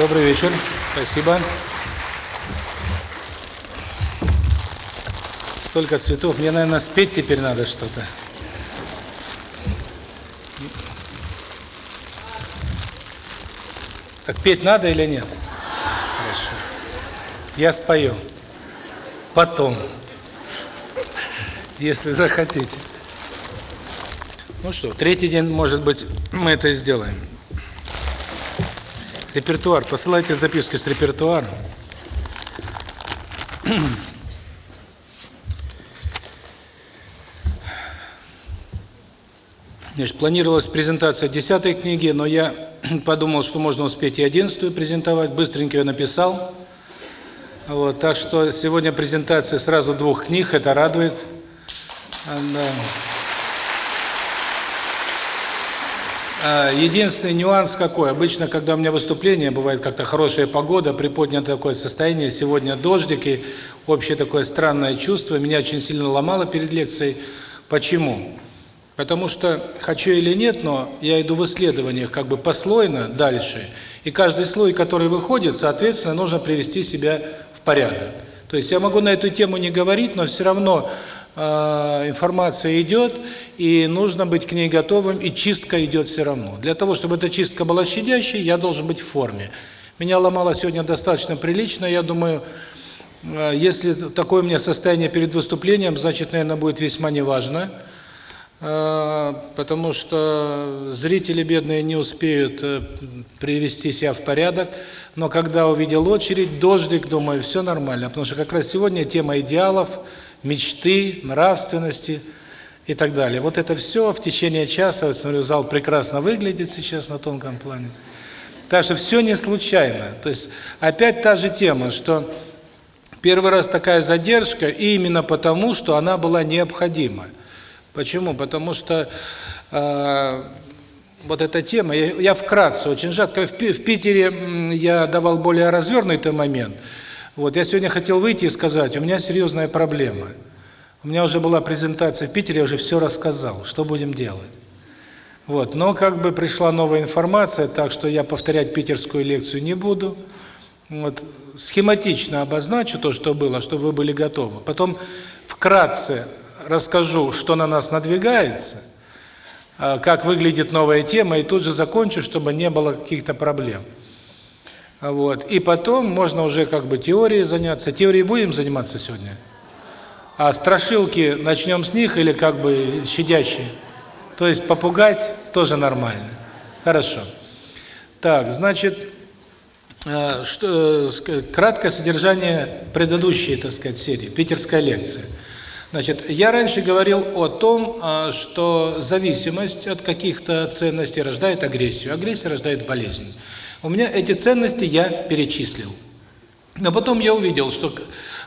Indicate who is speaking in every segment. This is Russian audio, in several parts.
Speaker 1: Добрый вечер. Спасибо. Столько цветов. Мне, наверное, спеть теперь надо что-то. Так петь надо или нет? Хорошо. Я спою. Потом. Если захотите. Ну что, третий день, может быть, мы это сделаем. Репертуар. Посылайте записки с репертуаром. Значит, планировалась презентация десятой книги, но я подумал, что можно успеть и одиннадцатую презентовать. Быстренько ее написал. Вот, так что сегодня презентация сразу двух книг, это радует. Да. Единственный нюанс какой? Обычно, когда у меня выступление, бывает как-то хорошая погода, приподнятое такое состояние, сегодня дождик и общее такое странное чувство, меня очень сильно ломало перед лекцией. Почему? Потому что, хочу или нет, но я иду в исследованиях как бы послойно дальше, и каждый слой, который выходит, соответственно, нужно привести себя в порядок. То есть я могу на эту тему не говорить, но все равно э, информация идет, и нужно быть к ней готовым, и чистка идет все равно. Для того, чтобы эта чистка была щадящей, я должен быть в форме. Меня ломало сегодня достаточно прилично, я думаю, э, если такое у меня состояние перед выступлением, значит, наверное, будет весьма неважно, э, потому что зрители бедные не успеют э, привести себя в порядок, но когда увидел очередь, дождик, думаю, все нормально, потому что как раз сегодня тема идеалов, мечты, нравственности и так далее. Вот это все в течение часа, я смотрю, зал прекрасно выглядит сейчас на тонком плане. Так что все не случайно. То есть опять та же тема, что первый раз такая задержка, и именно потому, что она была необходима. Почему? Потому что э, вот эта тема, я, я вкратце, очень жадко, в, в Питере я давал более развернутый момент. Вот, я сегодня хотел выйти и сказать, у меня серьезная проблема. У меня уже была презентация в Питере, я уже все рассказал, что будем делать. Вот, но как бы пришла новая информация, так что я повторять питерскую лекцию не буду. Вот, схематично обозначу то, что было, чтобы вы были готовы. Потом вкратце расскажу, что на нас надвигается – как выглядит новая тема, и тут же закончу, чтобы не было каких-то проблем. Вот. И потом можно уже как бы теорией заняться. Теорией будем заниматься сегодня? А страшилки, начнем с них или как бы щадящие? То есть попугать тоже нормально. Хорошо. Так, значит, что, краткое содержание предыдущей, так сказать, серии, питерская лекция. Значит, я раньше говорил о том, а, что зависимость от каких-то ценностей рождает агрессию, агрессия рождает болезнь. У меня эти ценности я перечислил. Но потом я увидел, что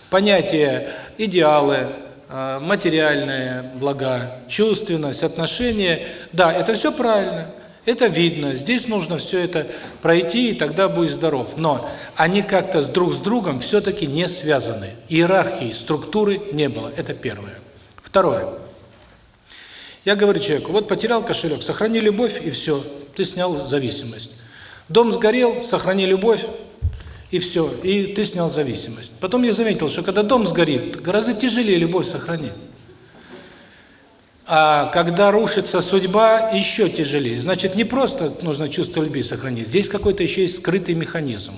Speaker 1: понятия идеалы, а, материальные блага, чувственность, отношения, да, это все правильно. Это видно, здесь нужно все это пройти, и тогда будет здоров. Но они как-то друг с другом все-таки не связаны. Иерархии, структуры не было. Это первое. Второе. Я говорю человеку, вот потерял кошелек, сохрани любовь, и все, ты снял зависимость. Дом сгорел, сохрани любовь, и все, и ты снял зависимость. Потом я заметил, что когда дом сгорит, гораздо тяжелее любовь сохранить. А когда рушится судьба, еще тяжелее. Значит, не просто нужно чувство любви сохранить, здесь какой-то еще есть скрытый механизм.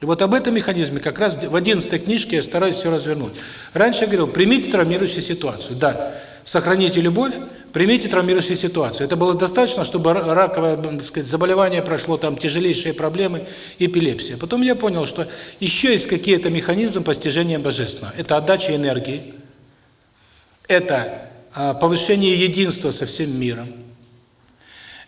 Speaker 1: И вот об этом механизме как раз в 11 книжке я стараюсь все развернуть. Раньше я говорил, примите травмирующую ситуацию. Да, сохраните любовь, примите травмирующую ситуацию. Это было достаточно, чтобы раковое так сказать, заболевание прошло, там тяжелейшие проблемы, эпилепсия. Потом я понял, что еще есть какие-то механизмы постижения божественного. Это отдача энергии, это повышение единства со всем миром.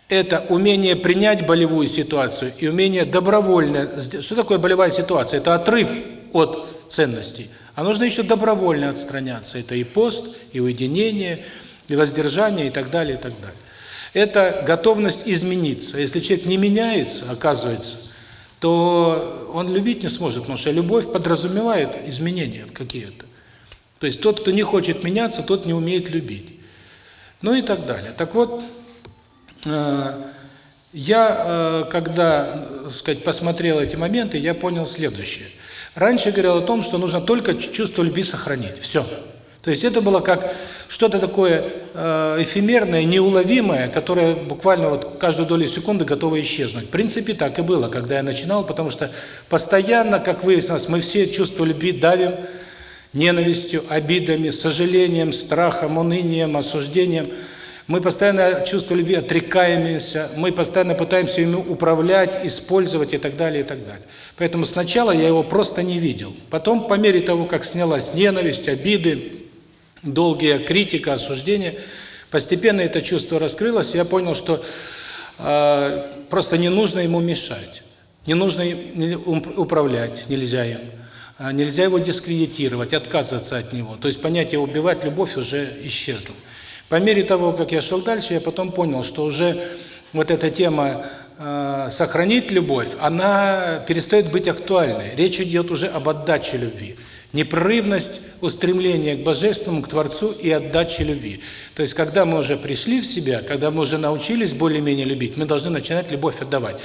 Speaker 1: Это умение принять болевую ситуацию и умение добровольно... Что такое болевая ситуация? Это отрыв от ценностей. А нужно еще добровольно отстраняться. Это и пост, и уединение, и воздержание, и так далее, и так далее. Это готовность измениться. Если человек не меняется, оказывается, то он любить не сможет, потому что любовь подразумевает изменения какие-то. То есть тот, кто не хочет меняться, тот не умеет любить. Ну и так далее. Так вот, э, Я, э, когда, так сказать, посмотрел эти моменты, я понял следующее. Раньше говорил о том, что нужно только чувство любви сохранить. Все. То есть это было как что-то такое э, эфемерное, неуловимое, которое буквально вот каждую долю секунды готово исчезнуть. В принципе, так и было, когда я начинал, потому что постоянно, как выяснилось, мы все чувство любви давим ненавистью, обидами, сожалением, страхом, унынием, осуждением. Мы постоянно чувство любви отрекаемся, мы постоянно пытаемся ими управлять, использовать и так далее, и так далее. Поэтому сначала я его просто не видел. Потом, по мере того, как снялась ненависть, обиды, долгие критика, осуждение, постепенно это чувство раскрылось, я понял, что э, просто не нужно ему мешать, не нужно управлять, нельзя им, а нельзя его дискредитировать, отказываться от него. То есть понятие «убивать любовь» уже исчезло. По мере того, как я шел дальше, я потом понял, что уже вот эта тема э, «сохранить любовь», она перестает быть актуальной. Речь идет уже об отдаче любви непрерывность устремления к Божественному, к Творцу и отдаче любви. То есть, когда мы уже пришли в себя, когда мы уже научились более-менее любить, мы должны начинать любовь отдавать.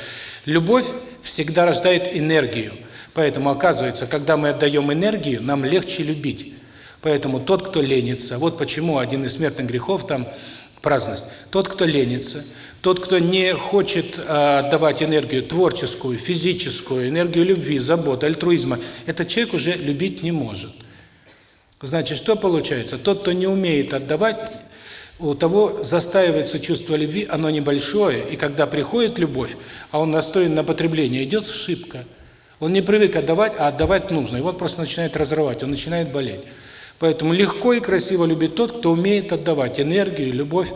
Speaker 1: Любовь всегда рождает энергию. Поэтому, оказывается, когда мы отдаем энергию, нам легче любить. Поэтому тот, кто ленится, вот почему один из смертных грехов там праздность. Тот, кто ленится, тот, кто не хочет отдавать энергию творческую, физическую, энергию любви, заботы, альтруизма, этот человек уже любить не может. Значит, что получается? Тот, кто не умеет отдавать, у того застаивается чувство любви, оно небольшое, и когда приходит любовь, а он настроен на потребление, идет ошибка. Он не привык отдавать, а отдавать нужно. И вот просто начинает разрывать, он начинает болеть. Поэтому легко и красиво любит тот, кто умеет отдавать энергию, любовь,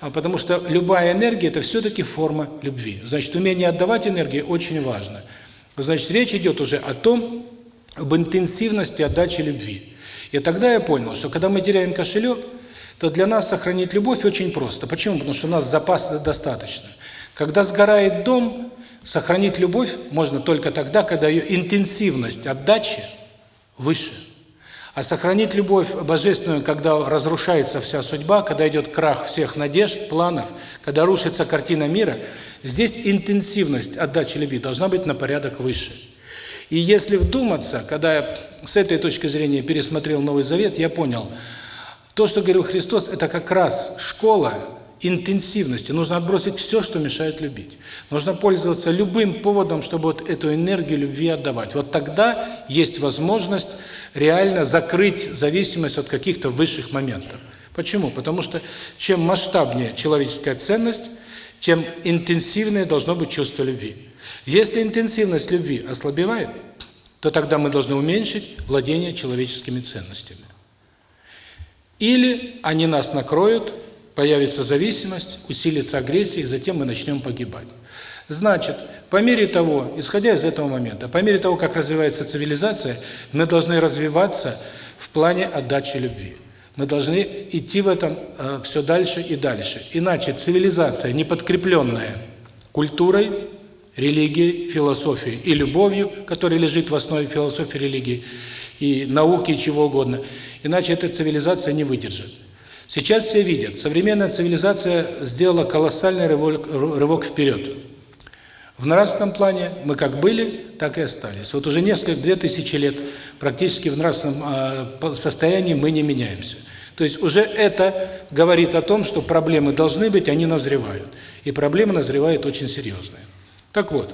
Speaker 1: а потому что любая энергия – это все-таки форма любви. Значит, умение отдавать энергию очень важно. Значит, речь идет уже о том, об интенсивности отдачи любви. И тогда я понял, что когда мы теряем кошелек, то для нас сохранить любовь очень просто. Почему? Потому что у нас запаса достаточно. Когда сгорает дом, сохранить любовь можно только тогда, когда ее интенсивность отдачи выше. А сохранить любовь божественную, когда разрушается вся судьба, когда идет крах всех надежд, планов, когда рушится картина мира, здесь интенсивность отдачи любви должна быть на порядок выше. И если вдуматься, когда я с этой точки зрения пересмотрел Новый Завет, я понял, то, что говорил Христос, это как раз школа интенсивности. Нужно отбросить все, что мешает любить. Нужно пользоваться любым поводом, чтобы вот эту энергию любви отдавать. Вот тогда есть возможность реально закрыть зависимость от каких-то высших моментов. Почему? Потому что чем масштабнее человеческая ценность, тем интенсивнее должно быть чувство любви. Если интенсивность любви ослабевает, то тогда мы должны уменьшить владение человеческими ценностями. Или они нас накроют, появится зависимость, усилится агрессия, и затем мы начнем погибать. Значит, по мере того, исходя из этого момента, по мере того, как развивается цивилизация, мы должны развиваться в плане отдачи любви. Мы должны идти в этом э, все дальше и дальше. Иначе цивилизация, не подкрепленная культурой, религией, философией и любовью, которая лежит в основе философии религии, и науки, и чего угодно, иначе эта цивилизация не выдержит. Сейчас все видят, современная цивилизация сделала колоссальный рывок, рывок вперед. В нравственном плане мы как были, так и остались. Вот уже несколько, две тысячи лет практически в нравственном э, состоянии мы не меняемся. То есть уже это говорит о том, что проблемы должны быть, они назревают. И проблемы назревают очень серьезные. Так вот,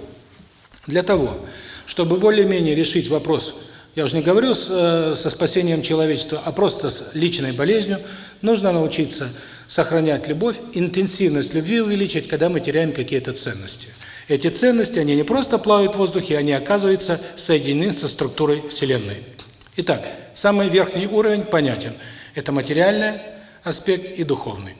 Speaker 1: для того, чтобы более-менее решить вопрос, я уже не говорю с, э, со спасением человечества, а просто с личной болезнью, нужно научиться сохранять любовь, интенсивность любви увеличить, когда мы теряем какие-то ценности. Эти ценности, они не просто плавают в воздухе, они оказываются соединены со структурой Вселенной. Итак, самый верхний уровень понятен. Это материальный аспект и духовный.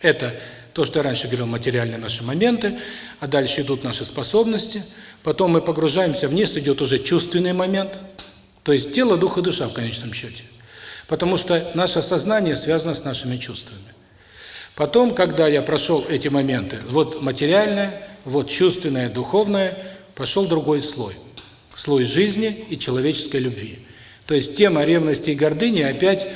Speaker 1: Это то, что я раньше говорил, материальные наши моменты, а дальше идут наши способности. Потом мы погружаемся вниз, идет уже чувственный момент, то есть тело, дух и душа в конечном счете. Потому что наше сознание связано с нашими чувствами. Потом, когда я прошел эти моменты, вот материальное, вот чувственное, духовное, пошел другой слой. Слой жизни и человеческой любви. То есть тема ревности и гордыни опять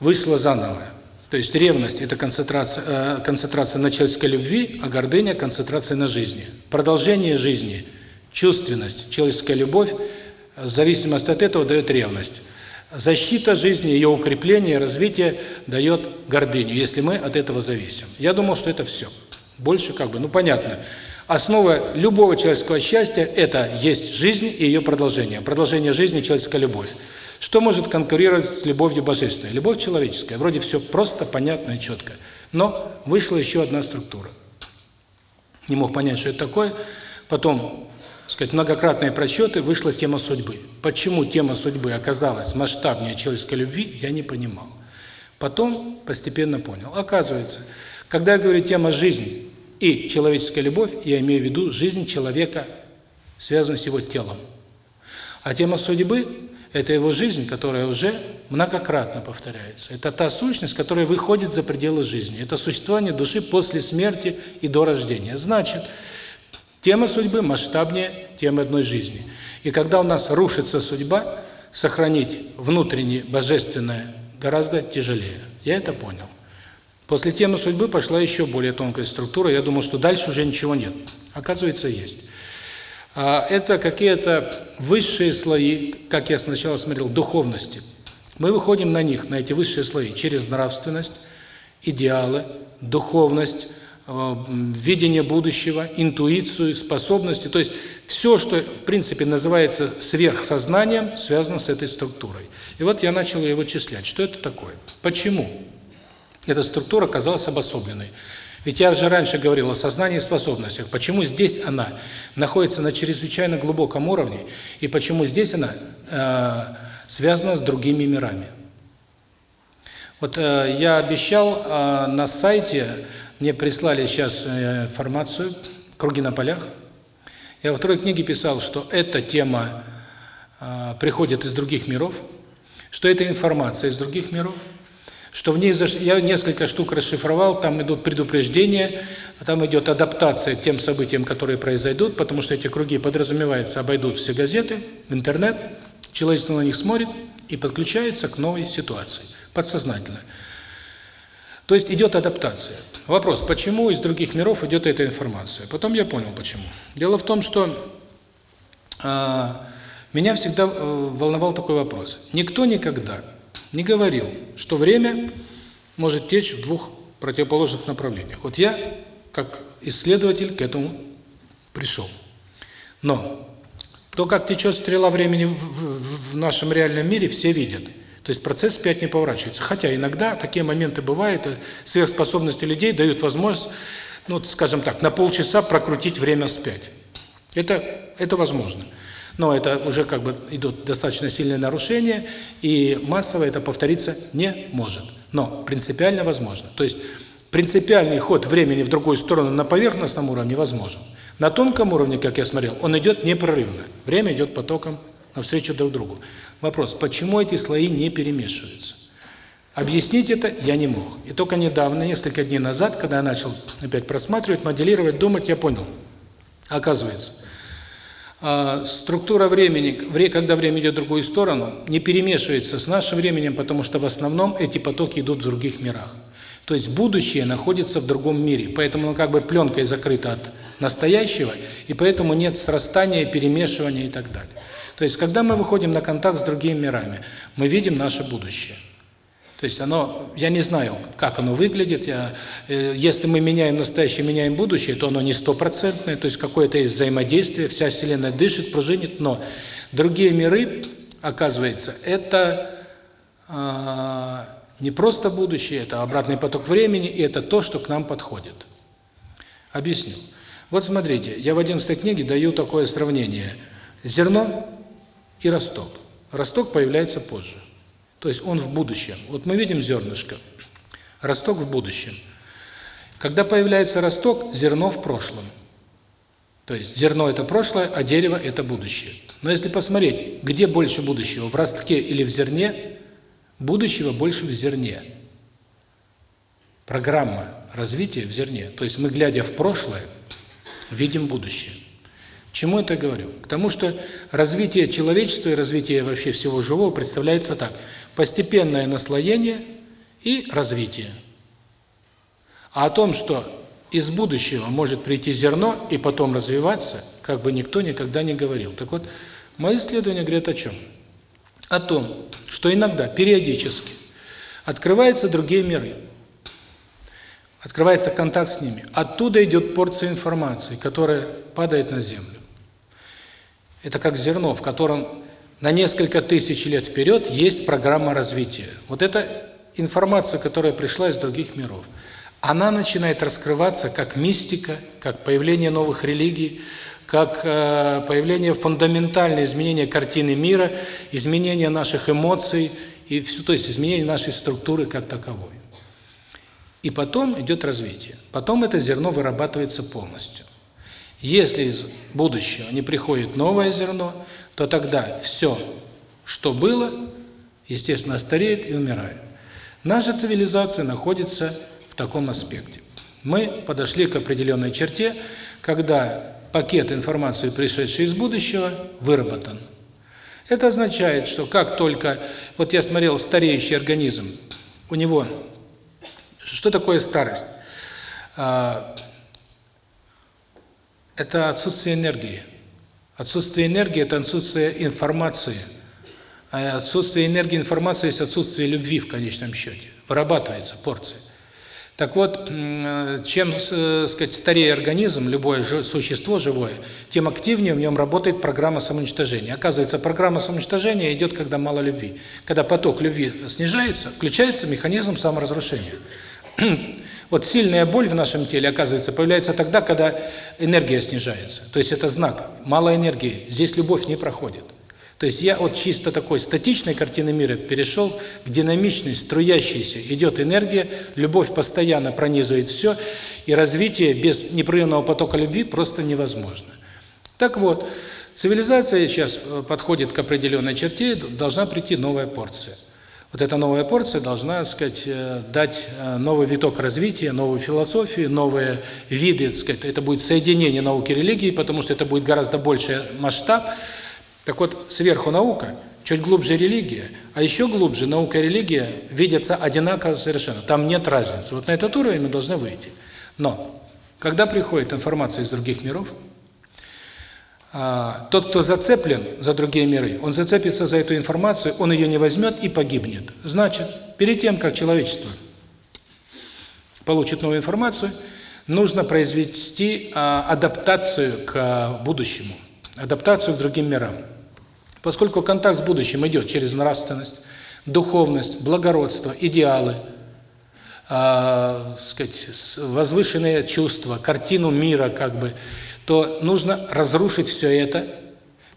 Speaker 1: вышла заново. То есть ревность – это концентрация, э, концентрация на человеческой любви, а гордыня – концентрация на жизни. Продолжение жизни, чувственность, человеческая любовь, в зависимости от этого дает ревность. Защита жизни, ее укрепление, развитие дает гордыню, если мы от этого зависим. Я думал, что это все. Больше как бы, ну понятно. Основа любого человеческого счастья – это есть жизнь и ее продолжение. Продолжение жизни – человеческая любовь. Что может конкурировать с любовью божественной? Любовь человеческая. Вроде все просто, понятно и четко. Но вышла еще одна структура. Не мог понять, что это такое. Потом, сказать, многократные просчеты, вышла тема судьбы. Почему тема судьбы оказалась масштабнее человеческой любви, я не понимал. Потом постепенно понял. Оказывается, когда я говорю тема жизни, и человеческая любовь, я имею в виду жизнь человека, связанную с его телом. А тема судьбы – это его жизнь, которая уже многократно повторяется. Это та сущность, которая выходит за пределы жизни. Это существование души после смерти и до рождения. Значит, тема судьбы масштабнее темы одной жизни. И когда у нас рушится судьба, сохранить внутреннее божественное гораздо тяжелее. Я это понял. После темы судьбы пошла еще более тонкая структура. Я думал, что дальше уже ничего нет. Оказывается, есть. А это какие-то высшие слои, как я сначала смотрел, духовности. Мы выходим на них, на эти высшие слои, через нравственность, идеалы, духовность, видение будущего, интуицию, способности. То есть все, что, в принципе, называется сверхсознанием, связано с этой структурой. И вот я начал его вычислять. Что это такое? Почему? Эта структура казалась обособленной. Ведь я уже раньше говорил о сознании и способностях. Почему здесь она находится на чрезвычайно глубоком уровне, и почему здесь она э, связана с другими мирами. Вот э, я обещал э, на сайте, мне прислали сейчас э, информацию, «Круги на полях». Я во второй книге писал, что эта тема э, приходит из других миров, что это информация из других миров, что в ней я несколько штук расшифровал, там идут предупреждения, там идет адаптация к тем событиям, которые произойдут, потому что эти круги подразумевается обойдут все газеты, интернет, человечество на них смотрит и подключается к новой ситуации, подсознательно. То есть идет адаптация. Вопрос, почему из других миров идет эта информация? Потом я понял, почему. Дело в том, что э, меня всегда э, волновал такой вопрос. Никто никогда не говорил, что время может течь в двух противоположных направлениях. Вот я, как исследователь, к этому пришел. Но то, как течет стрела времени в, в, в нашем реальном мире, все видят. То есть процесс опять не поворачивается. Хотя иногда такие моменты бывают, сверхспособности людей дают возможность, ну, скажем так, на полчаса прокрутить время вспять. Это, это возможно но это уже как бы идут достаточно сильные нарушения, и массово это повториться не может. Но принципиально возможно. То есть принципиальный ход времени в другую сторону на поверхностном уровне возможен. На тонком уровне, как я смотрел, он идет непрерывно. Время идет потоком навстречу друг другу. Вопрос, почему эти слои не перемешиваются? Объяснить это я не мог. И только недавно, несколько дней назад, когда я начал опять просматривать, моделировать, думать, я понял. Оказывается, а, структура времени, когда время идет в другую сторону, не перемешивается с нашим временем, потому что в основном эти потоки идут в других мирах. То есть будущее находится в другом мире, поэтому оно как бы пленкой закрыто от настоящего, и поэтому нет срастания, перемешивания и так далее. То есть, когда мы выходим на контакт с другими мирами, мы видим наше будущее. То есть оно, я не знаю, как оно выглядит. Я, э, если мы меняем настоящее, меняем будущее, то оно не стопроцентное, то есть какое-то есть взаимодействие, вся Вселенная дышит, пружинит, но другие миры, оказывается, это э, не просто будущее, это обратный поток времени, и это то, что к нам подходит. Объясню. Вот смотрите, я в 11 книге даю такое сравнение. Зерно и росток. Росток появляется позже. То есть он в будущем. Вот мы видим зернышко, росток в будущем. Когда появляется росток, зерно в прошлом. То есть зерно – это прошлое, а дерево – это будущее. Но если посмотреть, где больше будущего, в ростке или в зерне, будущего больше в зерне. Программа развития в зерне. То есть мы, глядя в прошлое, видим будущее. Чему это говорю? К тому, что развитие человечества и развитие вообще всего живого представляется так – постепенное наслоение и развитие. А о том, что из будущего может прийти зерно и потом развиваться, как бы никто никогда не говорил. Так вот, мои исследования говорят о чем? О том, что иногда, периодически, открываются другие миры, открывается контакт с ними. Оттуда идет порция информации, которая падает на Землю. Это как зерно, в котором на несколько тысяч лет вперед есть программа развития. Вот это информация, которая пришла из других миров она начинает раскрываться как мистика, как появление новых религий, как э, появление фундаментальное изменение картины мира, изменение наших эмоций, и все, то есть изменение нашей структуры как таковой. И потом идет развитие. Потом это зерно вырабатывается полностью. Если из будущего не приходит новое зерно, то тогда все, что было, естественно, стареет и умирает. Наша цивилизация находится таком аспекте. Мы подошли к определенной черте, когда пакет информации, пришедший из будущего, выработан. Это означает, что как только... Вот я смотрел стареющий организм, у него... Что такое старость? А, это отсутствие энергии. Отсутствие энергии – это отсутствие информации. А отсутствие энергии информации есть отсутствие любви в конечном счете. Вырабатывается порция. Так вот, чем, э, сказать, старее организм, любое существо живое, тем активнее в нем работает программа самоуничтожения. Оказывается, программа самоуничтожения идет, когда мало любви. Когда поток любви снижается, включается механизм саморазрушения. Вот сильная боль в нашем теле, оказывается, появляется тогда, когда энергия снижается. То есть это знак, мало энергии, здесь любовь не проходит. То есть я от чисто такой статичной картины мира перешел к динамичной, струящейся. Идет энергия, любовь постоянно пронизывает все, и развитие без непрерывного потока любви просто невозможно. Так вот, цивилизация сейчас э, подходит к определенной черте, должна прийти новая порция. Вот эта новая порция должна, так сказать, э, дать э, новый виток развития, новую философию, новые виды, так сказать, это будет соединение науки и религии, потому что это будет гораздо больший масштаб, так вот, сверху наука, чуть глубже религия, а еще глубже наука и религия видятся одинаково совершенно. Там нет разницы. Вот на этот уровень мы должны выйти. Но, когда приходит информация из других миров, тот, кто зацеплен за другие миры, он зацепится за эту информацию, он ее не возьмет и погибнет. Значит, перед тем, как человечество получит новую информацию, нужно произвести а, адаптацию к будущему адаптацию к другим мирам. Поскольку контакт с будущим идет через нравственность, духовность, благородство, идеалы, э, сказать, возвышенные чувства, картину мира как бы, то нужно разрушить все это,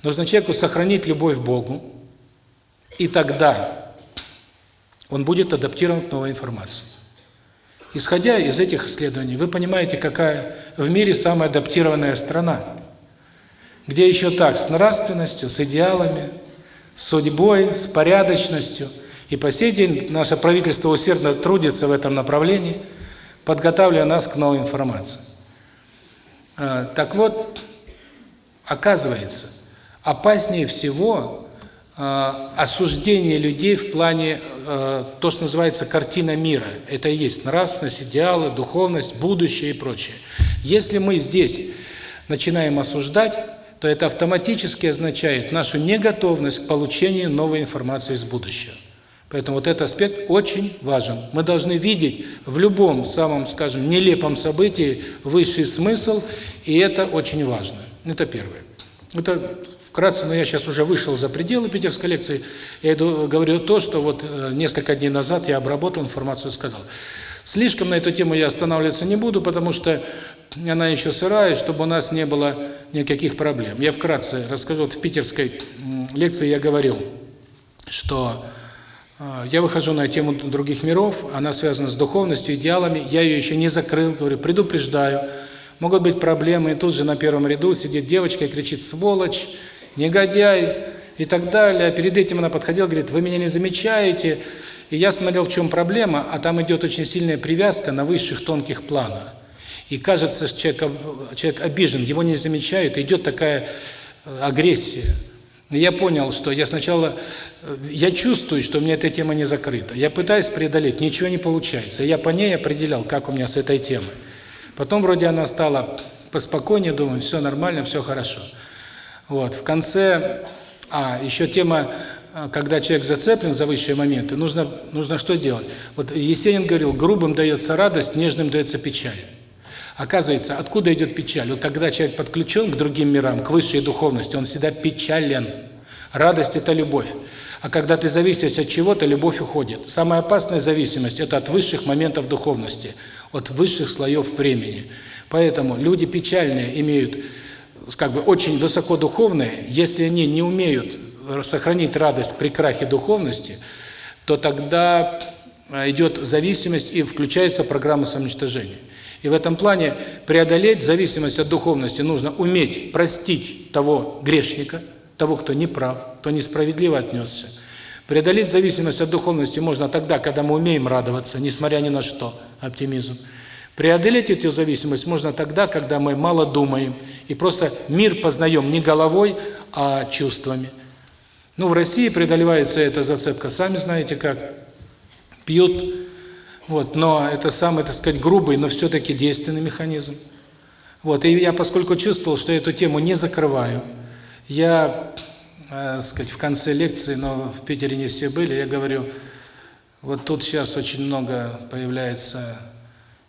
Speaker 1: нужно человеку сохранить любовь к Богу, и тогда он будет адаптирован к новой информации. Исходя из этих исследований, вы понимаете, какая в мире самая адаптированная страна – где еще так, с нравственностью, с идеалами, с судьбой, с порядочностью. И по сей день наше правительство усердно трудится в этом направлении, подготавливая нас к новой информации. А, так вот, оказывается, опаснее всего а, осуждение людей в плане а, то, что называется картина мира. Это и есть нравственность, идеалы, духовность, будущее и прочее. Если мы здесь начинаем осуждать, то это автоматически означает нашу неготовность к получению новой информации из будущего. Поэтому вот этот аспект очень важен. Мы должны видеть в любом самом, скажем, нелепом событии высший смысл, и это очень важно. Это первое. Это вкратце, но я сейчас уже вышел за пределы питерской лекции, я иду, говорю то, что вот э, несколько дней назад я обработал информацию и сказал. Слишком на эту тему я останавливаться не буду, потому что она еще сырая, чтобы у нас не было никаких проблем. Я вкратце расскажу. Вот в питерской лекции я говорил, что я выхожу на тему других миров, она связана с духовностью, идеалами, я ее еще не закрыл, говорю, предупреждаю, могут быть проблемы, и тут же на первом ряду сидит девочка и кричит «сволочь», «негодяй» и так далее. Перед этим она подходила, говорит, вы меня не замечаете, и я смотрел, в чем проблема, а там идет очень сильная привязка на высших тонких планах. И кажется, человек, человек обижен, его не замечают, идет такая э, агрессия. я понял, что я сначала, э, я чувствую, что у меня эта тема не закрыта. Я пытаюсь преодолеть, ничего не получается. Я по ней определял, как у меня с этой темой. Потом вроде она стала поспокойнее, думаю, все нормально, все хорошо. Вот, в конце, а, еще тема, э, когда человек зацеплен за высшие моменты, нужно, нужно что сделать? Вот Есенин говорил, грубым дается радость, нежным дается печаль. Оказывается, откуда идет печаль? Вот когда человек подключен к другим мирам, к высшей духовности, он всегда печален. Радость – это любовь. А когда ты зависишь от чего-то, любовь уходит. Самая опасная зависимость – это от высших моментов духовности, от высших слоев времени. Поэтому люди печальные имеют, как бы, очень высокодуховные, если они не умеют сохранить радость при крахе духовности, то тогда идет зависимость и включается программа самоуничтожения. И в этом плане преодолеть зависимость от духовности нужно уметь простить того грешника, того, кто не прав, кто несправедливо отнесся. Преодолеть зависимость от духовности можно тогда, когда мы умеем радоваться, несмотря ни на что, оптимизм. Преодолеть эту зависимость можно тогда, когда мы мало думаем и просто мир познаем не головой, а чувствами. Ну, в России преодолевается эта зацепка, сами знаете как. Пьют вот, но это самый, так сказать, грубый, но все-таки действенный механизм. Вот, и я, поскольку чувствовал, что эту тему не закрываю, я, э, сказать, в конце лекции, но в Питере не все были, я говорю, вот тут сейчас очень много появляется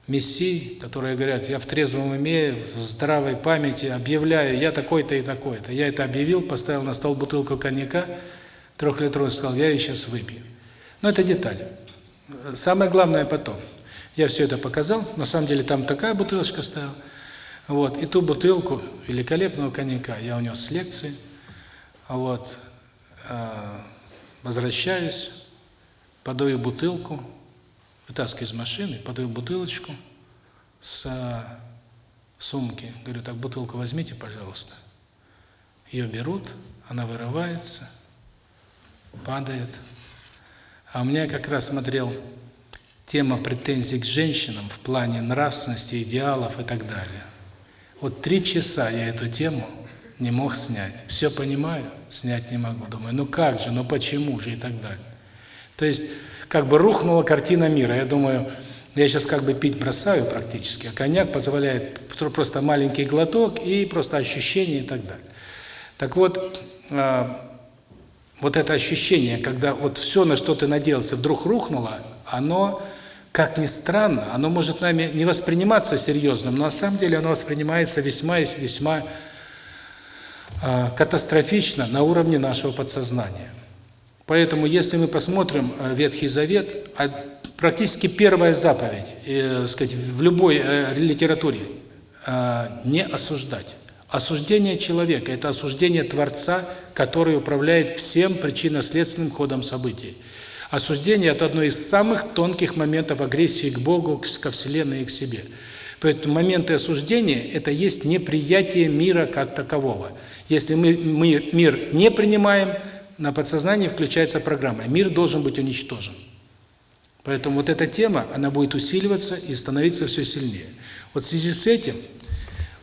Speaker 1: мессий, которые говорят, я в трезвом уме, в здравой памяти объявляю, я такой-то и такой-то. Я это объявил, поставил на стол бутылку коньяка, трехлитровый, сказал, я ее сейчас выпью. Но это детали. Самое главное потом. Я все это показал. На самом деле там такая бутылочка стояла. Вот. И ту бутылку великолепного коньяка я унес с лекции. Вот. А, возвращаюсь, подаю бутылку, вытаскиваю из машины, подаю бутылочку с сумки. Говорю, так, бутылку возьмите, пожалуйста. Ее берут, она вырывается, падает, а у меня как раз смотрел тема претензий к женщинам в плане нравственности, идеалов и так далее. Вот три часа я эту тему не мог снять. Все понимаю, снять не могу. Думаю, ну как же, ну почему же и так далее. То есть, как бы рухнула картина мира. Я думаю, я сейчас как бы пить бросаю практически, а коньяк позволяет просто маленький глоток и просто ощущение и так далее. Так вот, а, вот это ощущение, когда вот все, на что ты надеялся, вдруг рухнуло, оно, как ни странно, оно может нами не восприниматься серьезным, но на самом деле оно воспринимается весьма и весьма э, катастрофично на уровне нашего подсознания. Поэтому, если мы посмотрим э, Ветхий Завет, а практически первая заповедь, э, сказать, в любой э, литературе э, – не осуждать. Осуждение человека – это осуждение Творца, который управляет всем причинно-следственным ходом событий. Осуждение – это одно из самых тонких моментов агрессии к Богу, ко Вселенной и к себе. Поэтому моменты осуждения – это есть неприятие мира как такового. Если мы, мы мир не принимаем, на подсознании включается программа «Мир должен быть уничтожен». Поэтому вот эта тема, она будет усиливаться и становиться все сильнее. Вот в связи с этим –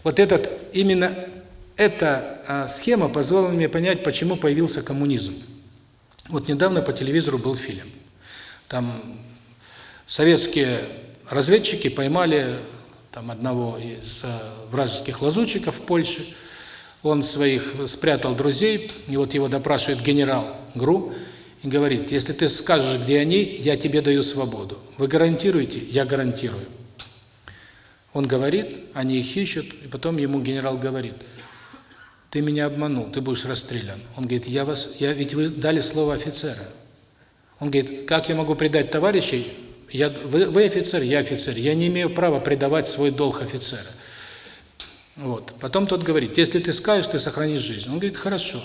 Speaker 1: вот этот, именно эта а, схема позволила мне понять, почему появился коммунизм. Вот недавно по телевизору был фильм. Там советские разведчики поймали там одного из а, вражеских лазутчиков в Польше. Он своих спрятал друзей, и вот его допрашивает генерал ГРУ и говорит, если ты скажешь, где они, я тебе даю свободу. Вы гарантируете? Я гарантирую. Он говорит, они их ищут, и потом ему генерал говорит, ты меня обманул, ты будешь расстрелян. Он говорит, я вас, я ведь вы дали слово офицера. Он говорит, как я могу предать товарищей? Я, вы, вы офицер, я офицер. Я не имею права предавать свой долг офицера. Вот. Потом тот говорит, если ты скажешь, ты сохранишь жизнь. Он говорит, хорошо.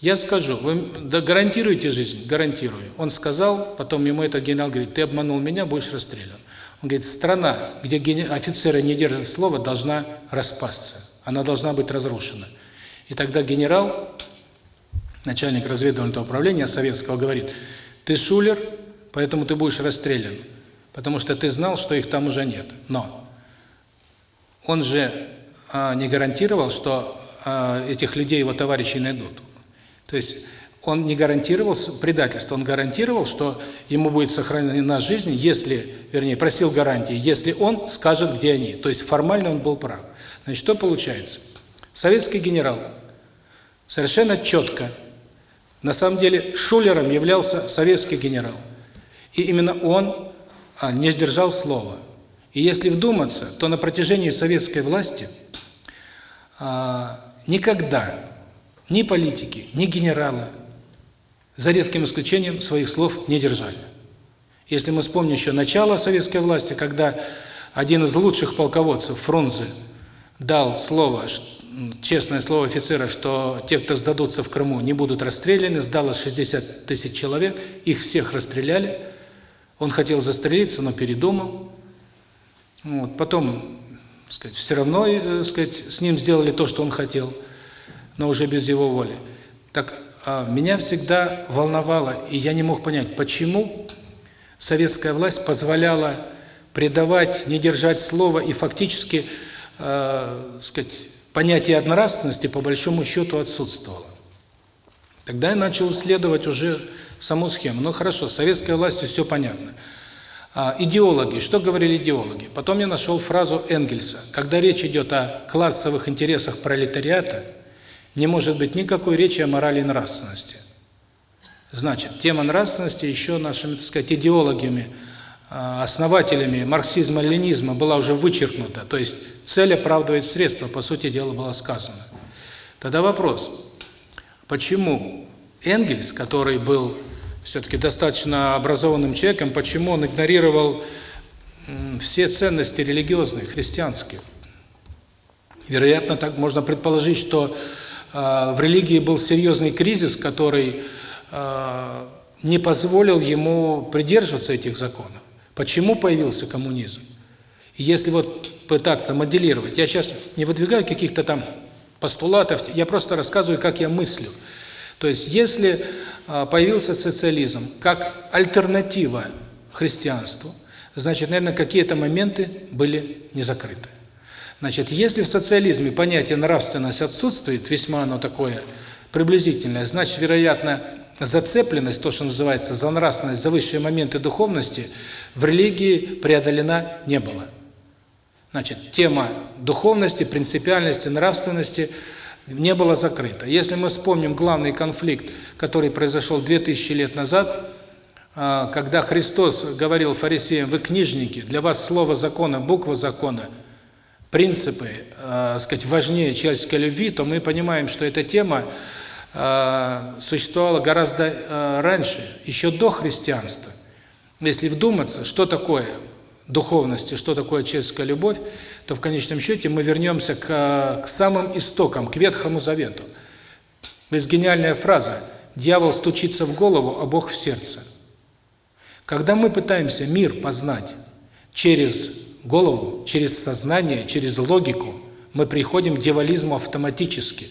Speaker 1: Я скажу, вы гарантируете жизнь? Гарантирую. Он сказал, потом ему этот генерал говорит, ты обманул меня, будешь расстрелян. Он говорит, страна, где офицеры не держат слова, должна распасться. Она должна быть разрушена. И тогда генерал, начальник разведывательного управления советского, говорит, ты шулер, поэтому ты будешь расстрелян, потому что ты знал, что их там уже нет. Но он же а, не гарантировал, что а, этих людей его товарищи найдут. То есть он не гарантировал предательство, он гарантировал, что ему будет сохранена жизнь, если, вернее, просил гарантии, если он скажет, где они. То есть формально он был прав. Значит, что получается? Советский генерал совершенно четко, на самом деле шулером являлся советский генерал. И именно он а, не сдержал слова. И если вдуматься, то на протяжении советской власти а, никогда ни политики, ни генералы, за редким исключением, своих слов не держали. Если мы вспомним еще начало советской власти, когда один из лучших полководцев, Фрунзе, дал слово, честное слово офицера, что те, кто сдадутся в Крыму, не будут расстреляны, сдалось 60 тысяч человек, их всех расстреляли. Он хотел застрелиться, но передумал. Вот. Потом, сказать, все равно, э, сказать, с ним сделали то, что он хотел, но уже без его воли. Так меня всегда волновало, и я не мог понять, почему советская власть позволяла предавать, не держать слова и фактически, э, сказать, понятие нравственности по большому счету отсутствовало. Тогда я начал исследовать уже саму схему. Ну хорошо, советской властью все понятно. А, идеологи, что говорили идеологи? Потом я нашел фразу Энгельса. Когда речь идет о классовых интересах пролетариата, не может быть никакой речи о морали и нравственности. Значит, тема нравственности еще нашими, так сказать, идеологами, а, основателями марксизма-ленизма была уже вычеркнута. То есть цель оправдывает средства, по сути дела, было сказано. Тогда вопрос, почему Энгельс, который был все-таки достаточно образованным человеком, почему он игнорировал все ценности религиозные, христианские? Вероятно, так можно предположить, что в религии был серьезный кризис, который а, не позволил ему придерживаться этих законов. Почему появился коммунизм? Если вот пытаться моделировать, я сейчас не выдвигаю каких-то там постулатов, я просто рассказываю, как я мыслю. То есть, если а, появился социализм как альтернатива христианству, значит, наверное, какие-то моменты были не закрыты. Значит, если в социализме понятие нравственность отсутствует, весьма оно такое приблизительное, значит, вероятно, зацепленность, то, что называется, за нравственность, за высшие моменты духовности, в религии преодолена не была. Значит, тема духовности, принципиальности, нравственности не была закрыта. Если мы вспомним главный конфликт, который произошел 2000 лет назад, а, когда Христос говорил фарисеям, вы книжники, для вас слово закона, буква закона – принципы, э, сказать, важнее человеческой любви, то мы понимаем, что эта тема э, существовала гораздо э, раньше, еще до христианства. Если вдуматься, что такое духовность и что такое человеческая любовь, то в конечном счете мы вернемся к, к самым истокам, к Ветхому Завету. Есть гениальная фраза «Дьявол стучится в голову, а Бог в сердце». Когда мы пытаемся мир познать через голову, через сознание, через логику, мы приходим к дьяволизму автоматически.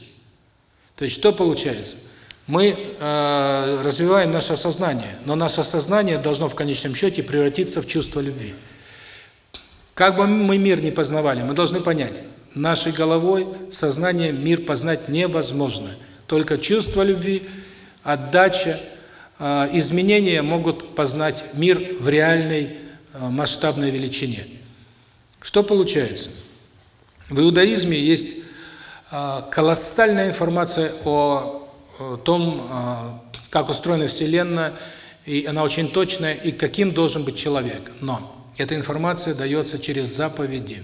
Speaker 1: То есть что получается? Мы э, развиваем наше сознание, но наше сознание должно в конечном счете превратиться в чувство любви. Как бы мы мир не познавали, мы должны понять, нашей головой, сознанием мир познать невозможно. Только чувство любви, отдача, э, изменения могут познать мир в реальной э, масштабной величине. Что получается? В иудаизме есть а, колоссальная информация о том, а, как устроена Вселенная, и она очень точная, и каким должен быть человек. Но эта информация дается через заповеди.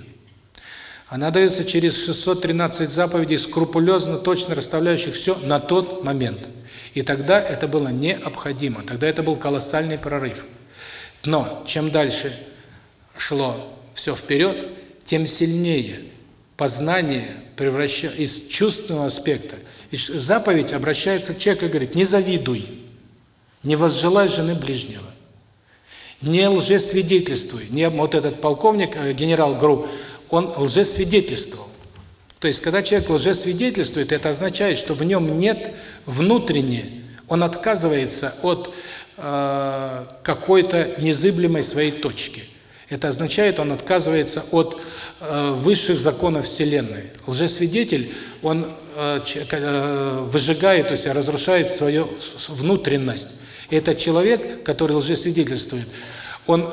Speaker 1: Она дается через 613 заповедей, скрупулезно, точно расставляющих все на тот момент. И тогда это было необходимо, тогда это был колоссальный прорыв. Но чем дальше шло все вперед, тем сильнее познание превращается из чувственного аспекта. И заповедь обращается к человеку и говорит, не завидуй, не возжелай жены ближнего, не лжесвидетельствуй. Не, вот этот полковник, э, генерал ГРУ, он лжесвидетельствовал. То есть, когда человек лжесвидетельствует, это означает, что в нем нет внутренне, он отказывается от э, какой-то незыблемой своей точки. Это означает, он отказывается от э, высших законов Вселенной. Лжесвидетель, он э, э, выжигает, то есть разрушает свою внутренность. И этот человек, который лжесвидетельствует, он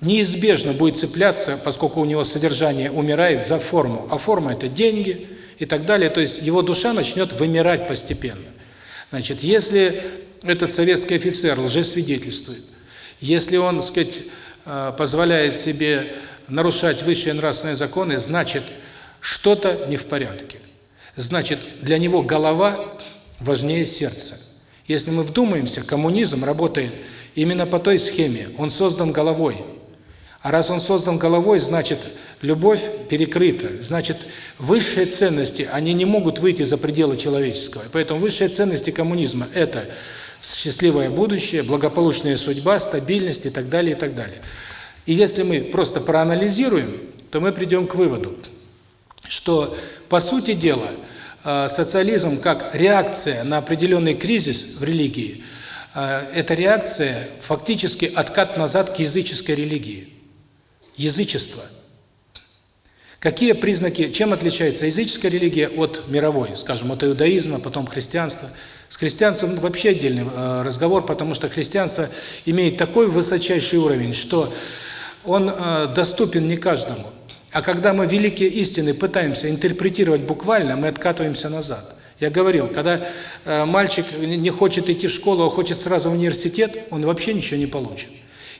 Speaker 1: неизбежно будет цепляться, поскольку у него содержание умирает, за форму. А форма – это деньги и так далее. То есть его душа начнет вымирать постепенно. Значит, если этот советский офицер лжесвидетельствует, если он, так сказать, позволяет себе нарушать высшие нравственные законы, значит, что-то не в порядке. Значит, для него голова важнее сердца. Если мы вдумаемся, коммунизм работает именно по той схеме. Он создан головой. А раз он создан головой, значит, любовь перекрыта. Значит, высшие ценности, они не могут выйти за пределы человеческого. Поэтому высшие ценности коммунизма – это счастливое будущее, благополучная судьба, стабильность и так далее, и так далее. И если мы просто проанализируем, то мы придем к выводу, что, по сути дела, э, социализм как реакция на определенный кризис в религии, э, это реакция, фактически откат назад к языческой религии. Язычество. Какие признаки, чем отличается языческая религия от мировой, скажем, от иудаизма, потом христианства – с христианством вообще отдельный э, разговор, потому что христианство имеет такой высочайший уровень, что он э, доступен не каждому. А когда мы великие истины пытаемся интерпретировать буквально, мы откатываемся назад. Я говорил, когда э, мальчик не хочет идти в школу, а хочет сразу в университет, он вообще ничего не получит.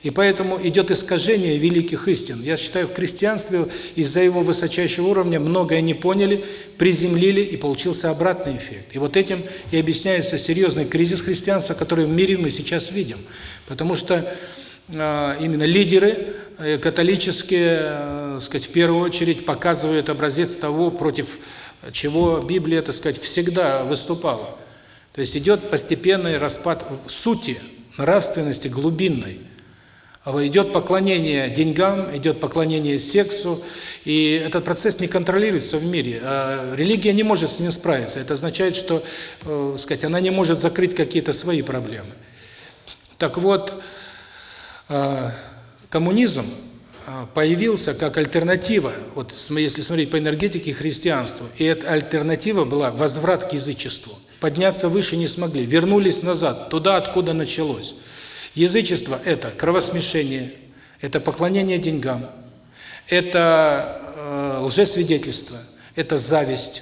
Speaker 1: И поэтому идет искажение великих истин. Я считаю, в крестьянстве из-за его высочайшего уровня многое не поняли, приземлили, и получился обратный эффект. И вот этим и объясняется серьезный кризис христианства, который в мире мы сейчас видим. Потому что э, именно лидеры э, католические, э, сказать, в первую очередь показывают образец того, против чего Библия, так сказать, всегда выступала. То есть идет постепенный распад сути, нравственности глубинной. А идет поклонение деньгам, идет поклонение сексу, и этот процесс не контролируется в мире. А религия не может с ним справиться. Это означает, что, э, сказать, она не может закрыть какие-то свои проблемы. Так вот, э, коммунизм э, появился как альтернатива, вот если смотреть по энергетике христианству, и эта альтернатива была возврат к язычеству. Подняться выше не смогли, вернулись назад, туда, откуда началось. Язычество – это кровосмешение, это поклонение деньгам, это э, лжесвидетельство, это зависть,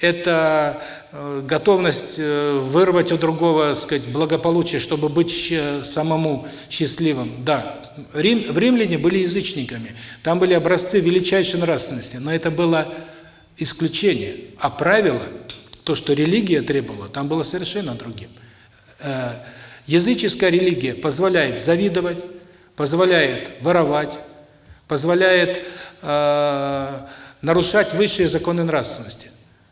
Speaker 1: это э, готовность э, вырвать у другого, сказать, благополучие, чтобы быть самому счастливым. Да, Рим, в римляне были язычниками, там были образцы величайшей нравственности, но это было исключение, а правило, то, что религия требовала, там было совершенно другим. Э, Языческая религия позволяет завидовать, позволяет воровать, позволяет э, нарушать высшие законы нравственности.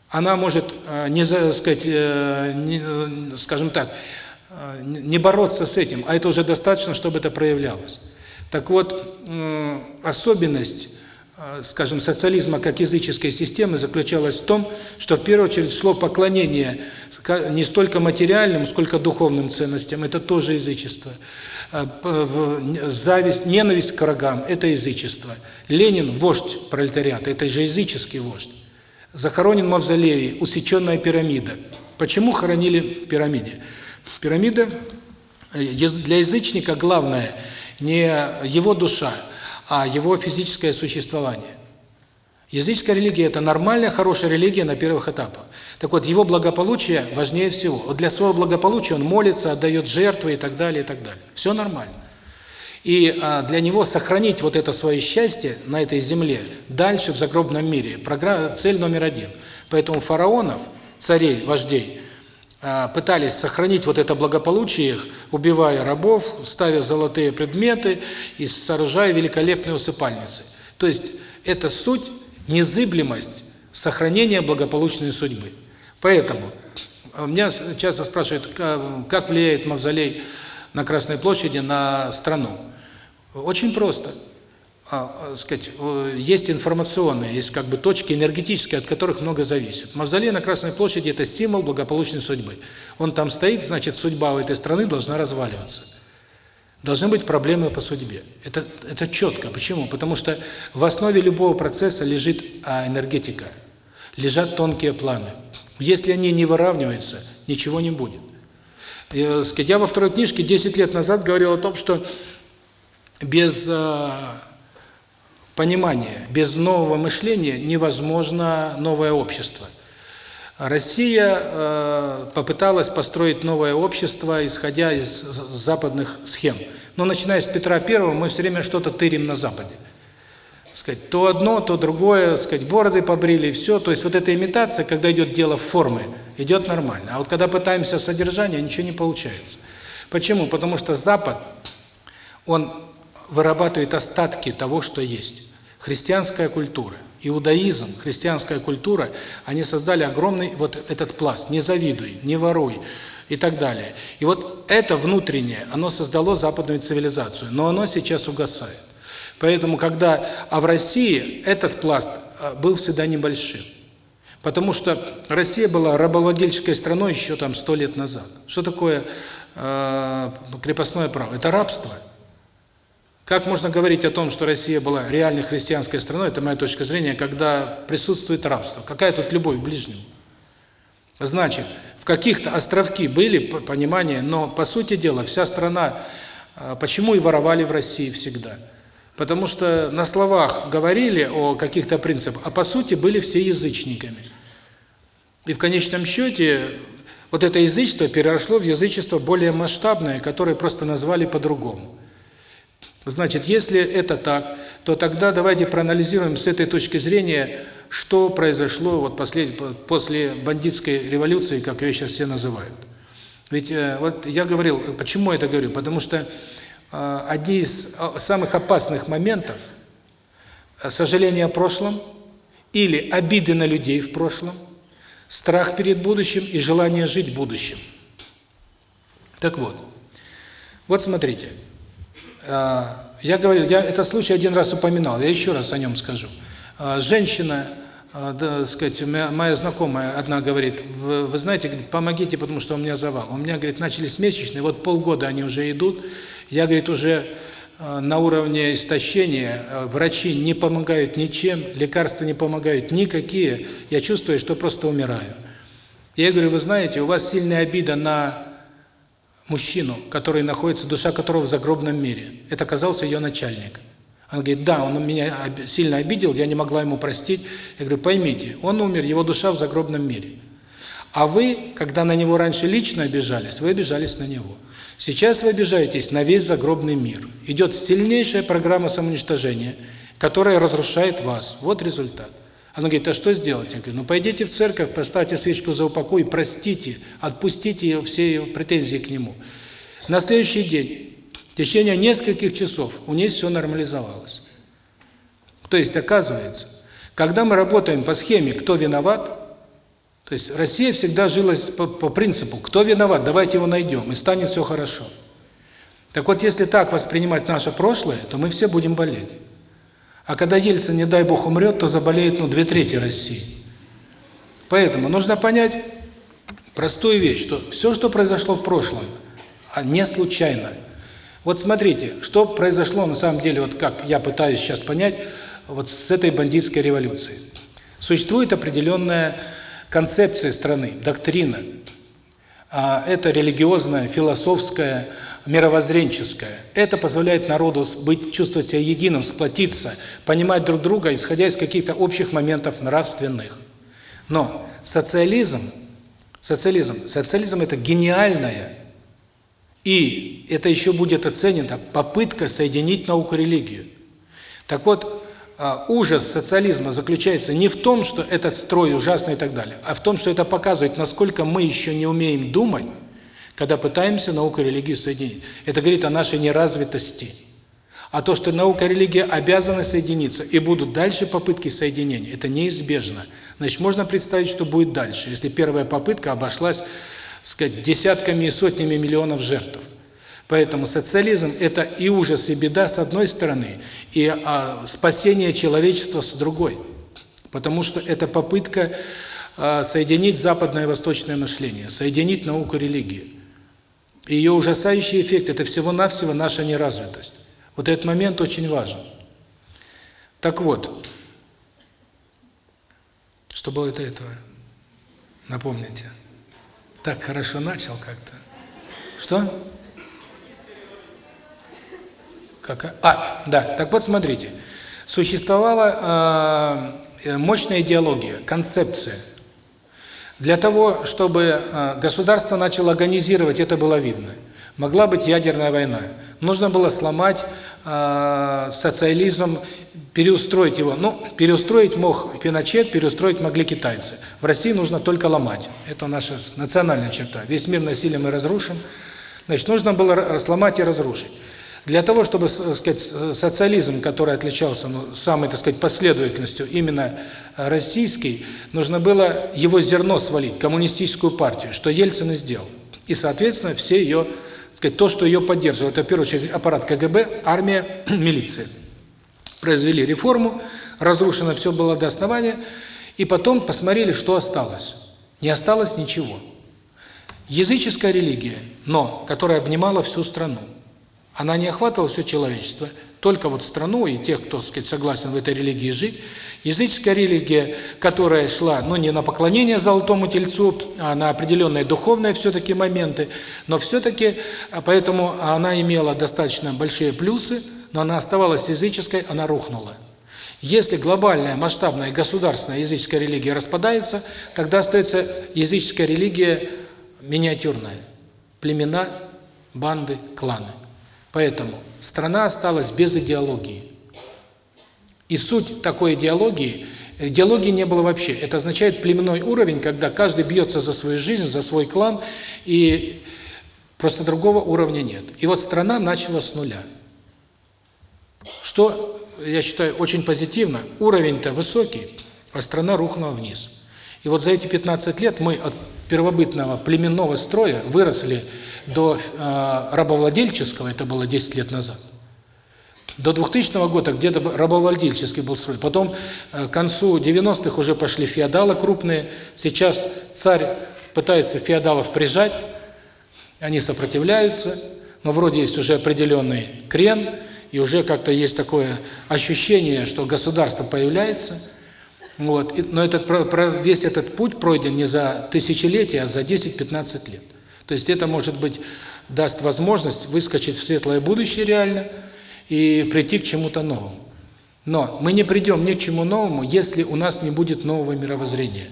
Speaker 1: Она может, э, не, сказать, э, не, скажем так, э, не бороться с этим, а это уже достаточно, чтобы это проявлялось. Так вот, э, особенность Э, скажем, социализма как языческой системы заключалась в том, что в первую очередь шло поклонение не столько материальным, сколько духовным ценностям, это тоже язычество. Э, зависть, ненависть к врагам – это язычество. Ленин – вождь пролетариата, это же языческий вождь. Захоронен в мавзолее, усеченная пирамида. Почему хоронили в пирамиде? Пирамида э, для язычника главное не его душа, а его физическое существование. Языческая религия – это нормальная, хорошая религия на первых этапах. Так вот, его благополучие важнее всего. Вот для своего благополучия он молится, отдает жертвы и так далее, и так далее. Все нормально. И а, для него сохранить вот это свое счастье на этой земле, дальше в загробном мире, программа, цель номер один. Поэтому фараонов, царей, вождей, пытались сохранить вот это благополучие их, убивая рабов, ставя золотые предметы и сооружая великолепные усыпальницы. То есть это суть, незыблемость сохранения благополучной судьбы. Поэтому а, меня часто спрашивают, как влияет мавзолей на Красной площади на страну. Очень просто а, а, сказать, есть информационные, есть как бы точки энергетические, от которых много зависит. Мавзолей на Красной площади – это символ благополучной судьбы. Он там стоит, значит, судьба у этой страны должна разваливаться. должны быть проблемы по судьбе. Это, это четко. Почему? Потому что в основе любого процесса лежит а, энергетика, лежат тонкие планы. Если они не выравниваются, ничего не будет. Сказать, я во второй книжке 10 лет назад говорил о том, что без э, понимания, без нового мышления невозможно новое общество. Россия э, попыталась построить новое общество, исходя из западных схем. Но начиная с Петра I, мы все время что-то тырим на Западе. Сказать, то одно, то другое, сказать, бороды побрили, все. То есть вот эта имитация, когда идет дело формы, идет нормально. А вот когда пытаемся содержание, ничего не получается. Почему? Потому что Запад, он вырабатывает остатки того, что есть. Христианская культура иудаизм, христианская культура, они создали огромный вот этот пласт «не завидуй», «не воруй» и так далее. И вот это внутреннее, оно создало западную цивилизацию, но оно сейчас угасает. Поэтому, когда, а в России этот пласт а, был всегда небольшим. Потому что Россия была рабовладельческой страной еще там сто лет назад. Что такое э, крепостное право? Это рабство. Как можно говорить о том, что Россия была реальной христианской страной, это моя точка зрения, когда присутствует рабство? Какая тут любовь к ближнему? Значит, в каких-то островки были понимания, но по сути дела вся страна, а, почему и воровали в России всегда? Потому что на словах говорили о каких-то принципах, а по сути были все язычниками. И в конечном счете вот это язычество переросло в язычество более масштабное, которое просто назвали по-другому. Значит, если это так, то тогда давайте проанализируем с этой точки зрения, что произошло вот послед... после бандитской революции, как ее сейчас все называют. Ведь э, вот я говорил, почему я это говорю? Потому что э, одни из э, самых опасных моментов – сожаление о прошлом или обиды на людей в прошлом, страх перед будущим и желание жить будущим. Так вот, вот смотрите – я говорил, я этот случай один раз упоминал, я еще раз о нем скажу. А, женщина, а, да, сказать, моя знакомая одна говорит, вы, вы знаете, помогите, потому что у меня завал. У меня, говорит, начались месячные, вот полгода они уже идут. Я, говорит, уже на уровне истощения, врачи не помогают ничем, лекарства не помогают никакие. Я чувствую, что просто умираю. Я говорю, вы знаете, у вас сильная обида на мужчину, который находится, душа которого в загробном мире. Это оказался ее начальник. Он говорит, да, он меня сильно обидел, я не могла ему простить. Я говорю, поймите, он умер, его душа в загробном мире. А вы, когда на него раньше лично обижались, вы обижались на него. Сейчас вы обижаетесь на весь загробный мир. Идет сильнейшая программа самоуничтожения, которая разрушает вас. Вот результат. Она говорит, а что сделать? Я говорю, ну пойдите в церковь, поставьте свечку за упокой простите, отпустите все ее претензии к нему. На следующий день, в течение нескольких часов, у нее все нормализовалось. То есть, оказывается, когда мы работаем по схеме «кто виноват», то есть Россия всегда жила по, по принципу «кто виноват, давайте его найдем, и станет все хорошо». Так вот, если так воспринимать наше прошлое, то мы все будем болеть. А когда Ельцин, не дай бог, умрет, то заболеет, ну, две трети России. Поэтому нужно понять простую вещь, что все, что произошло в прошлом, а не случайно. Вот смотрите, что произошло на самом деле, вот как я пытаюсь сейчас понять, вот с этой бандитской революцией. Существует определенная концепция страны, доктрина. А это религиозная, философская, мировоззренческое. Это позволяет народу быть, чувствовать себя единым, сплотиться, понимать друг друга, исходя из каких-то общих моментов нравственных. Но социализм, социализм, социализм это гениальная, и это еще будет оценено, попытка соединить науку и религию. Так вот, ужас социализма заключается не в том, что этот строй ужасный и так далее, а в том, что это показывает, насколько мы еще не умеем думать, когда пытаемся науку и религию соединить. Это говорит о нашей неразвитости. А то, что наука и религия обязаны соединиться, и будут дальше попытки соединения, это неизбежно. Значит, можно представить, что будет дальше, если первая попытка обошлась, сказать, десятками и сотнями миллионов жертв. Поэтому социализм – это и ужас, и беда с одной стороны, и а, спасение человечества с другой. Потому что это попытка а, соединить западное и восточное мышление, соединить науку и религию. Ее ужасающий эффект – это всего-навсего наша неразвитость. Вот этот момент очень важен. Так вот, что было до этого? Напомните. Так хорошо начал как-то. Что? Как? А, да. Так вот, смотрите. Существовала э, мощная идеология, концепция. Для того, чтобы э, государство начало агонизировать, это было видно. Могла быть ядерная война. Нужно было сломать э, социализм, переустроить его. Ну, переустроить мог Пиночет, переустроить могли китайцы. В России нужно только ломать. Это наша национальная черта. Весь мир насилием мы разрушим. Значит, нужно было сломать и разрушить. Для того, чтобы, так сказать, социализм, который отличался ну, самой, так сказать, последовательностью, именно российский, нужно было его зерно свалить, коммунистическую партию, что Ельцин и сделал. И, соответственно, все ее, так сказать, то, что ее поддерживало, это, в первую очередь, аппарат КГБ, армия, милиция. Произвели реформу, разрушено все было до основания, и потом посмотрели, что осталось. Не осталось ничего. Языческая религия, но которая обнимала всю страну. Она не охватывала все человечество, только вот страну и тех, кто, так сказать, согласен в этой религии жить. Языческая религия, которая шла, ну, не на поклонение золотому тельцу, а на определенные духовные все-таки моменты, но все-таки, а поэтому она имела достаточно большие плюсы, но она оставалась языческой, она рухнула. Если глобальная, масштабная, государственная языческая религия распадается, тогда остается языческая религия миниатюрная. Племена, банды, кланы. Поэтому страна осталась без идеологии. И суть такой идеологии, идеологии не было вообще. Это означает племенной уровень, когда каждый бьется за свою жизнь, за свой клан, и просто другого уровня нет. И вот страна начала с нуля. Что, я считаю, очень позитивно. Уровень-то высокий, а страна рухнула вниз. И вот за эти 15 лет мы от первобытного племенного строя выросли до э, рабовладельческого, это было 10 лет назад. До 2000 года где-то рабовладельческий был строй. Потом э, к концу 90-х уже пошли феодалы крупные. Сейчас царь пытается феодалов прижать, они сопротивляются, но вроде есть уже определенный крен, и уже как-то есть такое ощущение, что государство появляется – вот. Но этот, весь этот путь пройден не за тысячелетия, а за 10-15 лет. То есть это, может быть, даст возможность выскочить в светлое будущее реально и прийти к чему-то новому. Но мы не придем ни к чему новому, если у нас не будет нового мировоззрения.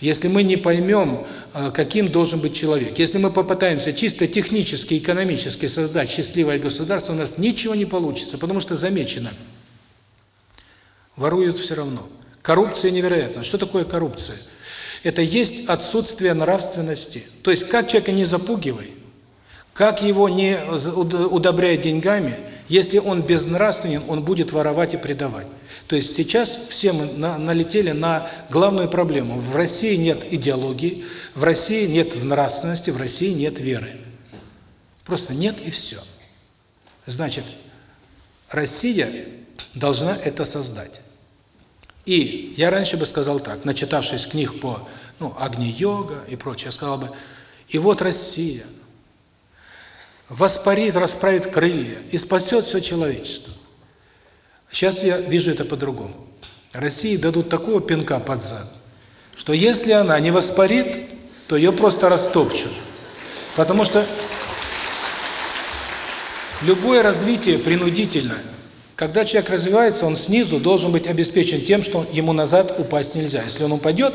Speaker 1: Если мы не поймем, а, каким должен быть человек. Если мы попытаемся чисто технически, экономически создать счастливое государство, у нас ничего не получится, потому что замечено. Воруют все равно. Коррупция невероятна. Что такое коррупция? Это есть отсутствие нравственности. То есть, как человека не запугивай, как его не удобряй деньгами, если он безнравственен, он будет воровать и предавать. То есть сейчас все мы на, налетели на главную проблему. В России нет идеологии, в России нет нравственности, в России нет веры. Просто нет и все. Значит, Россия должна это создать. И я раньше бы сказал так, начитавшись книг по ну, Агни-йога и прочее, я сказал бы, и вот Россия воспарит, расправит крылья и спасет все человечество. Сейчас я вижу это по-другому. России дадут такого пинка под зад, что если она не воспарит, то ее просто растопчут. Потому что любое развитие принудительное когда человек развивается, он снизу должен быть обеспечен тем, что ему назад упасть нельзя. Если он упадет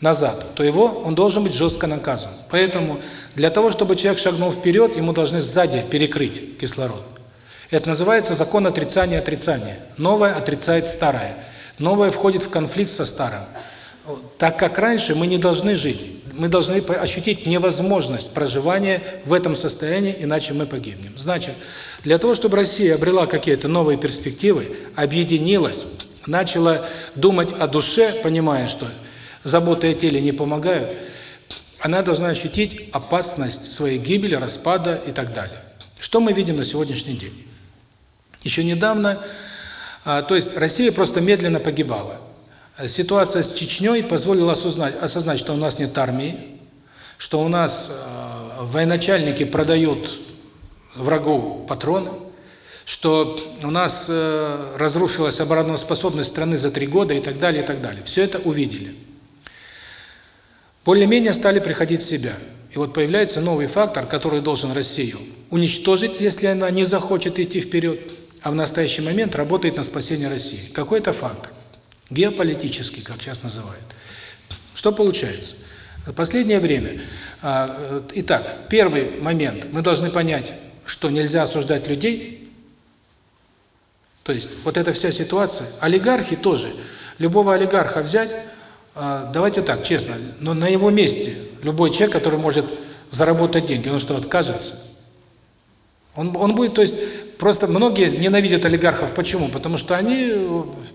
Speaker 1: назад, то его он должен быть жестко наказан. Поэтому для того, чтобы человек шагнул вперед, ему должны сзади перекрыть кислород. Это называется закон отрицания отрицания. Новое отрицает старое. Новое входит в конфликт со старым. Так как раньше мы не должны жить, мы должны ощутить невозможность проживания в этом состоянии, иначе мы погибнем. Значит, для того, чтобы Россия обрела какие-то новые перспективы, объединилась, начала думать о душе, понимая, что заботы о теле не помогают, она должна ощутить опасность своей гибели, распада и так далее. Что мы видим на сегодняшний день? Еще недавно, а, то есть Россия просто медленно погибала. Ситуация с Чечней позволила осознать, осознать, что у нас нет армии, что у нас э, военачальники продают врагу патроны, что у нас э, разрушилась обороноспособность страны за три года и так далее, и так далее. Все это увидели. Более-менее стали приходить в себя. И вот появляется новый фактор, который должен Россию уничтожить, если она не захочет идти вперед, а в настоящий момент работает на спасение России. Какой это фактор? Геополитический, как сейчас называют. Что получается? Последнее время, а, э, итак, первый момент, мы должны понять, что нельзя осуждать людей. То есть вот эта вся ситуация, олигархи тоже, любого олигарха взять, а, давайте так, честно, но на его месте любой человек, который может заработать деньги, он что, откажется? Он, он будет, то есть, просто многие ненавидят олигархов. Почему? Потому что они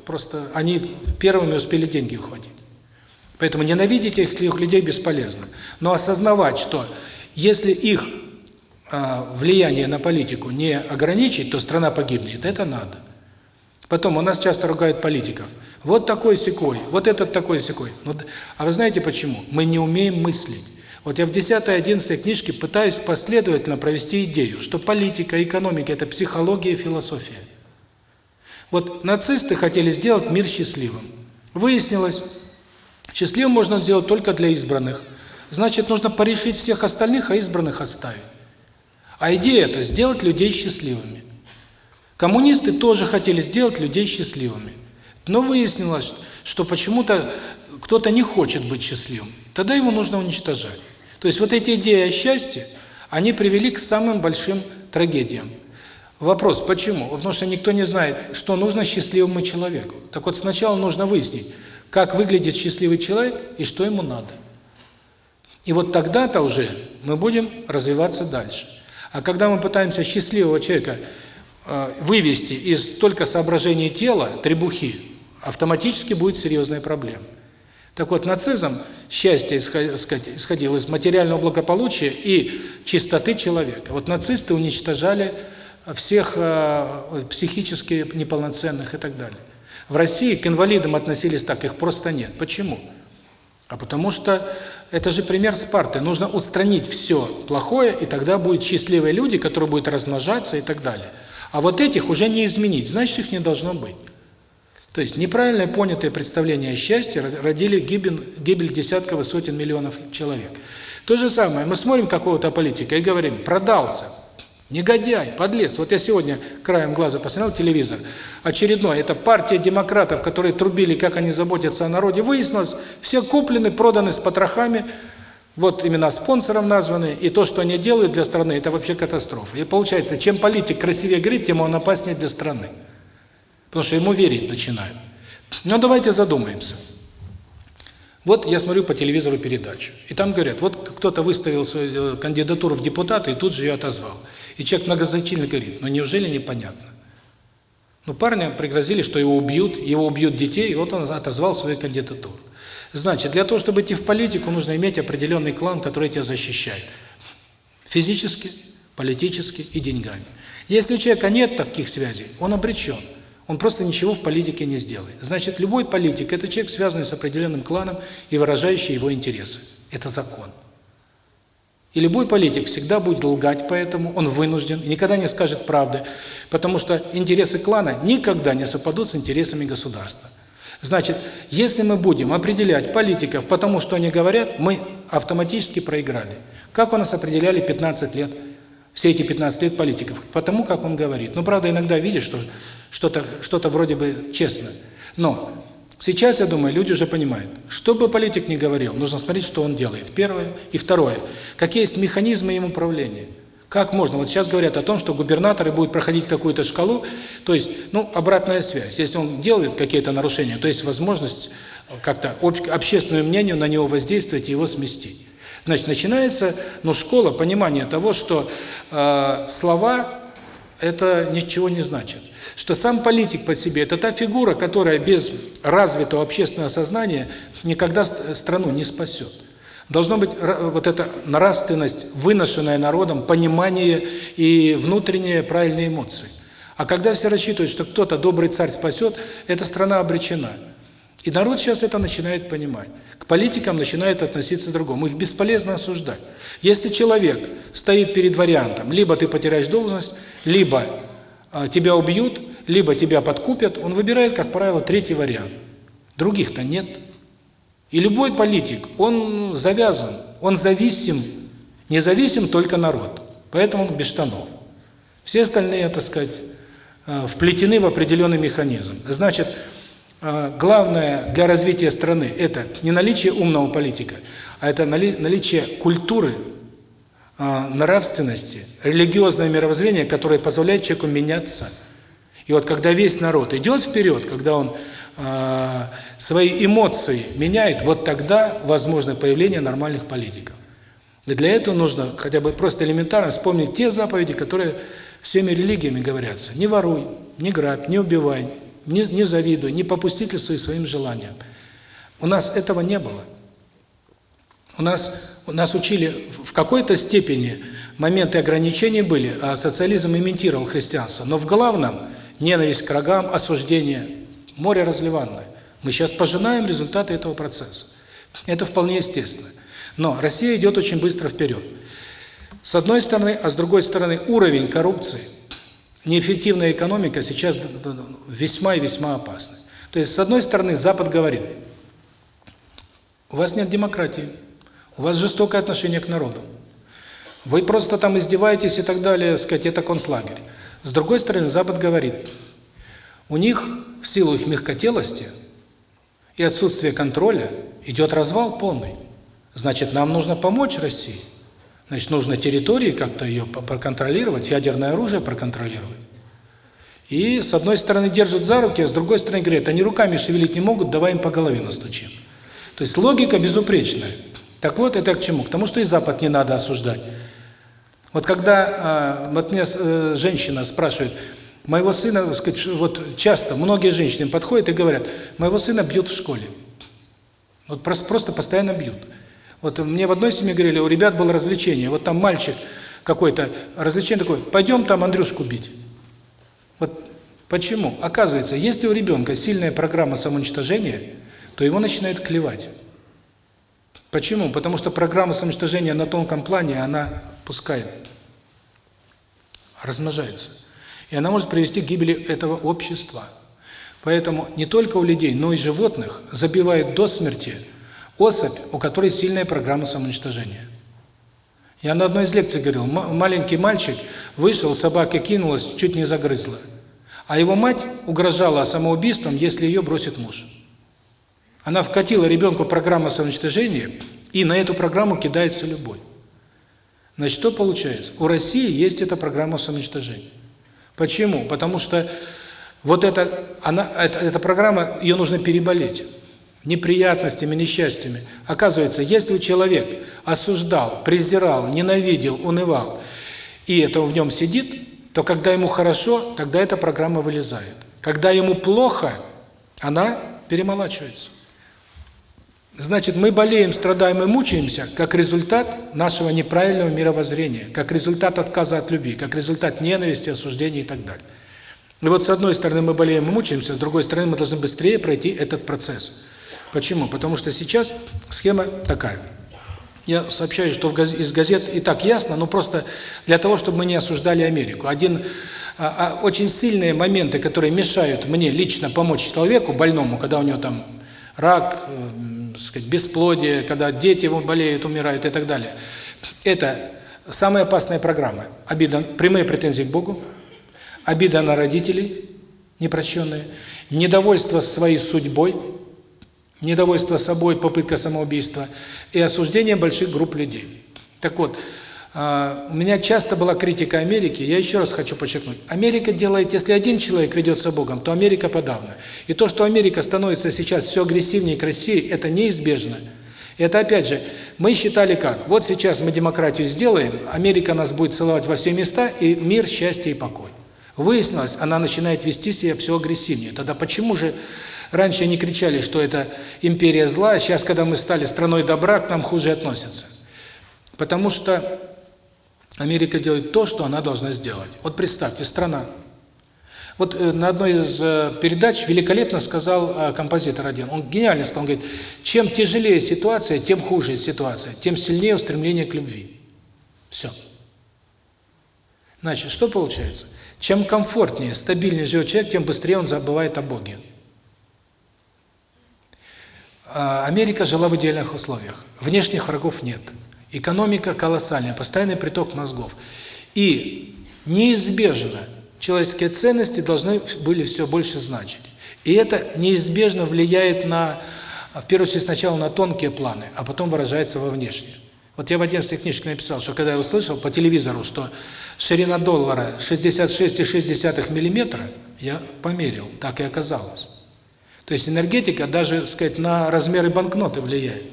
Speaker 1: просто, они первыми успели деньги ухватить. Поэтому ненавидеть этих людей бесполезно. Но осознавать, что если их э, влияние на политику не ограничить, то страна погибнет, это надо. Потом, у нас часто ругают политиков. Вот такой секой, вот этот такой секой. Ну, а вы знаете почему? Мы не умеем мыслить. Вот я в 10-11 книжке пытаюсь последовательно провести идею, что политика, экономика – это психология и философия. Вот нацисты хотели сделать мир счастливым. Выяснилось, счастливым можно сделать только для избранных. Значит, нужно порешить всех остальных, а избранных оставить. А идея – это сделать людей счастливыми. Коммунисты тоже хотели сделать людей счастливыми. Но выяснилось, что почему-то кто-то не хочет быть счастливым. Тогда его нужно уничтожать. То есть вот эти идеи о счастье, они привели к самым большим трагедиям. Вопрос, почему? Потому что никто не знает, что нужно счастливому человеку. Так вот, сначала нужно выяснить, как выглядит счастливый человек и что ему надо. И вот тогда-то уже мы будем развиваться дальше. А когда мы пытаемся счастливого человека э, вывести из только соображений тела, требухи, автоматически будет серьезная проблема. Так вот, нацизм счастье исходило из материального благополучия и чистоты человека. Вот нацисты уничтожали всех э, психически неполноценных и так далее. В России к инвалидам относились так, их просто нет. Почему? А потому что это же пример Спарты. Нужно устранить все плохое, и тогда будут счастливые люди, которые будут размножаться и так далее. А вот этих уже не изменить, значит их не должно быть. То есть неправильно понятые представления о счастье родили гибель, гибель десятков и сотен миллионов человек. То же самое, мы смотрим какого-то политика и говорим, продался, негодяй, подлец. Вот я сегодня краем глаза посмотрел телевизор, очередной, это партия демократов, которые трубили, как они заботятся о народе, выяснилось, все куплены, проданы с потрохами, вот имена спонсором названы, и то, что они делают для страны, это вообще катастрофа. И получается, чем политик красивее говорит, тем он опаснее для страны. Потому что ему верить начинают. Но давайте задумаемся. Вот я смотрю по телевизору передачу, и там говорят, вот кто-то выставил свою э, кандидатуру в депутаты и тут же ее отозвал. И человек многозначительно говорит, ну неужели непонятно? Ну парня пригрозили, что его убьют, его убьют детей, и вот он отозвал свою кандидатуру. Значит, для того, чтобы идти в политику, нужно иметь определенный клан, который тебя защищает. Физически, политически и деньгами. Если у человека нет таких связей, он обречен. Он просто ничего в политике не сделает. Значит, любой политик – это человек, связанный с определенным кланом и выражающий его интересы. Это закон. И любой политик всегда будет лгать поэтому, он вынужден, никогда не скажет правды, потому что интересы клана никогда не совпадут с интересами государства. Значит, если мы будем определять политиков потому, что они говорят, мы автоматически проиграли. Как у нас определяли 15 лет все эти 15 лет политиков, потому как он говорит. Ну, правда, иногда видишь, что что-то что-то вроде бы честно. Но сейчас, я думаю, люди уже понимают, что бы политик ни говорил, нужно смотреть, что он делает. Первое. И второе. Какие есть механизмы им управления. Как можно? Вот сейчас говорят о том, что губернаторы будут проходить какую-то шкалу, то есть, ну, обратная связь. Если он делает какие-то нарушения, то есть возможность как-то общественному мнению на него воздействовать и его сместить. Значит, начинается, ну, школа понимания того, что э, слова это ничего не значит. Что сам политик по себе – это та фигура, которая без развитого общественного сознания никогда страну не спасет. Должна быть вот эта нравственность, выношенная народом, понимание и внутренние правильные эмоции. А когда все рассчитывают, что кто-то, добрый царь, спасет, эта страна обречена. И народ сейчас это начинает понимать. К политикам начинает относиться другому. Их бесполезно осуждать. Если человек стоит перед вариантом, либо ты потеряешь должность, либо тебя убьют, либо тебя подкупят, он выбирает, как правило, третий вариант. Других-то нет. И любой политик, он завязан, он зависим, не зависим только народ. Поэтому он без штанов. Все остальные, так сказать, э, вплетены в определенный механизм. Значит, э, главное для развития страны – это не наличие умного политика, а это наличие культуры, нравственности, религиозное мировоззрение, которое позволяет человеку меняться. И вот когда весь народ идет вперед, когда он свои эмоции меняет, вот тогда возможно появление нормальных политиков. И для этого нужно хотя бы просто элементарно вспомнить те заповеди, которые всеми религиями говорятся. Не воруй, не грабь, не убивай, не, не завидуй, не попустительствуй своим желаниям. У нас этого не было. У нас, нас учили в какой-то степени моменты ограничений были, а социализм имитировал христианство. Но в главном ненависть к врагам, осуждение, море разливанное. Мы сейчас пожинаем результаты этого процесса. Это вполне естественно. Но Россия идет очень быстро вперед. С одной стороны, а с другой стороны, уровень коррупции, неэффективная экономика сейчас весьма и весьма опасны. То есть, с одной стороны, Запад говорит, у вас нет демократии, у вас жестокое отношение к народу, вы просто там издеваетесь и так далее, сказать, это концлагерь. С другой стороны, Запад говорит, у них в силу их мягкотелости и отсутствия контроля идет развал полный. Значит, нам нужно помочь России. Значит, нужно территории как-то ее проконтролировать, ядерное оружие проконтролировать. И с одной стороны держат за руки, а с другой стороны говорят, они руками шевелить не могут, давай им по голове настучим. То есть логика безупречная. Так вот, это к чему? К тому, что и Запад не надо осуждать. Вот когда э, вот меня э, женщина спрашивает, моего сына, вот часто многие женщины подходят и говорят, моего сына бьют в школе. Вот просто, просто постоянно бьют. Вот мне в одной семье говорили, у ребят было развлечение. Вот там мальчик какой-то, развлечение такое, пойдем там Андрюшку бить. Вот почему? Оказывается, если у ребенка сильная программа самоуничтожения, то его начинает клевать. Почему? Потому что программа самоуничтожения на тонком плане, она пускает, размножается. И она может привести к гибели этого общества. Поэтому не только у людей, но и животных забивают до смерти особь, у которой сильная программа самоуничтожения. Я на одной из лекций говорил, маленький мальчик вышел, собака кинулась, чуть не загрызла. А его мать угрожала самоубийством, если ее бросит муж. Она вкатила ребенку программу самоуничтожения, и на эту программу кидается любой. Значит, что получается? У России есть эта программа самоуничтожения. Почему? Потому что вот эта, она, эта, эта программа, ее нужно переболеть неприятностями, несчастьями. Оказывается, если человек осуждал, презирал, ненавидел, унывал, и это в нем сидит, то когда ему хорошо, тогда эта программа вылезает. Когда ему плохо, она перемолачивается. Значит, мы болеем, страдаем и мучаемся как результат нашего неправильного мировоззрения, как результат отказа от любви, как результат ненависти, осуждения и так далее. И вот с одной стороны мы болеем и мучаемся, с другой стороны мы должны быстрее пройти этот процесс. Почему? Потому что сейчас схема такая. Я сообщаю, что из газет и так ясно, но просто для того, чтобы мы не осуждали Америку. Один а, а, очень сильные моменты, которые мешают мне лично помочь человеку больному, когда у него там рак, э, сказать, бесплодие, когда дети болеют, умирают и так далее. Это самая опасная программа. Обида, прямые претензии к Богу, обида на родителей непрощенные, недовольство своей судьбой, недовольство собой, попытка самоубийства и осуждение больших групп людей. Так вот, у меня часто была критика Америки, я еще раз хочу подчеркнуть. Америка делает, если один человек ведется Богом, то Америка подавно. И то, что Америка становится сейчас все агрессивнее к России, это неизбежно. Это опять же, мы считали как? Вот сейчас мы демократию сделаем, Америка нас будет целовать во все места, и мир, счастье и покой. Выяснилось, она начинает вести себя все агрессивнее. Тогда почему же Раньше они кричали, что это империя зла, а сейчас, когда мы стали страной добра, к нам хуже относятся. Потому что Америка делает то, что она должна сделать. Вот представьте, страна. Вот э, на одной из э, передач великолепно сказал э, композитор один. Он гениально сказал, он говорит, чем тяжелее ситуация, тем хуже ситуация, тем сильнее устремление к любви. Все. Значит, что получается? Чем комфортнее, стабильнее живет человек, тем быстрее он забывает о Боге. А, Америка жила в идеальных условиях. Внешних врагов нет. Экономика колоссальная, постоянный приток мозгов. И неизбежно человеческие ценности должны были все больше значить. И это неизбежно влияет на, в первую очередь, сначала на тонкие планы, а потом выражается во внешние. Вот я в 11 книжке написал, что когда я услышал по телевизору, что ширина доллара 66,6 миллиметра, я померил, так и оказалось. То есть энергетика даже, сказать, на размеры банкноты влияет.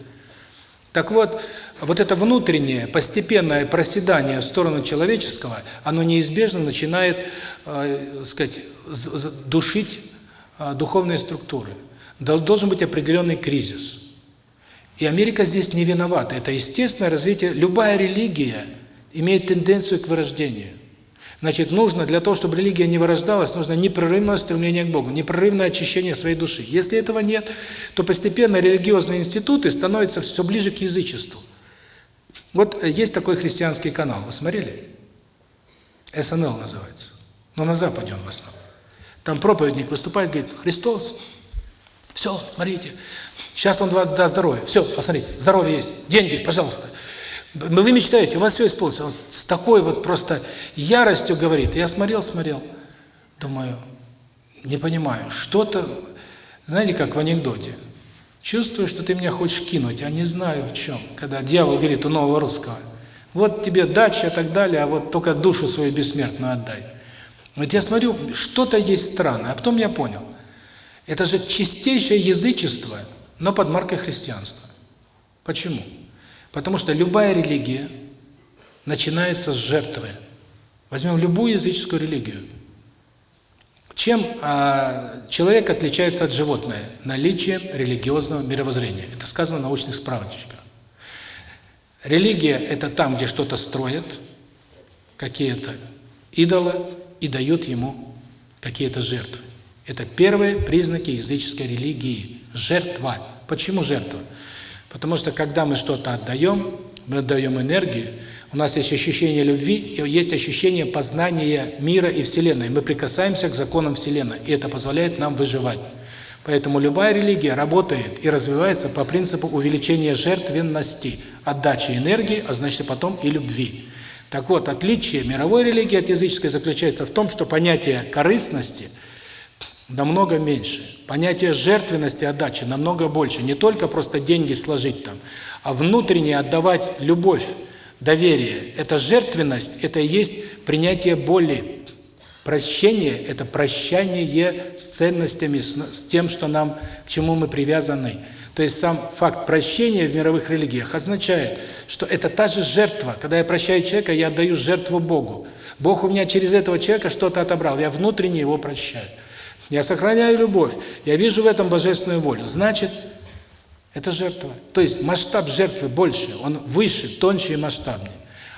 Speaker 1: Так вот, вот это внутреннее, постепенное проседание в сторону человеческого, оно неизбежно начинает, э, сказать, душить э, духовные структуры. Должен быть определенный кризис. И Америка здесь не виновата. Это естественное развитие. Любая религия имеет тенденцию к вырождению. Значит, нужно для того, чтобы религия не вырождалась, нужно непрерывное стремление к Богу, непрерывное очищение своей души. Если этого нет, то постепенно религиозные институты становятся все ближе к язычеству. Вот есть такой христианский канал, вы смотрели? СНЛ называется. Но на Западе он в основном. Там проповедник выступает, говорит, Христос, все, смотрите, сейчас он вас даст здоровье. Все, посмотрите, здоровье есть, деньги, пожалуйста. Вы мечтаете, у вас все исполнится. Он с такой вот просто яростью говорит. Я смотрел, смотрел, думаю, не понимаю, что-то, знаете, как в анекдоте. Чувствую, что ты меня хочешь кинуть, а не знаю в чем. Когда дьявол говорит у нового русского, вот тебе дача и так далее, а вот только душу свою бессмертную отдай. Вот я смотрю, что-то есть странное, а потом я понял. Это же чистейшее язычество, но под маркой христианства. Почему? Потому что любая религия начинается с жертвы. Возьмем любую языческую религию. Чем а, человек отличается от животного? Наличием религиозного мировоззрения. Это сказано в научных справочниках. Религия – это там, где что-то строят, какие-то идолы, и дают ему какие-то жертвы. Это первые признаки языческой религии. Жертва. Почему жертва? Потому что когда мы что-то отдаем, мы отдаем энергию, у нас есть ощущение любви, и есть ощущение познания мира и Вселенной. Мы прикасаемся к законам Вселенной, и это позволяет нам выживать. Поэтому любая религия работает и развивается по принципу увеличения жертвенности, отдачи энергии, а значит потом и любви. Так вот, отличие мировой религии от языческой заключается в том, что понятие корыстности намного меньше, понятие жертвенности, отдачи намного больше. Не только просто деньги сложить там, а внутренне отдавать любовь, доверие. Это жертвенность, это и есть принятие боли. Прощение – это прощание с ценностями, с тем, что нам, к чему мы привязаны. То есть сам факт прощения в мировых религиях означает, что это та же жертва. Когда я прощаю человека, я отдаю жертву Богу. Бог у меня через этого человека что-то отобрал, я внутренне его прощаю. Я сохраняю любовь, я вижу в этом божественную волю. Значит, это жертва. То есть масштаб жертвы больше, он выше, тоньше и масштабнее.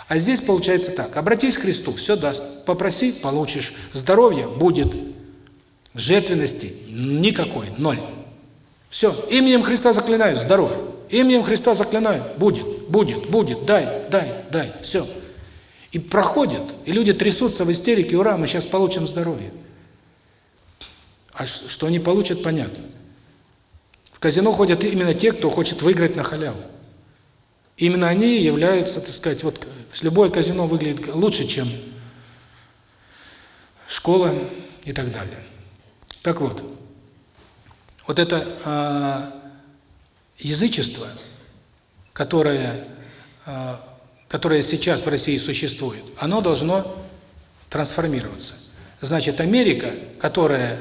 Speaker 1: А здесь получается так. Обратись к Христу, все даст. Попроси, получишь. Здоровье будет. Жертвенности никакой, ноль. Все, именем Христа заклинаю, здоров. Именем Христа заклинаю, будет, будет, будет, дай, дай, дай, все. И проходит, и люди трясутся в истерике, ура, мы сейчас получим здоровье. А что они получат, понятно. Казино ходят именно те, кто хочет выиграть на халяву. Именно они являются, так сказать, вот любое казино выглядит лучше, чем школа и так далее. Так вот, вот это э, язычество, которое, э, которое сейчас в России существует, оно должно трансформироваться. Значит, Америка, которая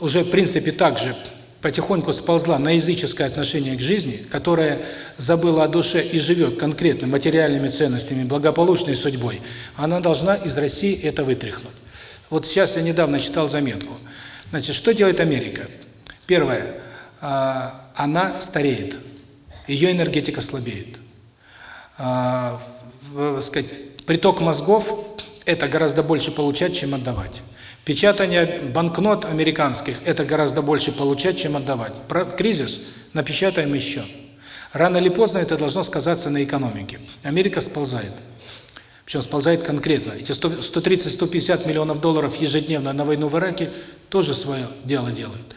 Speaker 1: уже в принципе также потихоньку сползла на языческое отношение к жизни, которая забыла о душе и живет конкретно материальными ценностями, благополучной судьбой, она должна из России это вытряхнуть. Вот сейчас я недавно читал заметку. Значит, что делает Америка? Первое, а, она стареет, ее энергетика слабеет. А, сказать, приток мозгов – это гораздо больше получать, чем отдавать. Печатание банкнот американских – это гораздо больше получать, чем отдавать. Про кризис – напечатаем еще. Рано или поздно это должно сказаться на экономике. Америка сползает. Причем сползает конкретно. Эти 130-150 миллионов долларов ежедневно на войну в Ираке тоже свое дело делают.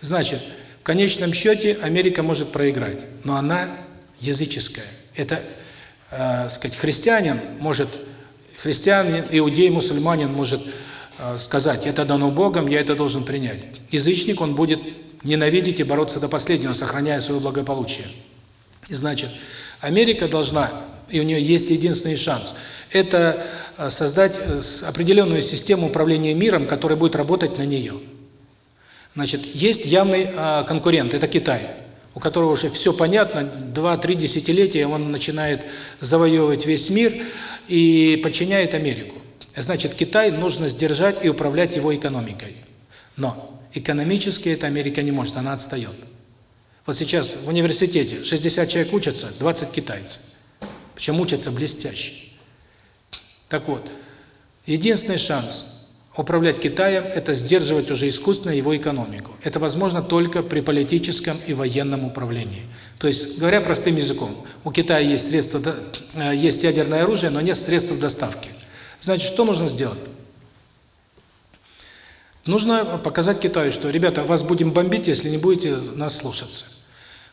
Speaker 1: Значит, в конечном счете Америка может проиграть, но она языческая. Это, э, сказать, христианин может, христианин, иудей, мусульманин может сказать, это дано Богом, я это должен принять. Язычник, он будет ненавидеть и бороться до последнего, сохраняя свое благополучие. И значит, Америка должна, и у нее есть единственный шанс, это э, создать э, определенную систему управления миром, которая будет работать на нее. Значит, есть явный э, конкурент, это Китай, у которого уже все понятно, 2-3 десятилетия он начинает завоевывать весь мир и подчиняет Америку. Значит, Китай нужно сдержать и управлять его экономикой. Но экономически это Америка не может, она отстает. Вот сейчас в университете 60 человек учатся, 20 китайцев. Причем учатся блестяще. Так вот, единственный шанс управлять Китаем – это сдерживать уже искусственно его экономику. Это возможно только при политическом и военном управлении. То есть, говоря простым языком, у Китая есть средства, э, есть ядерное оружие, но нет средств доставки. Значит, что нужно сделать? Нужно показать Китаю, что, ребята, вас будем бомбить, если не будете нас слушаться.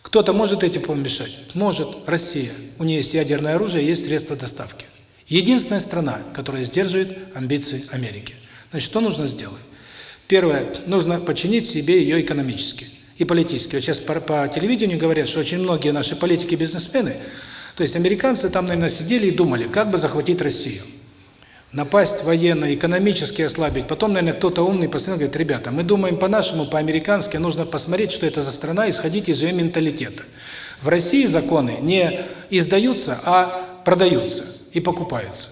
Speaker 1: Кто-то может этим помешать? Может. Россия. У нее есть ядерное оружие, есть средства доставки. Единственная страна, которая сдерживает амбиции Америки. Значит, что нужно сделать? Первое, нужно подчинить себе ее экономически и политически. Вот сейчас по, по телевидению говорят, что очень многие наши политики-бизнесмены, то есть американцы там, наверное, сидели и думали, как бы захватить Россию напасть военно, экономически ослабить. Потом, наверное, кто-то умный посмотрел, говорит, ребята, мы думаем по-нашему, по-американски, нужно посмотреть, что это за страна, исходить из ее менталитета. В России законы не издаются, а продаются и покупаются.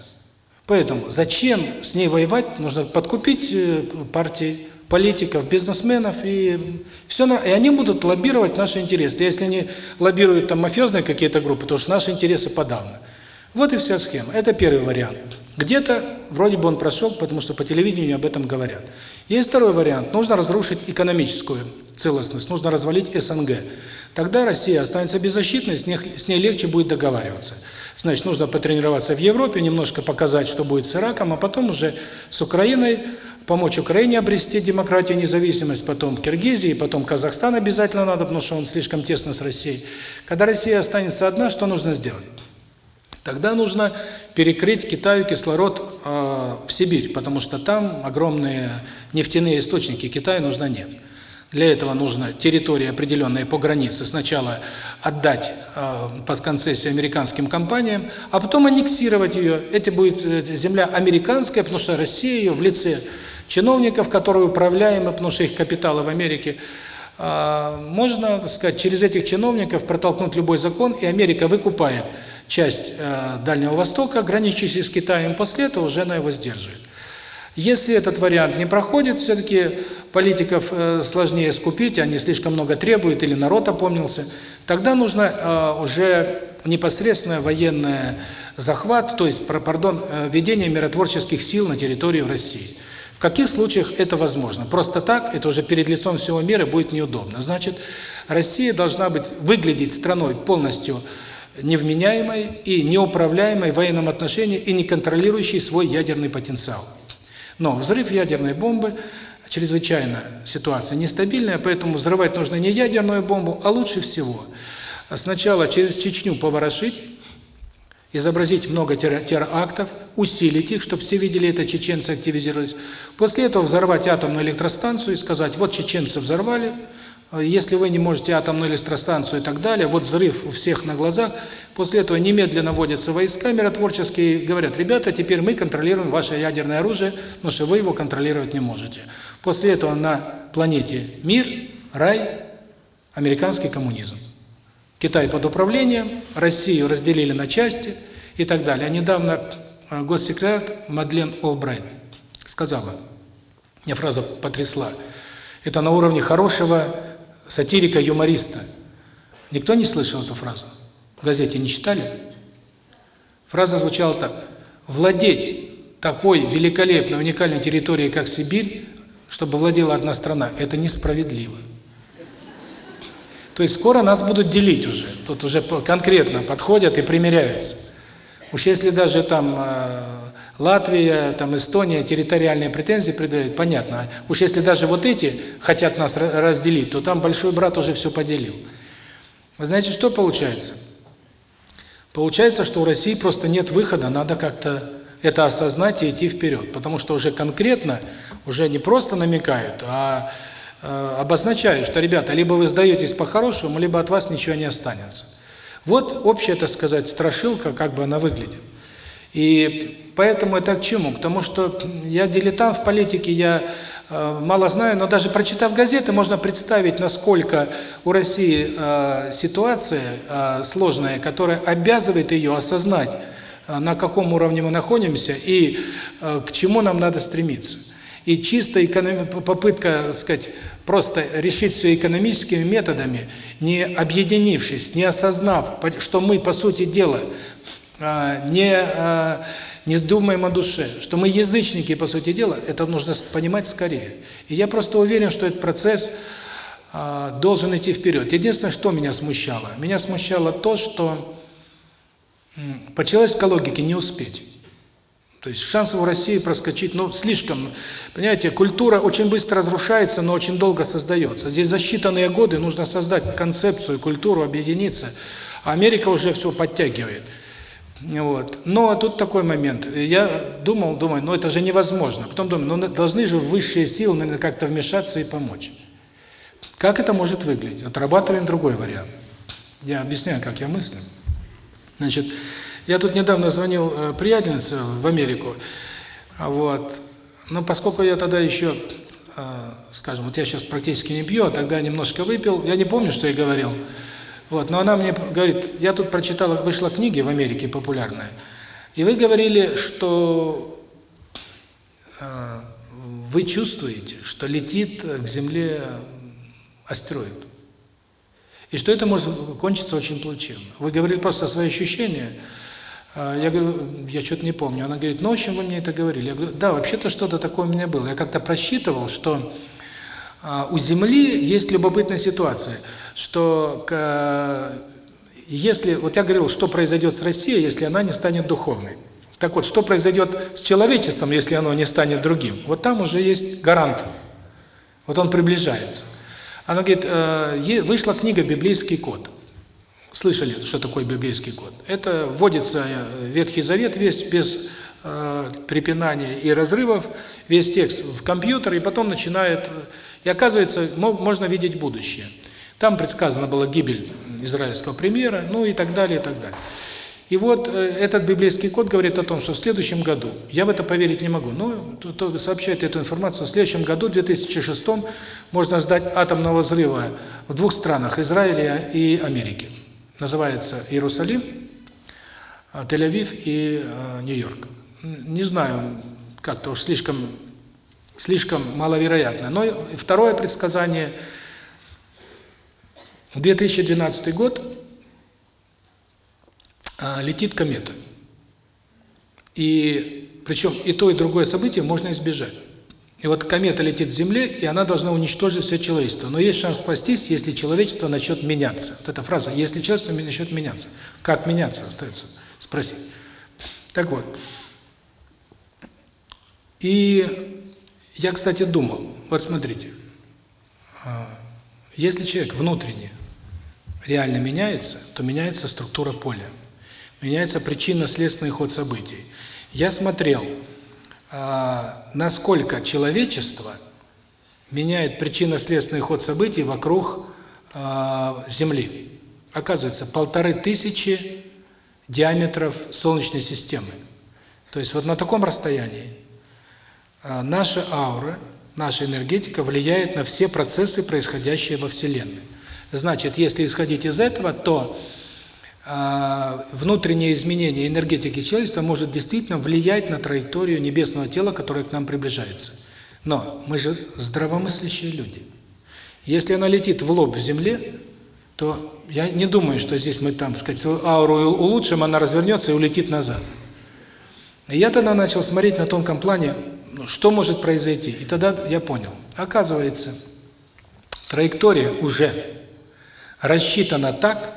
Speaker 1: Поэтому зачем с ней воевать? Нужно подкупить э, партии, политиков, бизнесменов, и все, и они будут лоббировать наши интересы. Если они лоббируют там мафиозные какие-то группы, то уж наши интересы подавно. Вот и вся схема. Это первый вариант. Где-то вроде бы он прошел, потому что по телевидению об этом говорят. Есть второй вариант. Нужно разрушить экономическую целостность, нужно развалить СНГ. Тогда Россия останется беззащитной, с ней, с ней легче будет договариваться. Значит, нужно потренироваться в Европе, немножко показать, что будет с Ираком, а потом уже с Украиной, помочь Украине обрести демократию, независимость, потом Киргизии, потом Казахстан обязательно надо, потому что он слишком тесно с Россией. Когда Россия останется одна, что нужно сделать? Тогда нужно перекрыть Китаю кислород э, в Сибирь, потому что там огромные нефтяные источники, Китаю нужна нефть. Для этого нужно территории определенные по границе сначала отдать э, под концессию американским компаниям, а потом аннексировать ее. Это будет земля американская, потому что Россия ее в лице чиновников, которые управляемы, потому что их капиталы в Америке, э, можно, так сказать, через этих чиновников протолкнуть любой закон, и Америка выкупает часть э, Дальнего Востока, граничащей с Китаем, после этого уже она его сдерживает. Если этот вариант не проходит, все-таки политиков э, сложнее скупить, они слишком много требуют, или народ опомнился, тогда нужно э, уже непосредственно военный захват, то есть, пардон, э, введение миротворческих сил на территорию России. В каких случаях это возможно? Просто так, это уже перед лицом всего мира будет неудобно. Значит, Россия должна быть, выглядеть страной полностью невменяемой и неуправляемой в военном отношении и не контролирующей свой ядерный потенциал. Но взрыв ядерной бомбы чрезвычайно ситуация нестабильная, поэтому взрывать нужно не ядерную бомбу, а лучше всего сначала через Чечню поворошить, изобразить много терактов, усилить их, чтобы все видели это, чеченцы активизировались. После этого взорвать атомную электростанцию и сказать, вот чеченцы взорвали, если вы не можете атомную электростанцию и так далее, вот взрыв у всех на глазах, после этого немедленно вводятся войска миротворческие и говорят, ребята, теперь мы контролируем ваше ядерное оружие, потому что вы его контролировать не можете. После этого на планете мир, рай, американский коммунизм. Китай под управлением, Россию разделили на части и так далее. А недавно э, госсекретарь Мадлен Олбрайт сказала, мне фраза потрясла, это на уровне хорошего сатирика-юмориста. Никто не слышал эту фразу? В газете не читали? Фраза звучала так. Владеть такой великолепной, уникальной территории, как Сибирь, чтобы владела одна страна, это несправедливо. То есть скоро нас будут делить уже. Тут уже конкретно подходят и примеряются. Уж если даже там э, Латвия, там Эстония территориальные претензии предъявляют, понятно. Уж если даже вот эти хотят нас разделить, то там большой брат уже все поделил. Вы знаете, что получается? Получается, что у России просто нет выхода, надо как-то это осознать и идти вперед. Потому что уже конкретно, уже не просто намекают, а э, обозначают, что, ребята, либо вы сдаетесь по-хорошему, либо от вас ничего не останется. Вот общая, так сказать, страшилка, как бы она выглядит. И поэтому это к чему? К тому, что я дилетант в политике, я э, мало знаю, но даже прочитав газеты, можно представить, насколько у России э, ситуация э, сложная, которая обязывает ее осознать, на каком уровне мы находимся и к чему нам надо стремиться. И чисто экономи... попытка, так сказать, просто решить все экономическими методами, не объединившись, не осознав, что мы, по сути дела, не а, не думаем о душе, что мы язычники, по сути дела, это нужно понимать скорее. И я просто уверен, что этот процесс а, должен идти вперед. Единственное, что меня смущало, меня смущало то, что по человеческой логике не успеть. То есть шансов в России проскочить, ну, слишком, понимаете, культура очень быстро разрушается, но очень долго создается. Здесь за считанные годы нужно создать концепцию, культуру, объединиться. А Америка уже все подтягивает. Вот. Но тут такой момент. Я думал, думаю, ну это же невозможно. Потом думаю, ну должны же высшие силы, наверное, как-то вмешаться и помочь. Как это может выглядеть? Отрабатываем другой вариант. Я объясняю, как я мыслю. Значит, я тут недавно звонил э, приятельнице в Америку. Вот. Но поскольку я тогда еще, э, скажем, вот я сейчас практически не пью, а тогда немножко выпил, я не помню, что я говорил. Вот, но она мне говорит, я тут прочитала, вышла книги в Америке популярная, и вы говорили, что э, вы чувствуете, что летит к Земле астероид. И что это может кончиться очень плачевно. Вы говорили просто свои ощущения. А, я говорю, я что-то не помню. Она говорит, ну, в общем, вы мне это говорили. Я говорю, да, вообще-то что-то такое у меня было. Я как-то просчитывал, что а, у Земли есть любопытная ситуация – что если, вот я говорил, что произойдет с Россией, если она не станет духовной. Так вот, что произойдет с человечеством, если оно не станет другим? Вот там уже есть гарант. Вот он приближается. Она говорит, э, вышла книга «Библейский код». Слышали, что такое библейский код? Это вводится э, Ветхий Завет весь, без э, препинания и разрывов, весь текст в компьютер, и потом начинает... И оказывается, можно видеть будущее. Там предсказана была гибель израильского премьера, ну и так далее, и так далее. И вот э, этот библейский код говорит о том, что в следующем году, я в это поверить не могу, но то, то сообщает эту информацию, в следующем году, в 2006, можно ждать атомного взрыва в двух странах, Израиля и Америки. Называется Иерусалим, э, Тель-Авив и э, Нью-Йорк. Не знаю, как-то уж слишком, слишком маловероятно. Но второе предсказание – в 2012 год а, летит комета. И причем и то, и другое событие можно избежать. И вот комета летит к Земле, и она должна уничтожить все человечество. Но есть шанс спастись, если человечество начнет меняться. Вот эта фраза «если человечество начнет меняться». Как меняться, остается спросить. Так вот. И я, кстати, думал, вот смотрите, а, если человек внутренне реально меняется, то меняется структура поля. Меняется причинно-следственный ход событий. Я смотрел, а, насколько человечество меняет причинно-следственный ход событий вокруг а, Земли. Оказывается, полторы тысячи диаметров Солнечной системы. То есть вот на таком расстоянии а, наша аура, наша энергетика влияет на все процессы, происходящие во Вселенной. Значит, если исходить из этого, то э, внутреннее изменение энергетики человечества может действительно влиять на траекторию небесного тела, которое к нам приближается. Но мы же здравомыслящие люди. Если она летит в лоб в Земле, то я не думаю, что здесь мы там, сказать, ауру улучшим, она развернется и улетит назад. И я тогда начал смотреть на тонком плане, ну, что может произойти. И тогда я понял. Оказывается, траектория уже рассчитана так,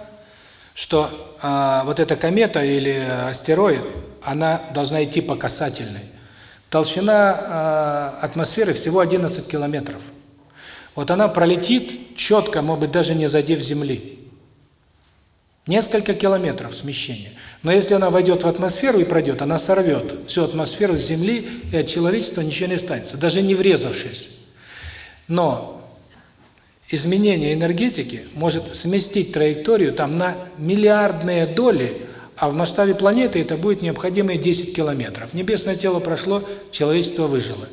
Speaker 1: что а, вот эта комета или астероид, она должна идти по касательной. Толщина а, атмосферы всего 11 километров. Вот она пролетит четко, может быть, даже не задев Земли. Несколько километров смещения. Но если она войдет в атмосферу и пройдет, она сорвет всю атмосферу с Земли, и от человечества ничего не останется, даже не врезавшись. Но изменение энергетики может сместить траекторию там на миллиардные доли, а в масштабе планеты это будет необходимые 10 километров. Небесное тело прошло, человечество выжило.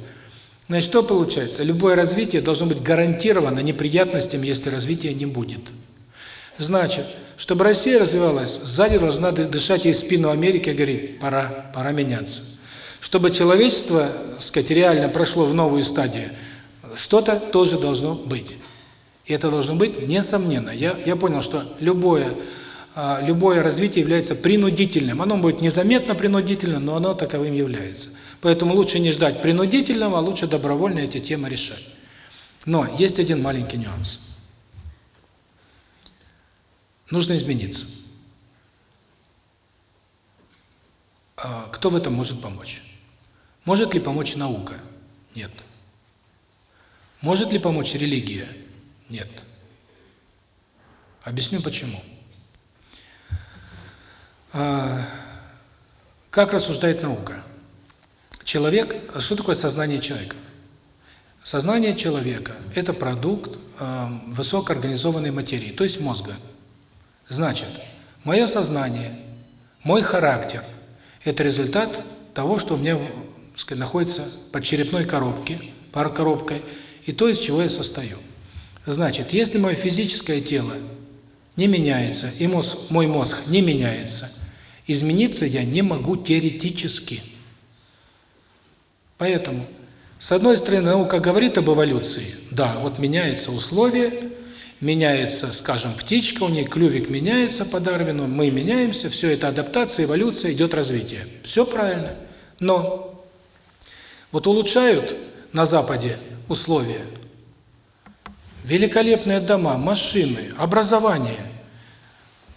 Speaker 1: Значит, что получается? Любое развитие должно быть гарантировано неприятностями, если развития не будет. Значит, чтобы Россия развивалась, сзади должна дышать ей спину Америки и говорить, пора, пора меняться. Чтобы человечество, сказать, реально прошло в новую стадию, что-то тоже должно быть. И это должно быть несомненно. Я, я понял, что любое, а, любое развитие является принудительным. Оно будет незаметно принудительным, но оно таковым является. Поэтому лучше не ждать принудительного, а лучше добровольно эти темы решать. Но есть один маленький нюанс. Нужно измениться. А кто в этом может помочь? Может ли помочь наука? Нет. Может ли помочь религия? Нет. Объясню почему. А, как рассуждает наука? Человек, что такое сознание человека? Сознание человека – это продукт э, высокоорганизованной материи, то есть мозга. Значит, мое сознание, мой характер – это результат того, что у меня сказать, находится под черепной коробке, пар коробкой, и то, из чего я состою. Значит, если мое физическое тело не меняется, и мозг, мой мозг не меняется, измениться я не могу теоретически. Поэтому, с одной стороны, наука говорит об эволюции. Да, вот меняются условия, меняется, скажем, птичка, у нее клювик меняется по Дарвину, мы меняемся, все это адаптация, эволюция, идет развитие. Все правильно. Но вот улучшают на Западе условия – Великолепные дома, машины, образование.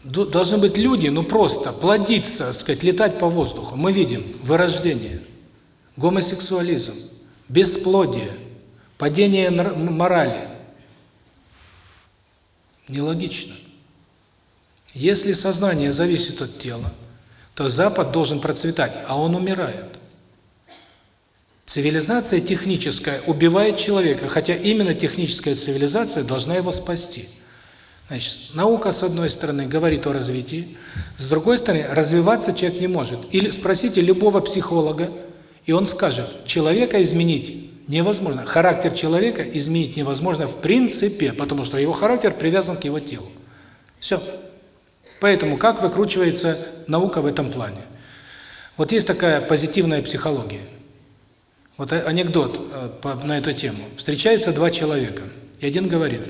Speaker 1: Должны быть люди, ну просто плодиться, сказать, летать по воздуху. Мы видим вырождение, гомосексуализм, бесплодие, падение морали. Нелогично. Если сознание зависит от тела, то Запад должен процветать, а он умирает. Цивилизация техническая убивает человека, хотя именно техническая цивилизация должна его спасти. Значит, наука, с одной стороны, говорит о развитии, с другой стороны, развиваться человек не может. Или спросите любого психолога, и он скажет, человека изменить невозможно. Характер человека изменить невозможно в принципе, потому что его характер привязан к его телу. Все. Поэтому как выкручивается наука в этом плане? Вот есть такая позитивная психология. Вот анекдот э, на эту тему. Встречаются два человека, и один говорит,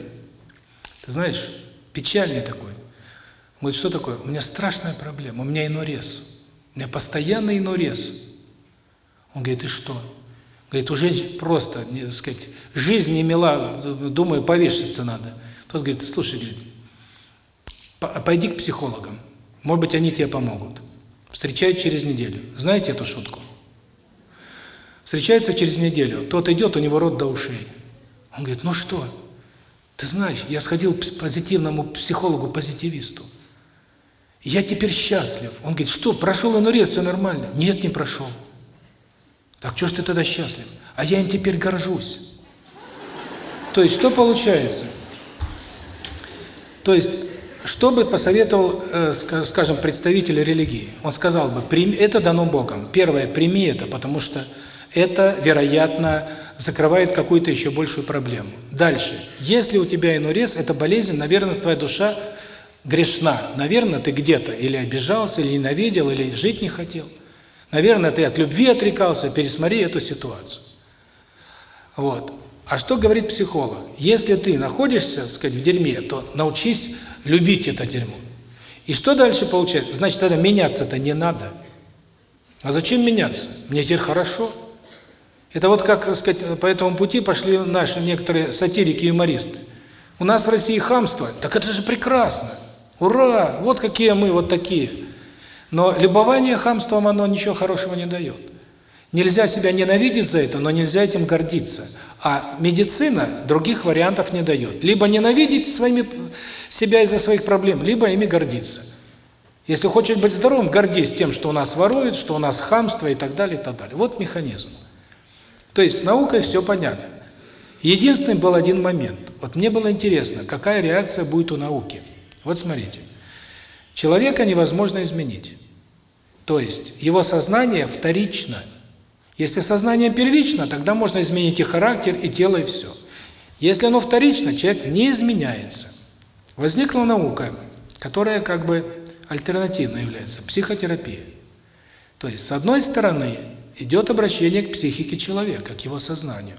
Speaker 1: ты знаешь, печальный такой. Говорит, что такое? У меня страшная проблема, у меня инорез. У меня постоянный инорез. Он говорит, и что? Говорит, уже просто, не, сказать, жизнь не мила, думаю, повешаться надо. Тот говорит, слушай, говорит, пойди к психологам, может быть, они тебе помогут. Встречают через неделю. Знаете эту шутку? Встречаются через неделю, тот идет, у него рот до ушей. Он говорит, ну что, ты знаешь, я сходил к позитивному психологу-позитивисту. Я теперь счастлив. Он говорит, что, прошел инурез, все нормально? Нет, не прошел. Так что ж ты тогда счастлив? А я им теперь горжусь. То есть, что получается? То есть, что бы посоветовал, э, скажем, представитель религии? Он сказал бы, это дано Богом. Первое, прими это, потому что это, вероятно, закрывает какую-то еще большую проблему. Дальше. Если у тебя инурез, это болезнь, наверное, твоя душа грешна. Наверное, ты где-то или обижался, или ненавидел, или жить не хотел. Наверное, ты от любви отрекался, пересмотри эту ситуацию. Вот. А что говорит психолог? Если ты находишься, так сказать, в дерьме, то научись любить это дерьмо. И что дальше получается? Значит, тогда меняться-то не надо. А зачем меняться? Мне теперь хорошо. Это вот как, так сказать, по этому пути пошли наши некоторые сатирики и юмористы. У нас в России хамство, так это же прекрасно. Ура! Вот какие мы, вот такие. Но любование хамством, оно ничего хорошего не дает. Нельзя себя ненавидеть за это, но нельзя этим гордиться. А медицина других вариантов не дает. Либо ненавидеть своими себя из-за своих проблем, либо ими гордиться. Если хочешь быть здоровым, гордись тем, что у нас воруют, что у нас хамство и так далее, и так далее. Вот механизм. То есть с наукой все понятно. Единственный был один момент. Вот мне было интересно, какая реакция будет у науки. Вот смотрите. Человека невозможно изменить. То есть его сознание вторично – если сознание первично, тогда можно изменить и характер, и тело, и все. Если оно вторично, человек не изменяется. Возникла наука, которая как бы альтернативно является, психотерапия. То есть, с одной стороны, идет обращение к психике человека, к его сознанию.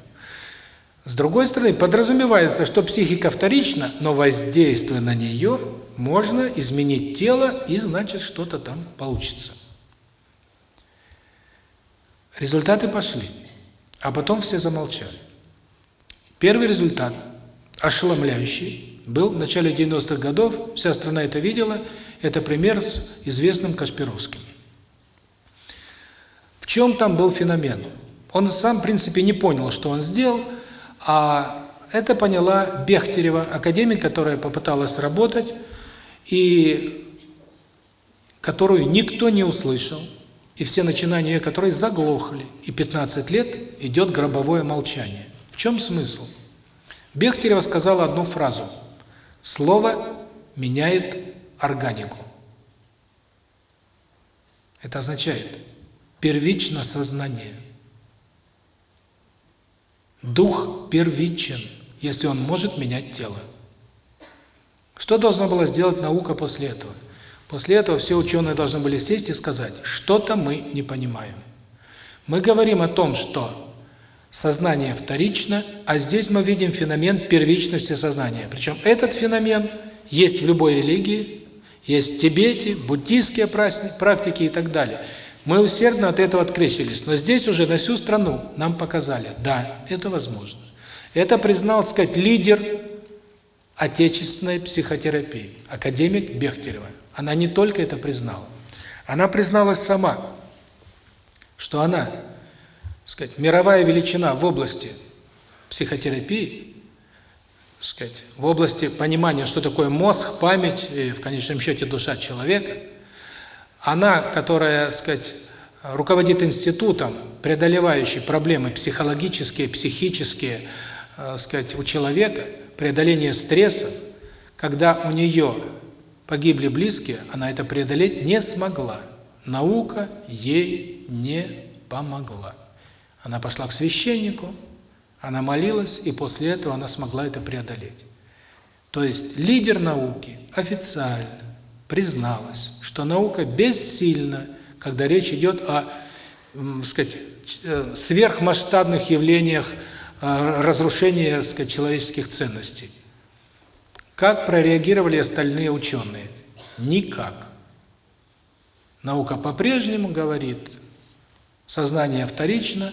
Speaker 1: С другой стороны, подразумевается, что психика вторична, но воздействуя на нее, можно изменить тело, и значит, что-то там получится. Результаты пошли, а потом все замолчали. Первый результат, ошеломляющий, был в начале 90-х годов, вся страна это видела, это пример с известным Кашпировским. В чем там был феномен? Он сам, в принципе, не понял, что он сделал, а это поняла Бехтерева, академик, которая попыталась работать, и которую никто не услышал, и все начинания которые заглохли, и 15 лет идет гробовое молчание. В чем смысл? Бехтерева сказала одну фразу. Слово меняет органику. Это означает первично сознание. Дух первичен, если он может менять тело. Что должна была сделать наука после этого? После этого все ученые должны были сесть и сказать, что-то мы не понимаем. Мы говорим о том, что сознание вторично, а здесь мы видим феномен первичности сознания. Причем этот феномен есть в любой религии, есть в Тибете, буддийские практики и так далее. Мы усердно от этого открещивались, но здесь уже на всю страну нам показали, да, это возможно. Это признал, так сказать, лидер отечественной психотерапии, академик Бехтерева. Она не только это признала. Она призналась сама, что она, сказать, мировая величина в области психотерапии, сказать, в области понимания, что такое мозг, память и, в конечном счете, душа человека. Она, которая, сказать, руководит институтом, преодолевающий проблемы психологические, психические, э, сказать, у человека, преодоление стрессов, когда у нее погибли близкие, она это преодолеть не смогла. Наука ей не помогла. Она пошла к священнику, она молилась, и после этого она смогла это преодолеть. То есть лидер науки официально призналась, что наука бессильна, когда речь идет о, сказать, э, сверхмасштабных явлениях э, разрушения, сказать, человеческих ценностей. Как прореагировали остальные ученые? Никак. Наука по-прежнему говорит, сознание вторично,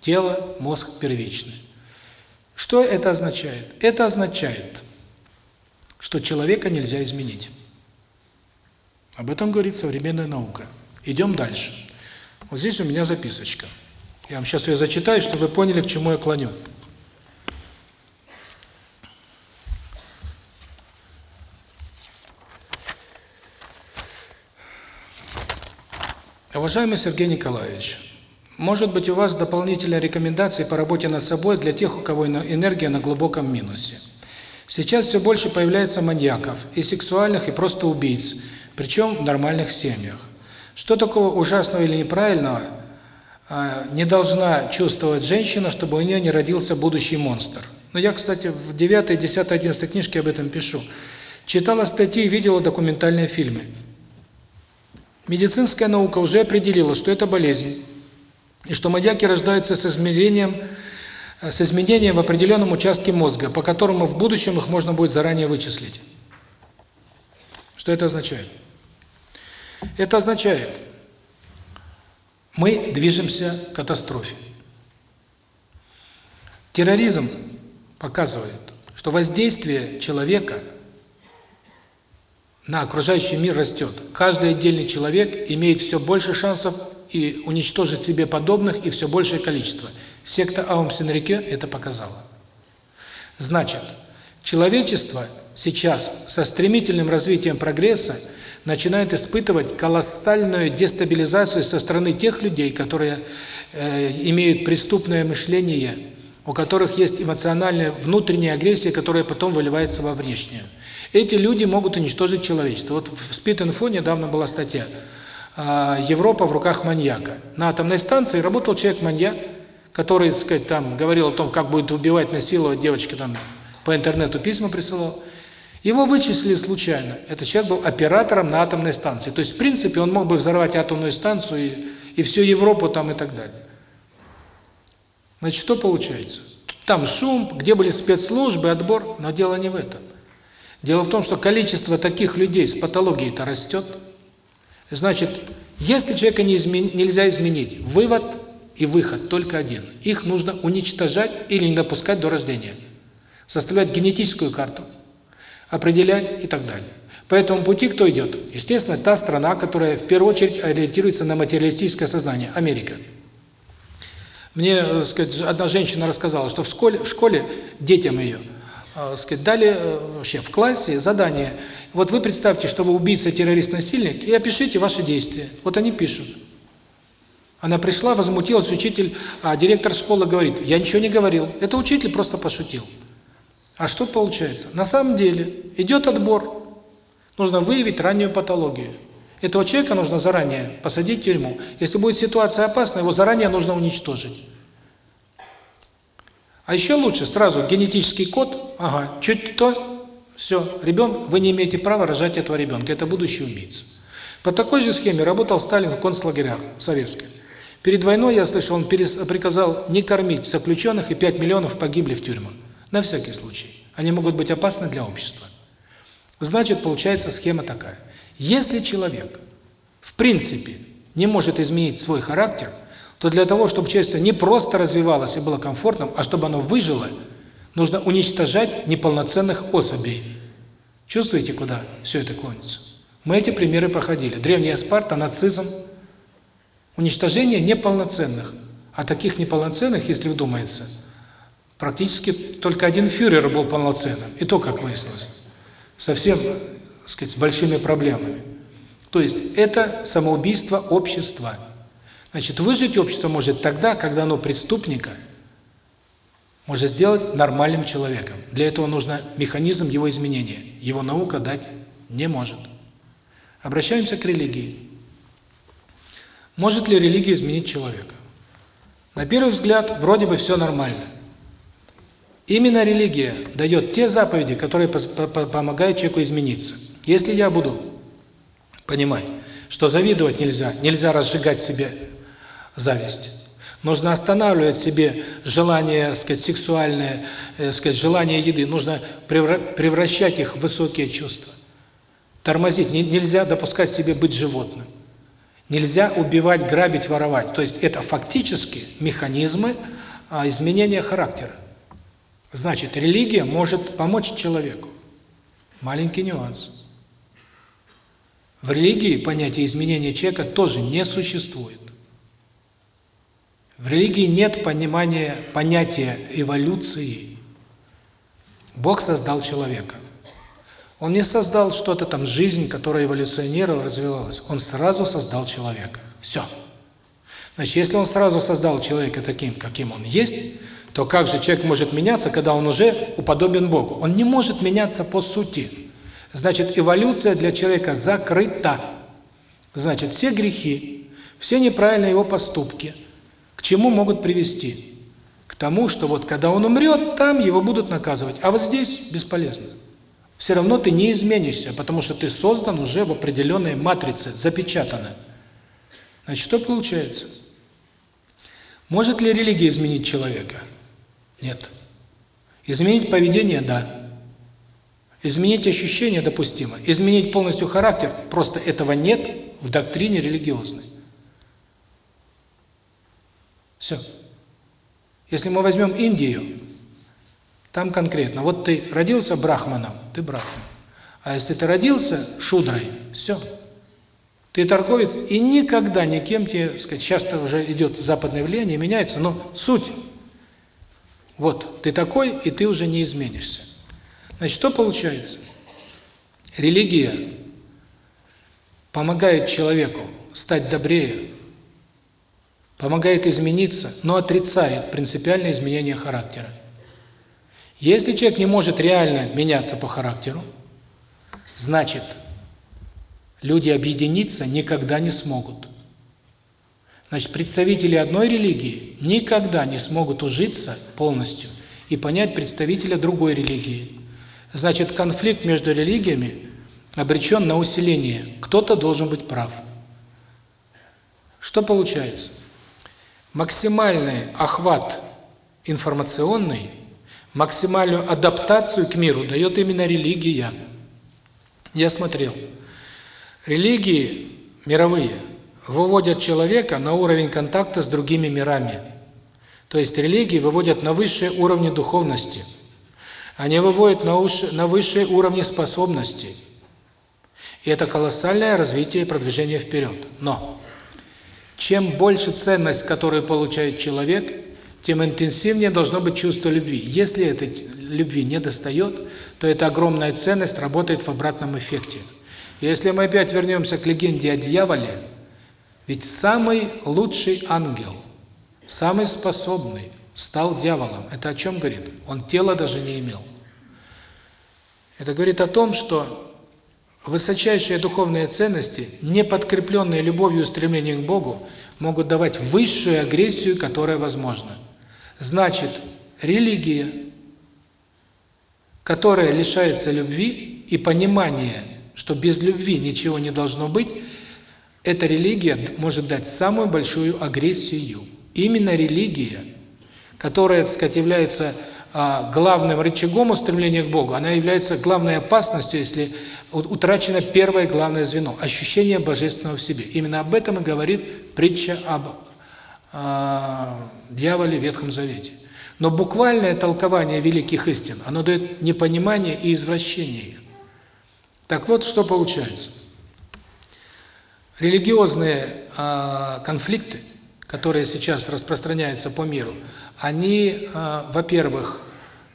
Speaker 1: тело, мозг первично. Что это означает? Это означает, что человека нельзя изменить. Об этом говорит современная наука. Идем дальше. Вот здесь у меня записочка. Я вам сейчас ее зачитаю, чтобы вы поняли, к чему я клоню. Уважаемый Сергей Николаевич, может быть у вас дополнительные рекомендации по работе над собой для тех, у кого энергия на глубоком минусе. Сейчас все больше появляется маньяков, и сексуальных, и просто убийц, причем в нормальных семьях. Что такого ужасного или неправильного а, не должна чувствовать женщина, чтобы у нее не родился будущий монстр? Ну, я, кстати, в 9, 10, 11 книжке об этом пишу. Читала статьи, видела документальные фильмы. Медицинская наука уже определила, что это болезнь, и что маньяки рождаются с изменением, с изменением в определенном участке мозга, по которому в будущем их можно будет заранее вычислить. Что это означает? Это означает, Мы движемся к катастрофе. Терроризм показывает, что воздействие человека на окружающий мир растет. Каждый отдельный человек имеет все больше шансов и уничтожить себе подобных и все большее количество. Секта Аум Синрике это показала. Значит, человечество сейчас со стремительным развитием прогресса начинает испытывать колоссальную дестабилизацию со стороны тех людей, которые э, имеют преступное мышление, у которых есть эмоциональная внутренняя агрессия, которая потом выливается во внешнюю. Эти люди могут уничтожить человечество. Вот в Спит-инфо недавно была статья а, «Европа в руках маньяка». На атомной станции работал человек-маньяк, который, так сказать, там говорил о том, как будет убивать, насиловать девочки, там по интернету письма присылал. Его вычислили случайно. Этот человек был оператором на атомной станции. То есть, в принципе, он мог бы взорвать атомную станцию и, и всю Европу там и так далее. Значит, что получается? Там шум, где были спецслужбы, отбор, но дело не в этом. Дело в том, что количество таких людей с патологией-то растет. Значит, если человека не измен... нельзя изменить, вывод и выход только один. Их нужно уничтожать или не допускать до рождения. Составлять генетическую карту – определять и так далее. По этому пути кто идет? Естественно, та страна, которая в первую очередь ориентируется на материалистическое сознание – Америка. Мне, э, сказать, одна женщина рассказала, что в школе, в школе детям ее, э, сказать, дали э, вообще в классе задание. Вот вы представьте, что вы убийца, террорист, насильник, и опишите ваши действия. Вот они пишут. Она пришла, возмутилась, учитель, а директор школы говорит, я ничего не говорил. Это учитель просто пошутил. А что получается? На самом деле идет отбор. Нужно выявить раннюю патологию. Этого человека нужно заранее посадить в тюрьму. Если будет ситуация опасная, его заранее нужно уничтожить. А еще лучше сразу генетический код, ага, чуть то, все, ребенок, вы не имеете права рожать этого ребенка, это будущий убийца. По такой же схеме работал Сталин в концлагерях советских. Перед войной, я слышал, он приказал не кормить заключенных, и 5 миллионов погибли в тюрьмах. На всякий случай. Они могут быть опасны для общества. Значит, получается схема такая. Если человек, в принципе, не может изменить свой характер, то для того, чтобы человечество не просто развивалось и было комфортным, а чтобы оно выжило, нужно уничтожать неполноценных особей. Чувствуете, куда все это клонится? Мы эти примеры проходили. Древняя Спарта, нацизм, уничтожение неполноценных. А таких неполноценных, если вдумается, практически только один фюрер был полноценным, и то, как выяснилось, совсем, так сказать, с большими проблемами. То есть это самоубийство общества. Значит, выжить общество может тогда, когда оно преступника может сделать нормальным человеком. Для этого нужно механизм его изменения. Его наука дать не может. Обращаемся к религии. Может ли религия изменить человека? На первый взгляд, вроде бы все нормально. Именно религия дает те заповеди, которые помогают человеку измениться. Если я буду понимать, что завидовать нельзя, нельзя разжигать себе зависть, нужно останавливать себе желание, сказать, сексуальное, э, сказать, желание еды, нужно превращать их в высокие чувства. Тормозить, нельзя допускать себе быть животным. Нельзя убивать, грабить, воровать. То есть это фактически механизмы а, изменения характера. Значит, религия может помочь человеку. Маленький нюанс. В религии понятие изменения человека тоже не существует. В религии нет понимания понятия эволюции. Бог создал человека. Он не создал что-то там, жизнь, которая эволюционировала, развивалась. Он сразу создал человека. Все. Значит, если он сразу создал человека таким, каким он есть, то как же человек может меняться, когда он уже уподобен Богу? Он не может меняться по сути. Значит, эволюция для человека закрыта. Значит, все грехи, все неправильные его поступки к чему могут привести? К тому, что вот когда он умрет, там его будут наказывать, а вот здесь бесполезно. Все равно ты не изменишься, потому что ты создан уже в определенной матрице, запечатано. Значит, что получается? Может ли религия изменить человека? Нет. Изменить поведение – да. Изменить ощущения – допустимо. Изменить полностью характер – просто этого нет в доктрине религиозной. Все. Если мы возьмем Индию, там конкретно, вот ты родился брахманом, ты брахман. А если ты родился шудрой, все. Ты торговец, и никогда никем тебе, сказать, часто уже идет западное влияние, меняется, но суть. Вот, ты такой, и ты уже не изменишься. Значит, что получается? Религия помогает человеку стать добрее, помогает измениться, но отрицает принципиальное изменение характера. Если человек не может реально меняться по характеру, значит, люди объединиться никогда не смогут. Значит, представители одной религии никогда не смогут ужиться полностью и понять представителя другой религии. Значит, конфликт между религиями обречен на усиление. Кто-то должен быть прав. Что получается? Максимальный охват информационный, максимальную адаптацию к миру дает именно религия. Я смотрел. Религии мировые выводят человека на уровень контакта с другими мирами. То есть религии выводят на высшие уровни духовности. Они выводят на, на высшие уровни способностей. И это колоссальное развитие и продвижение вперед. Но чем больше ценность, которую получает человек, тем интенсивнее должно быть чувство любви. Если этой любви не достает, то эта огромная ценность работает в обратном эффекте. Если мы опять вернемся к легенде о дьяволе, ведь самый лучший ангел, самый способный, стал дьяволом. Это о чем говорит? Он тела даже не имел. Это говорит о том, что Высочайшие духовные ценности, не подкрепленные любовью и стремлением к Богу, могут давать высшую агрессию, которая возможна. Значит, религия, которая лишается любви и понимания, что без любви ничего не должно быть, эта религия может дать самую большую агрессию. Именно религия, которая, так сказать, является а, главным рычагом устремления к Богу, она является главной опасностью, если утрачено первое главное звено – ощущение Божественного в себе. Именно об этом и говорит притча об э, дьяволе в Ветхом Завете. Но буквальное толкование великих истин, оно дает непонимание и извращение их. Так вот, что получается. Религиозные э, конфликты, которые сейчас распространяются по миру, они, э, во-первых,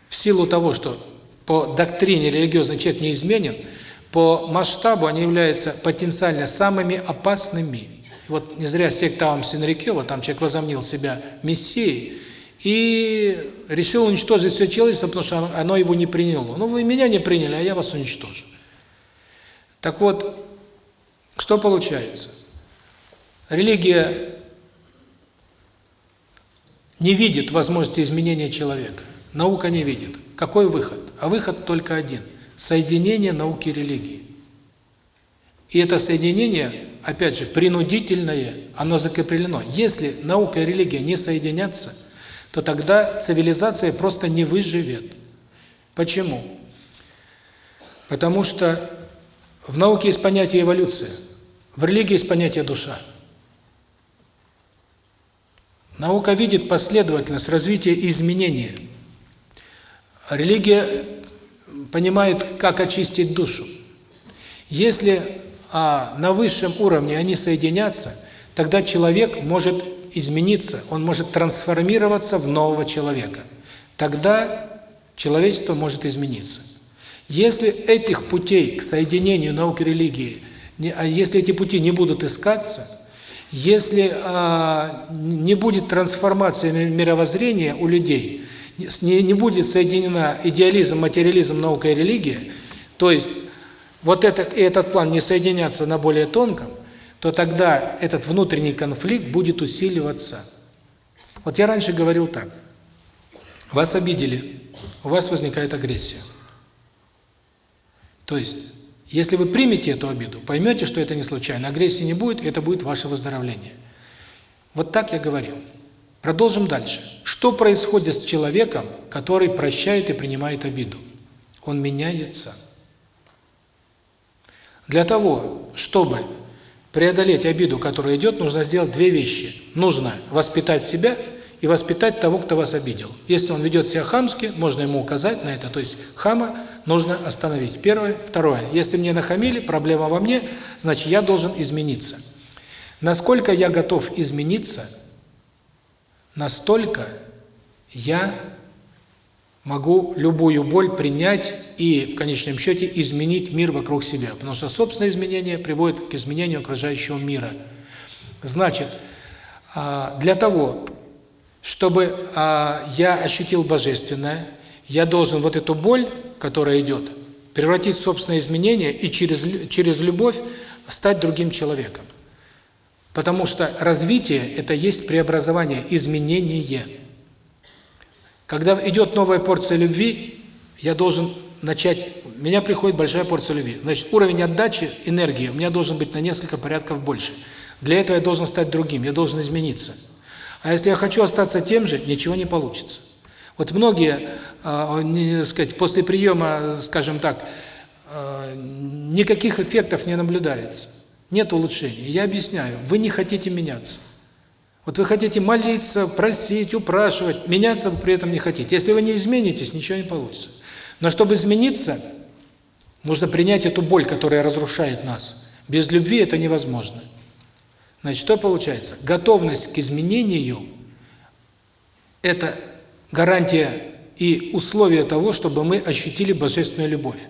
Speaker 1: в силу того, что по доктрине религиозный человек не изменен, по масштабу они являются потенциально самыми опасными. Вот не зря секта Амсинрикева, там человек возомнил себя мессией и решил уничтожить все человечество, потому что оно его не приняло. Ну, вы меня не приняли, а я вас уничтожу. Так вот, что получается? Религия не видит возможности изменения человека. Наука не видит. Какой выход? А выход только один – соединение науки и религии. И это соединение, опять же, принудительное, оно закреплено. Если наука и религия не соединятся, то тогда цивилизация просто не выживет. Почему? Потому что в науке есть понятие эволюция, в религии есть понятие душа. Наука видит последовательность развития и изменения. Религия понимает, как очистить душу. Если а, на высшем уровне они соединятся, тогда человек может измениться, он может трансформироваться в нового человека. Тогда человечество может измениться. Если этих путей к соединению науки и религии, если эти пути не будут искаться, если а, не будет трансформации мировоззрения у людей, не, не будет соединена идеализм, материализм, наука и религия, то есть вот этот и этот план не соединятся на более тонком, то тогда этот внутренний конфликт будет усиливаться. Вот я раньше говорил так. Вас обидели, у вас возникает агрессия. То есть если вы примете эту обиду, поймете, что это не случайно, агрессии не будет, это будет ваше выздоровление. Вот так я говорил. Продолжим дальше. Что происходит с человеком, который прощает и принимает обиду? Он меняется. Для того, чтобы преодолеть обиду, которая идет, нужно сделать две вещи. Нужно воспитать себя и воспитать того, кто вас обидел. Если он ведет себя хамски, можно ему указать на это. То есть хама нужно остановить. Первое. Второе. Если мне нахамили, проблема во мне, значит, я должен измениться. Насколько я готов измениться, настолько я могу любую боль принять и, в конечном счете, изменить мир вокруг себя. Потому что собственное изменение приводит к изменению окружающего мира. Значит, а, для того, чтобы а, я ощутил божественное, я должен вот эту боль, которая идет, превратить в собственное изменение и через, через любовь стать другим человеком. Потому что развитие – это есть преобразование, изменение. Когда идет новая порция любви, я должен начать, у меня приходит большая порция любви. Значит, уровень отдачи, энергии у меня должен быть на несколько порядков больше. Для этого я должен стать другим, я должен измениться. А если я хочу остаться тем же, ничего не получится. Вот многие, э, не, сказать, после приема, скажем так, э, никаких эффектов не наблюдается. Нет улучшений. Я объясняю, вы не хотите меняться. Вот вы хотите молиться, просить, упрашивать, меняться вы при этом не хотите. Если вы не изменитесь, ничего не получится. Но чтобы измениться, нужно принять эту боль, которая разрушает нас. Без любви это невозможно. Значит, что получается? Готовность к изменению – это гарантия и условие того, чтобы мы ощутили божественную любовь.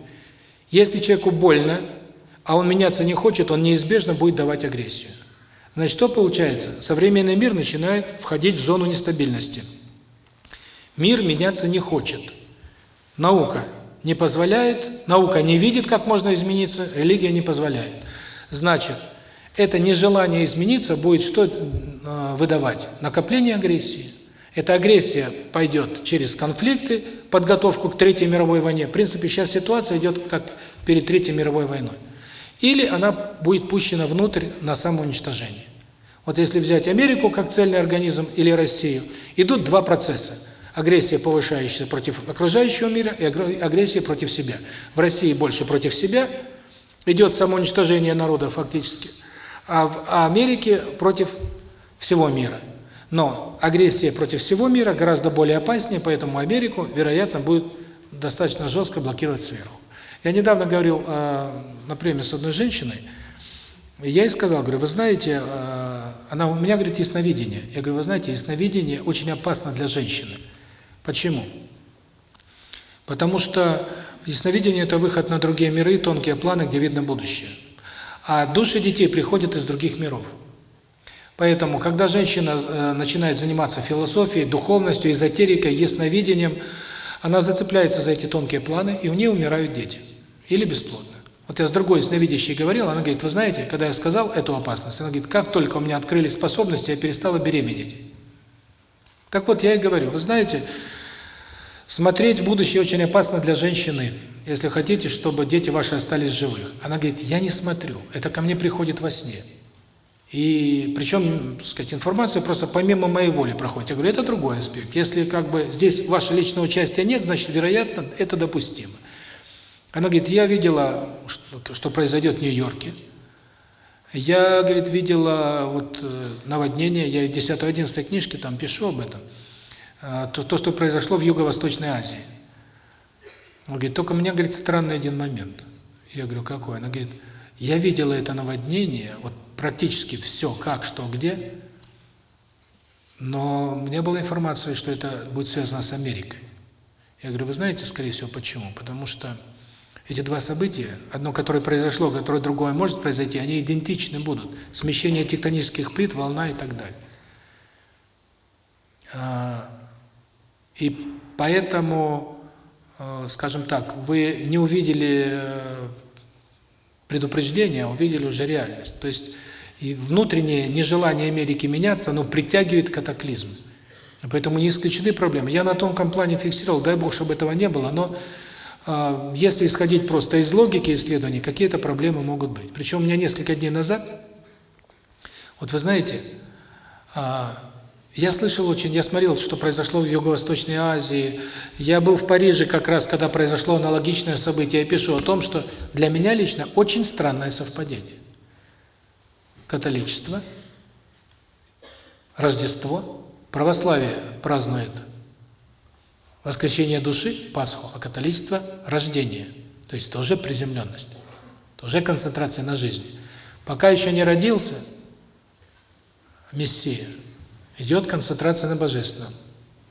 Speaker 1: Если человеку больно, а он меняться не хочет, он неизбежно будет давать агрессию. Значит, что получается? Современный мир начинает входить в зону нестабильности. Мир меняться не хочет. Наука не позволяет, наука не видит, как можно измениться, религия не позволяет. Значит, это нежелание измениться будет что э, выдавать? Накопление агрессии. Эта агрессия пойдет через конфликты, подготовку к Третьей мировой войне. В принципе, сейчас ситуация идет как перед Третьей мировой войной. Или она будет пущена внутрь на самоуничтожение. Вот если взять Америку как цельный организм или Россию, идут два процесса. Агрессия, повышающаяся против окружающего мира, и агрессия против себя. В России больше против себя, идет самоуничтожение народа фактически, а в Америке против всего мира. Но агрессия против всего мира гораздо более опаснее, поэтому Америку, вероятно, будет достаточно жестко блокировать сверху. Я недавно говорил э, на премии с одной женщиной, и я ей сказал, говорю, вы знаете, э, она у меня, говорит, ясновидение. Я говорю, вы знаете, ясновидение очень опасно для женщины. Почему? Потому что ясновидение – это выход на другие миры, тонкие планы, где видно будущее. А души детей приходят из других миров. Поэтому, когда женщина э, начинает заниматься философией, духовностью, эзотерикой, ясновидением, она зацепляется за эти тонкие планы, и у нее умирают дети. Или бесплодно. Вот я с другой сновидящей говорил, она говорит, вы знаете, когда я сказал эту опасность, она говорит, как только у меня открылись способности, я перестала беременеть. Так вот, я и говорю, вы знаете, смотреть будущее очень опасно для женщины, если хотите, чтобы дети ваши остались живых. Она говорит, я не смотрю, это ко мне приходит во сне. И причем, так сказать, информация просто помимо моей воли проходит. Я говорю, это другой аспект. Если как бы здесь вашего личного участия нет, значит, вероятно, это допустимо. Она говорит, я видела, что, произойдет в Нью-Йорке. Я, говорит, видела вот э, наводнение, я в 10-11 книжке там пишу об этом. А, то, то, что произошло в Юго-Восточной Азии. Она говорит, только меня, говорит, странный один момент. Я говорю, какой? Она говорит, я видела это наводнение, вот практически все, как, что, где, но меня была информация, что это будет связано с Америкой. Я говорю, вы знаете, скорее всего, почему? Потому что эти два события, одно, которое произошло, которое другое может произойти, они идентичны будут. Смещение тектонических плит, волна и так далее. А, и поэтому, э, скажем так, вы не увидели э, предупреждение, а увидели уже реальность. То есть и внутреннее нежелание Америки меняться, оно притягивает катаклизм. Поэтому не исключены проблемы. Я на тонком плане фиксировал, дай Бог, чтобы этого не было, но э, если исходить просто из логики исследований, какие-то проблемы могут быть. Причем у меня несколько дней назад, вот вы знаете, э, я слышал очень, я смотрел, что произошло в Юго-Восточной Азии. Я был в Париже как раз, когда произошло аналогичное событие. Я пишу о том, что для меня лично очень странное совпадение. Католичество, Рождество, Православие празднует воскресение души, Пасху, а католичество – рождение. То есть это уже приземленность, это уже концентрация на жизни. Пока еще не родился Мессия, идет концентрация на Божественном.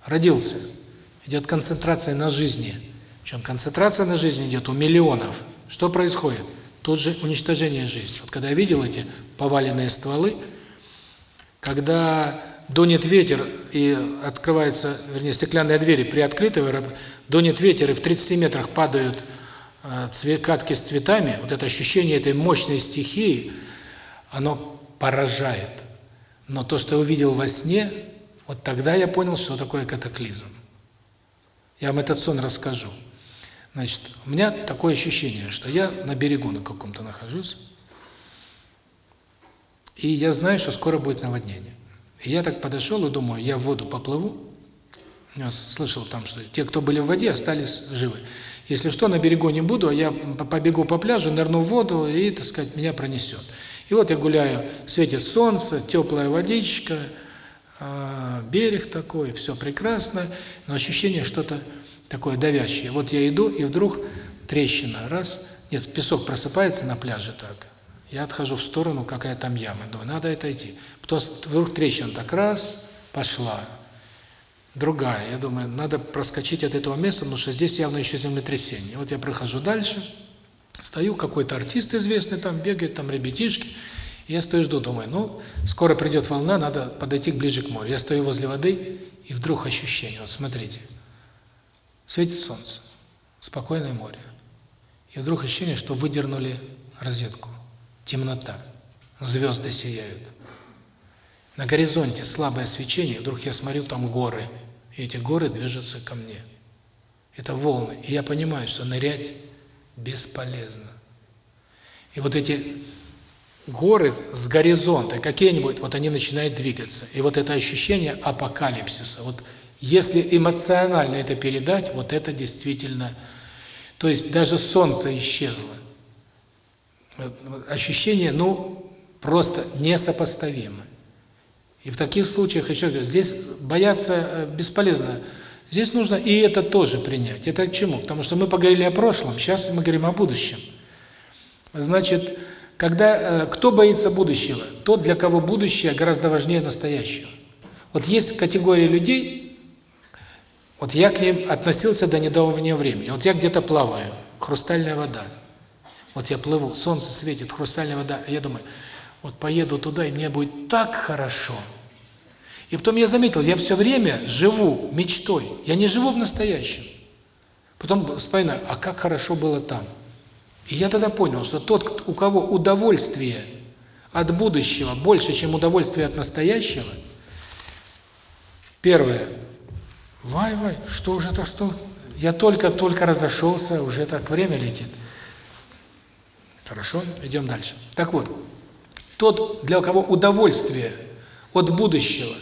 Speaker 1: Родился, идет концентрация на жизни. Причем концентрация на жизни идет у миллионов. Что происходит? Тут же уничтожение жизни. Вот когда я видел эти поваленные стволы, когда дунет ветер и открываются, вернее, стеклянные двери приоткрыты, дунет ветер и в 30 метрах падают э, катки с цветами, вот это ощущение этой мощной стихии, оно поражает. Но то, что я увидел во сне, вот тогда я понял, что такое катаклизм. Я вам этот сон расскажу. Значит, у меня такое ощущение, что я на берегу на каком-то нахожусь, и я знаю, что скоро будет наводнение. И я так подошел и думаю, я в воду поплыву. Я слышал там, что те, кто были в воде, остались живы. Если что, на берегу не буду, я побегу по пляжу, нырну в воду и, так сказать, меня пронесет. И вот я гуляю, светит солнце, теплая водичка, а, берег такой, все прекрасно, но ощущение что-то такое давящее. Вот я иду, и вдруг трещина, раз, нет, песок просыпается на пляже так, я отхожу в сторону, какая там яма, думаю, надо это идти. Потом вдруг трещина так раз, пошла, другая, я думаю, надо проскочить от этого места, потому что здесь явно еще землетрясение. Вот я прохожу дальше, Стою, какой-то артист известный там бегает, там ребятишки. Я стою, жду, думаю, ну, скоро придет волна, надо подойти ближе к морю. Я стою возле воды, и вдруг ощущение, вот смотрите, светит солнце, спокойное море. И вдруг ощущение, что выдернули розетку. Темнота, звезды сияют. На горизонте слабое свечение, вдруг я смотрю, там горы. И эти горы движутся ко мне. Это волны. И я понимаю, что нырять бесполезно. И вот эти горы с горизонта, какие-нибудь, вот они начинают двигаться. И вот это ощущение апокалипсиса, вот если эмоционально это передать, вот это действительно... То есть даже солнце исчезло. Ощущение, ну, просто несопоставимо. И в таких случаях, еще раз, здесь бояться э, бесполезно. Здесь нужно и это тоже принять. Это к чему? Потому что мы поговорили о прошлом, сейчас мы говорим о будущем. Значит, когда э, кто боится будущего? Тот, для кого будущее гораздо важнее настоящего. Вот есть категория людей, вот я к ним относился до недавнего времени. Вот я где-то плаваю, хрустальная вода. Вот я плыву, солнце светит, хрустальная вода. Я думаю, вот поеду туда, и мне будет так хорошо. И потом я заметил, я все время живу мечтой, я не живу в настоящем. Потом вспоминаю, а как хорошо было там. И я тогда понял, что тот, у кого удовольствие от будущего больше, чем удовольствие от настоящего, первое, вай-вай, что уже так что? Я только-только разошелся, уже так время летит. Хорошо, идем дальше. Так вот, тот, для кого удовольствие от будущего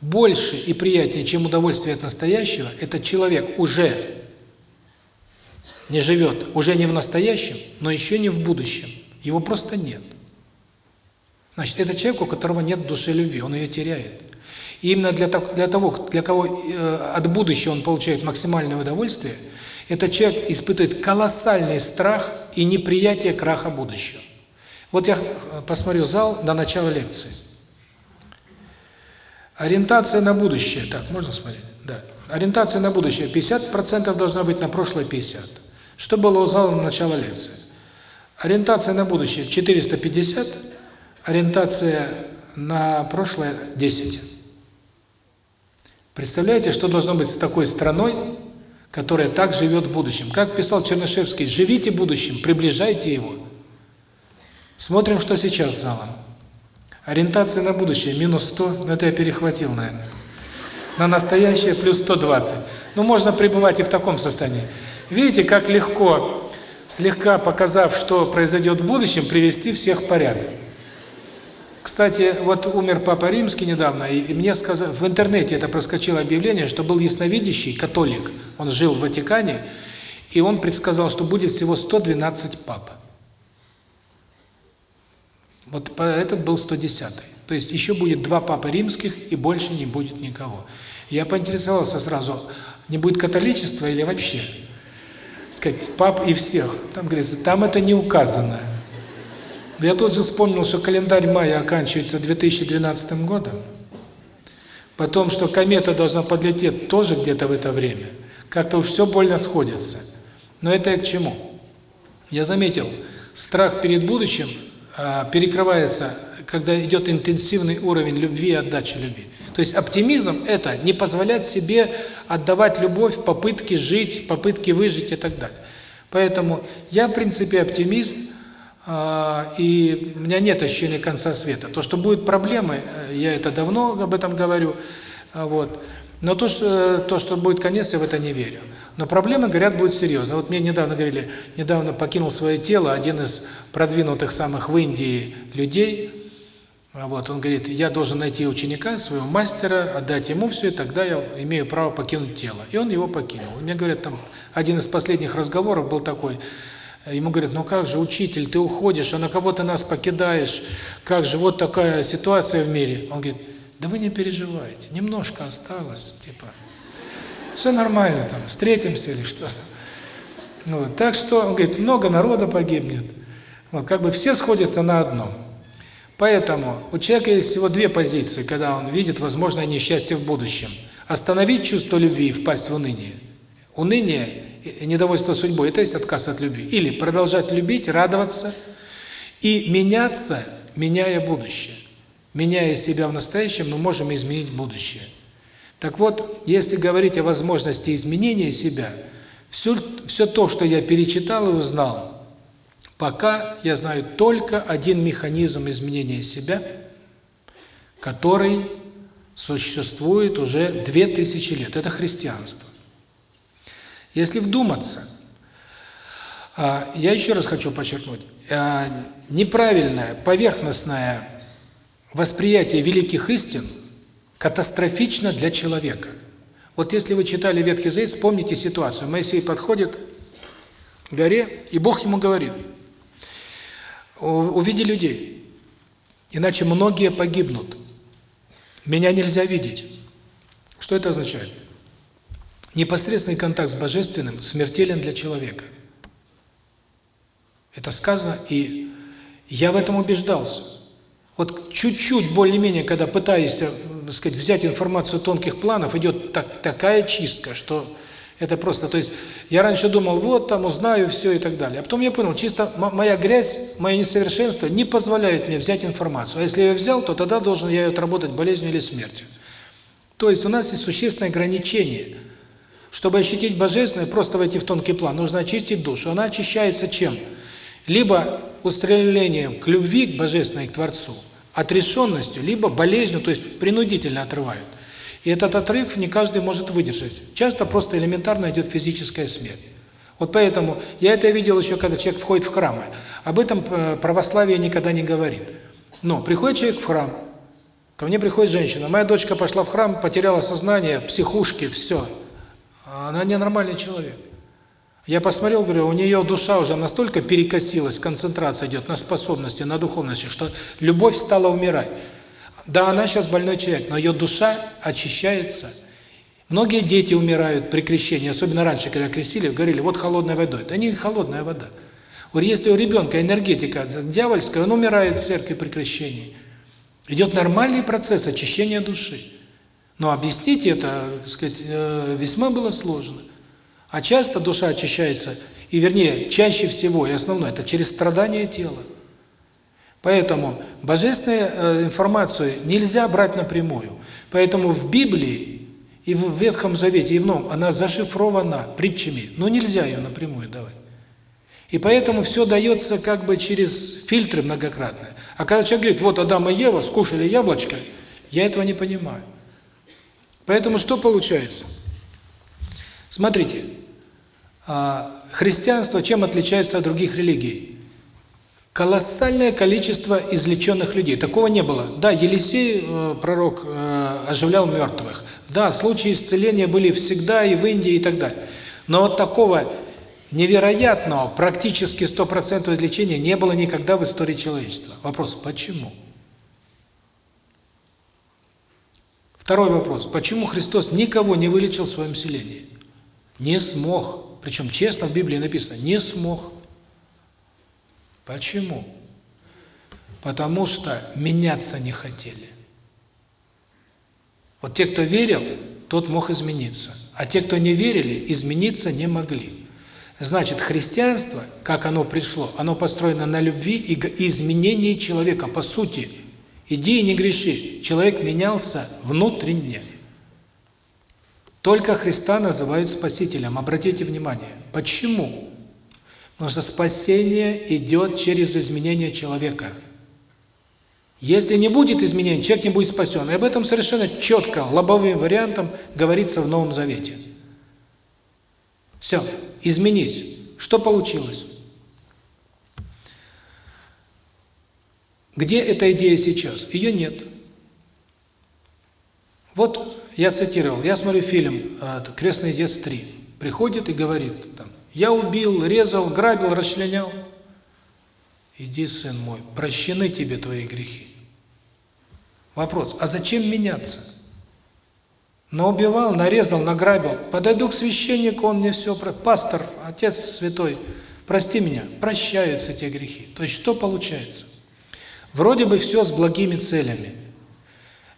Speaker 1: больше и приятнее, чем удовольствие от настоящего, этот человек уже не живет, уже не в настоящем, но еще не в будущем. Его просто нет. Значит, это человек, у которого нет души любви, он ее теряет. И именно для, для того, для кого э, от будущего он получает максимальное удовольствие, этот человек испытывает колоссальный страх и неприятие краха будущего. Вот я э, посмотрю зал до начала лекции. Ориентация на будущее. Так, можно смотреть? Да. Ориентация на будущее. 50% должна быть на прошлое 50. Что было у зала на начало лекции? Ориентация на будущее 450, ориентация на прошлое 10. Представляете, что должно быть с такой страной, которая так живет в будущем? Как писал Чернышевский, живите будущим, приближайте его. Смотрим, что сейчас с залом. Ориентация на будущее минус 100, ну это я перехватил, наверное. На настоящее плюс 120. Ну можно пребывать и в таком состоянии. Видите, как легко, слегка показав, что произойдет в будущем, привести всех в порядок. Кстати, вот умер Папа Римский недавно, и мне сказали, в интернете это проскочило объявление, что был ясновидящий католик, он жил в Ватикане, и он предсказал, что будет всего 112 пап. Вот этот был 110-й. То есть еще будет два папы римских и больше не будет никого. Я поинтересовался сразу, не будет католичества или вообще? Сказать, пап и всех. Там говорится, там это не указано. Я тут же вспомнил, что календарь мая оканчивается 2012 годом. Потом, что комета должна подлететь тоже где-то в это время. Как-то уж все больно сходится. Но это я к чему? Я заметил, страх перед будущим а, перекрывается, когда идет интенсивный уровень любви и отдачи любви. То есть оптимизм – это не позволять себе отдавать любовь, попытки жить, попытки выжить и так далее. Поэтому я, в принципе, оптимист, и у меня нет ощущения конца света. То, что будут проблемы, э, я это давно об этом говорю, а, вот. Но то, что то, что будет конец, я в это не верю. Но проблемы, говорят, будут серьезные. Вот мне недавно говорили, недавно покинул свое тело один из продвинутых самых в Индии людей. А вот он говорит, я должен найти ученика, своего мастера, отдать ему все, и тогда я имею право покинуть тело. И он его покинул. Мне говорят, там один из последних разговоров был такой. Ему говорят, ну как же, учитель, ты уходишь, а на кого ты нас покидаешь? Как же, вот такая ситуация в мире. Он говорит, да вы не переживайте, немножко осталось, типа, все нормально там, встретимся или что-то. Ну, так что, он говорит, много народа погибнет. Вот, как бы все сходятся на одном. Поэтому у человека есть всего две позиции, когда он видит возможное несчастье в будущем. Остановить чувство любви и впасть в уныние. Уныние недовольство судьбой – это есть отказ от любви. Или продолжать любить, радоваться и меняться, меняя будущее. Меняя себя в настоящем, мы можем изменить будущее. Так вот, если говорить о возможности изменения себя, все, все то, что я перечитал и узнал, пока я знаю только один механизм изменения себя, который существует уже две тысячи лет. Это христианство. Если вдуматься, а, я еще раз хочу подчеркнуть, а, неправильное, поверхностное восприятие великих истин катастрофично для человека. Вот если вы читали Ветхий Завет, вспомните ситуацию. Моисей подходит к горе, и Бог ему говорит, увиди людей, иначе многие погибнут. Меня нельзя видеть. Что это означает? Непосредственный контакт с Божественным смертелен для человека. Это сказано, и я в этом убеждался. Вот чуть-чуть, более-менее, когда пытаешься, так сказать, взять информацию тонких планов, идет так, такая чистка, что это просто, то есть, я раньше думал, вот там узнаю все и так далее. А потом я понял, чисто моя грязь, мое несовершенство не позволяет мне взять информацию. А если я ее взял, то тогда должен я ее отработать болезнью или смертью. То есть у нас есть существенное ограничение. Чтобы ощутить Божественное, просто войти в тонкий план, нужно очистить душу. Она очищается чем? Либо устремлением к любви, к Божественной, к Творцу, отрешенностью, либо болезнью, то есть принудительно отрывают. И этот отрыв не каждый может выдержать. Часто просто элементарно идет физическая смерть. Вот поэтому я это видел еще, когда человек входит в храмы. Об этом э, православие никогда не говорит. Но приходит человек в храм, ко мне приходит женщина, моя дочка пошла в храм, потеряла сознание, психушки, все. Она ненормальный человек. Я посмотрел, говорю, у нее душа уже настолько перекосилась, концентрация идет на способности, на духовности, что любовь стала умирать. Да, она сейчас больной человек, но ее душа очищается. Многие дети умирают при крещении, особенно раньше, когда крестили, говорили, вот холодной водой. Да не холодная вода. Если у ребенка энергетика дьявольская, он умирает в церкви при крещении. Идет нормальный процесс очищения души. Но объяснить это, так сказать, э, весьма было сложно. А часто душа очищается, и вернее, чаще всего и основное, это через страдания тела. Поэтому божественную э, информацию нельзя брать напрямую. Поэтому в Библии и в Ветхом Завете, и в Новом она зашифрована притчами, но нельзя ее напрямую давать. И поэтому все дается как бы через фильтры многократные. А когда человек говорит, вот Адам и Ева скушали яблочко, я этого не понимаю. Поэтому что получается? Смотрите, а, христианство чем отличается от других религий? Колоссальное количество излеченных людей. Такого не было. Да, Елисей, э, пророк, э, оживлял мертвых. Да, случаи исцеления были всегда и в Индии и так далее. Но вот такого невероятного, практически стопроцентного излечения не было никогда в истории человечества. Вопрос, почему? Второй вопрос. Почему Христос никого не вылечил в своем селении? Не смог. Причем честно в Библии написано, не смог. Почему? Потому что меняться не хотели. Вот те, кто верил, тот мог измениться. А те, кто не верили, измениться не могли. Значит, христианство, как оно пришло, оно построено на любви и изменении человека по сути. Иди и не греши. Человек менялся внутренне. Только Христа называют спасителем. Обратите внимание. Почему? Потому что спасение идет через изменение человека. Если не будет изменений, человек не будет спасен. И об этом совершенно четко, лобовым вариантом говорится в Новом Завете. Все, изменись. Что получилось? Где эта идея сейчас? Ее нет. Вот я цитировал, я смотрю фильм э, «Крестный отец 3». Приходит и говорит, там, я убил, резал, грабил, расчленял. Иди, сын мой, прощены тебе твои грехи. Вопрос, а зачем меняться? Наубивал, нарезал, награбил. Подойду к священнику, он мне все... Про... Пастор, отец святой, прости меня, прощаются те грехи. То есть что получается? Вроде бы все с благими целями.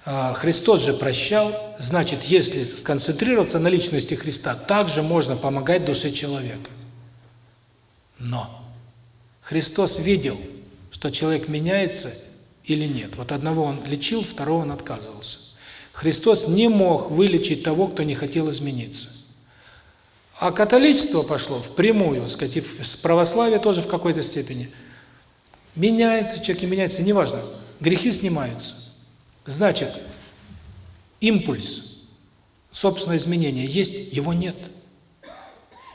Speaker 1: А, Христос же прощал, значит, если сконцентрироваться на личности Христа, также можно помогать душе человека. Но Христос видел, что человек меняется или нет. Вот одного он лечил, второго он отказывался. Христос не мог вылечить того, кто не хотел измениться. А католичество пошло впрямую, сказать, и православие тоже в какой-то степени – Меняется человек, не меняется, неважно. Грехи снимаются. Значит, импульс, собственное изменение есть, его нет.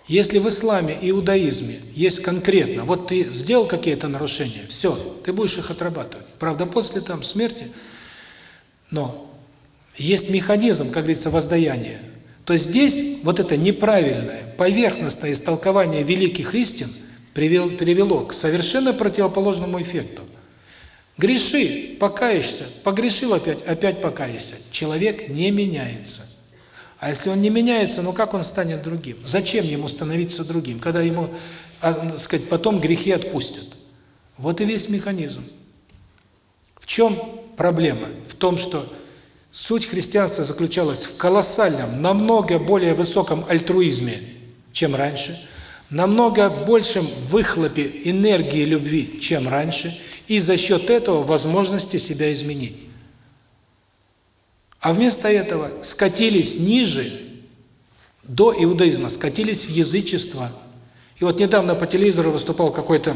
Speaker 1: Если в исламе и иудаизме есть конкретно, вот ты сделал какие-то нарушения, все, ты будешь их отрабатывать. Правда, после там смерти, но есть механизм, как говорится, воздаяния. То здесь вот это неправильное, поверхностное истолкование великих истин – привел, привело к совершенно противоположному эффекту. Греши, покаешься, погрешил опять, опять покаешься. Человек не меняется. А если он не меняется, ну как он станет другим? Зачем ему становиться другим, когда ему, а, сказать, потом грехи отпустят? Вот и весь механизм. В чем проблема? В том, что суть христианства заключалась в колоссальном, намного более высоком альтруизме, чем раньше – намного большем выхлопе энергии любви, чем раньше, и за счет этого возможности себя изменить. А вместо этого скатились ниже, до иудаизма, скатились в язычество. И вот недавно по телевизору выступал какой-то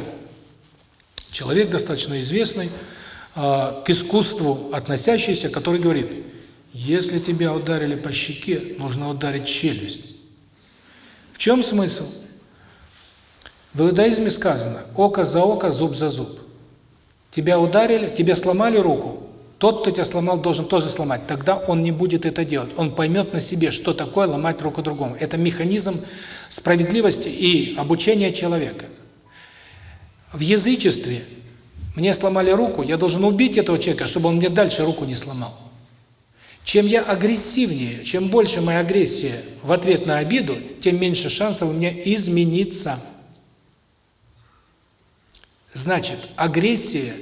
Speaker 1: человек достаточно известный, э, к искусству относящийся, который говорит, если тебя ударили по щеке, нужно ударить челюсть. В чем смысл? В иудаизме сказано «око за око, зуб за зуб». Тебя ударили, тебе сломали руку, тот, кто тебя сломал, должен тоже сломать. Тогда он не будет это делать. Он поймет на себе, что такое ломать руку другому. Это механизм справедливости и обучения человека. В язычестве мне сломали руку, я должен убить этого человека, чтобы он мне дальше руку не сломал. Чем я агрессивнее, чем больше моя агрессия в ответ на обиду, тем меньше шансов у меня измениться. Значит, агрессия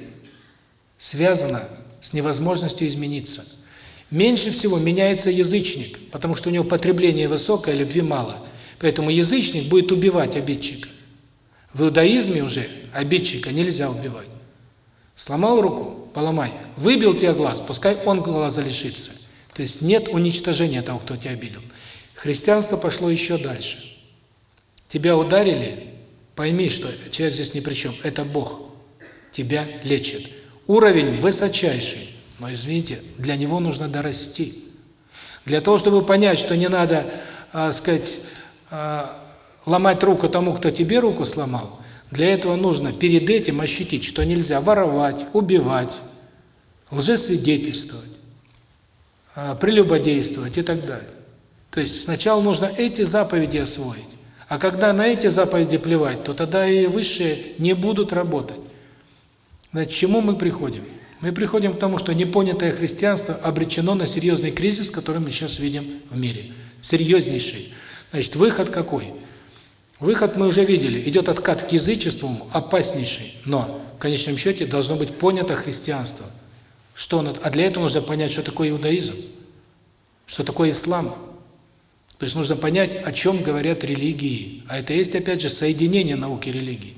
Speaker 1: связана с невозможностью измениться. Меньше всего меняется язычник, потому что у него потребление высокое, любви мало. Поэтому язычник будет убивать обидчика. В иудаизме уже обидчика нельзя убивать. Сломал руку, поломай. Выбил тебе глаз, пускай он глаза лишится. То есть нет уничтожения того, кто тебя обидел. Христианство пошло еще дальше. Тебя ударили, Пойми, что человек здесь ни при чем. Это Бог тебя лечит. Уровень высочайший. Но, извините, для него нужно дорасти. Для того, чтобы понять, что не надо, э, сказать, э, ломать руку тому, кто тебе руку сломал, для этого нужно перед этим ощутить, что нельзя воровать, убивать, лжесвидетельствовать, э, прелюбодействовать и так далее. То есть сначала нужно эти заповеди освоить. А когда на эти заповеди плевать, то тогда и высшие не будут работать. Значит, к чему мы приходим? Мы приходим к тому, что непонятое христианство обречено на серьезный кризис, который мы сейчас видим в мире. Серьезнейший. Значит, выход какой? Выход мы уже видели. Идет откат к язычеству, опаснейший. Но в конечном счете должно быть понято христианство. Что оно? А для этого нужно понять, что такое иудаизм, что такое ислам. То есть нужно понять, о чем говорят религии. А это есть, опять же, соединение науки и религии.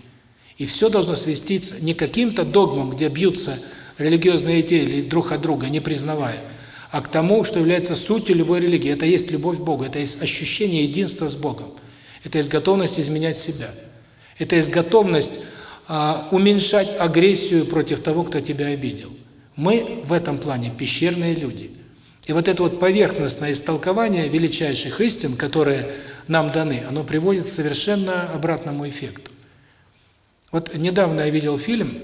Speaker 1: И все должно свеститься не каким-то догмам, где бьются религиозные идеи друг от друга, не признавая, а к тому, что является сутью любой религии. Это есть любовь к Богу, это есть ощущение единства с Богом. Это есть готовность изменять себя. Это есть готовность а, уменьшать агрессию против того, кто тебя обидел. Мы в этом плане пещерные люди. И вот это вот поверхностное истолкование величайших истин, которые нам даны, оно приводит к совершенно обратному эффекту. Вот недавно я видел фильм,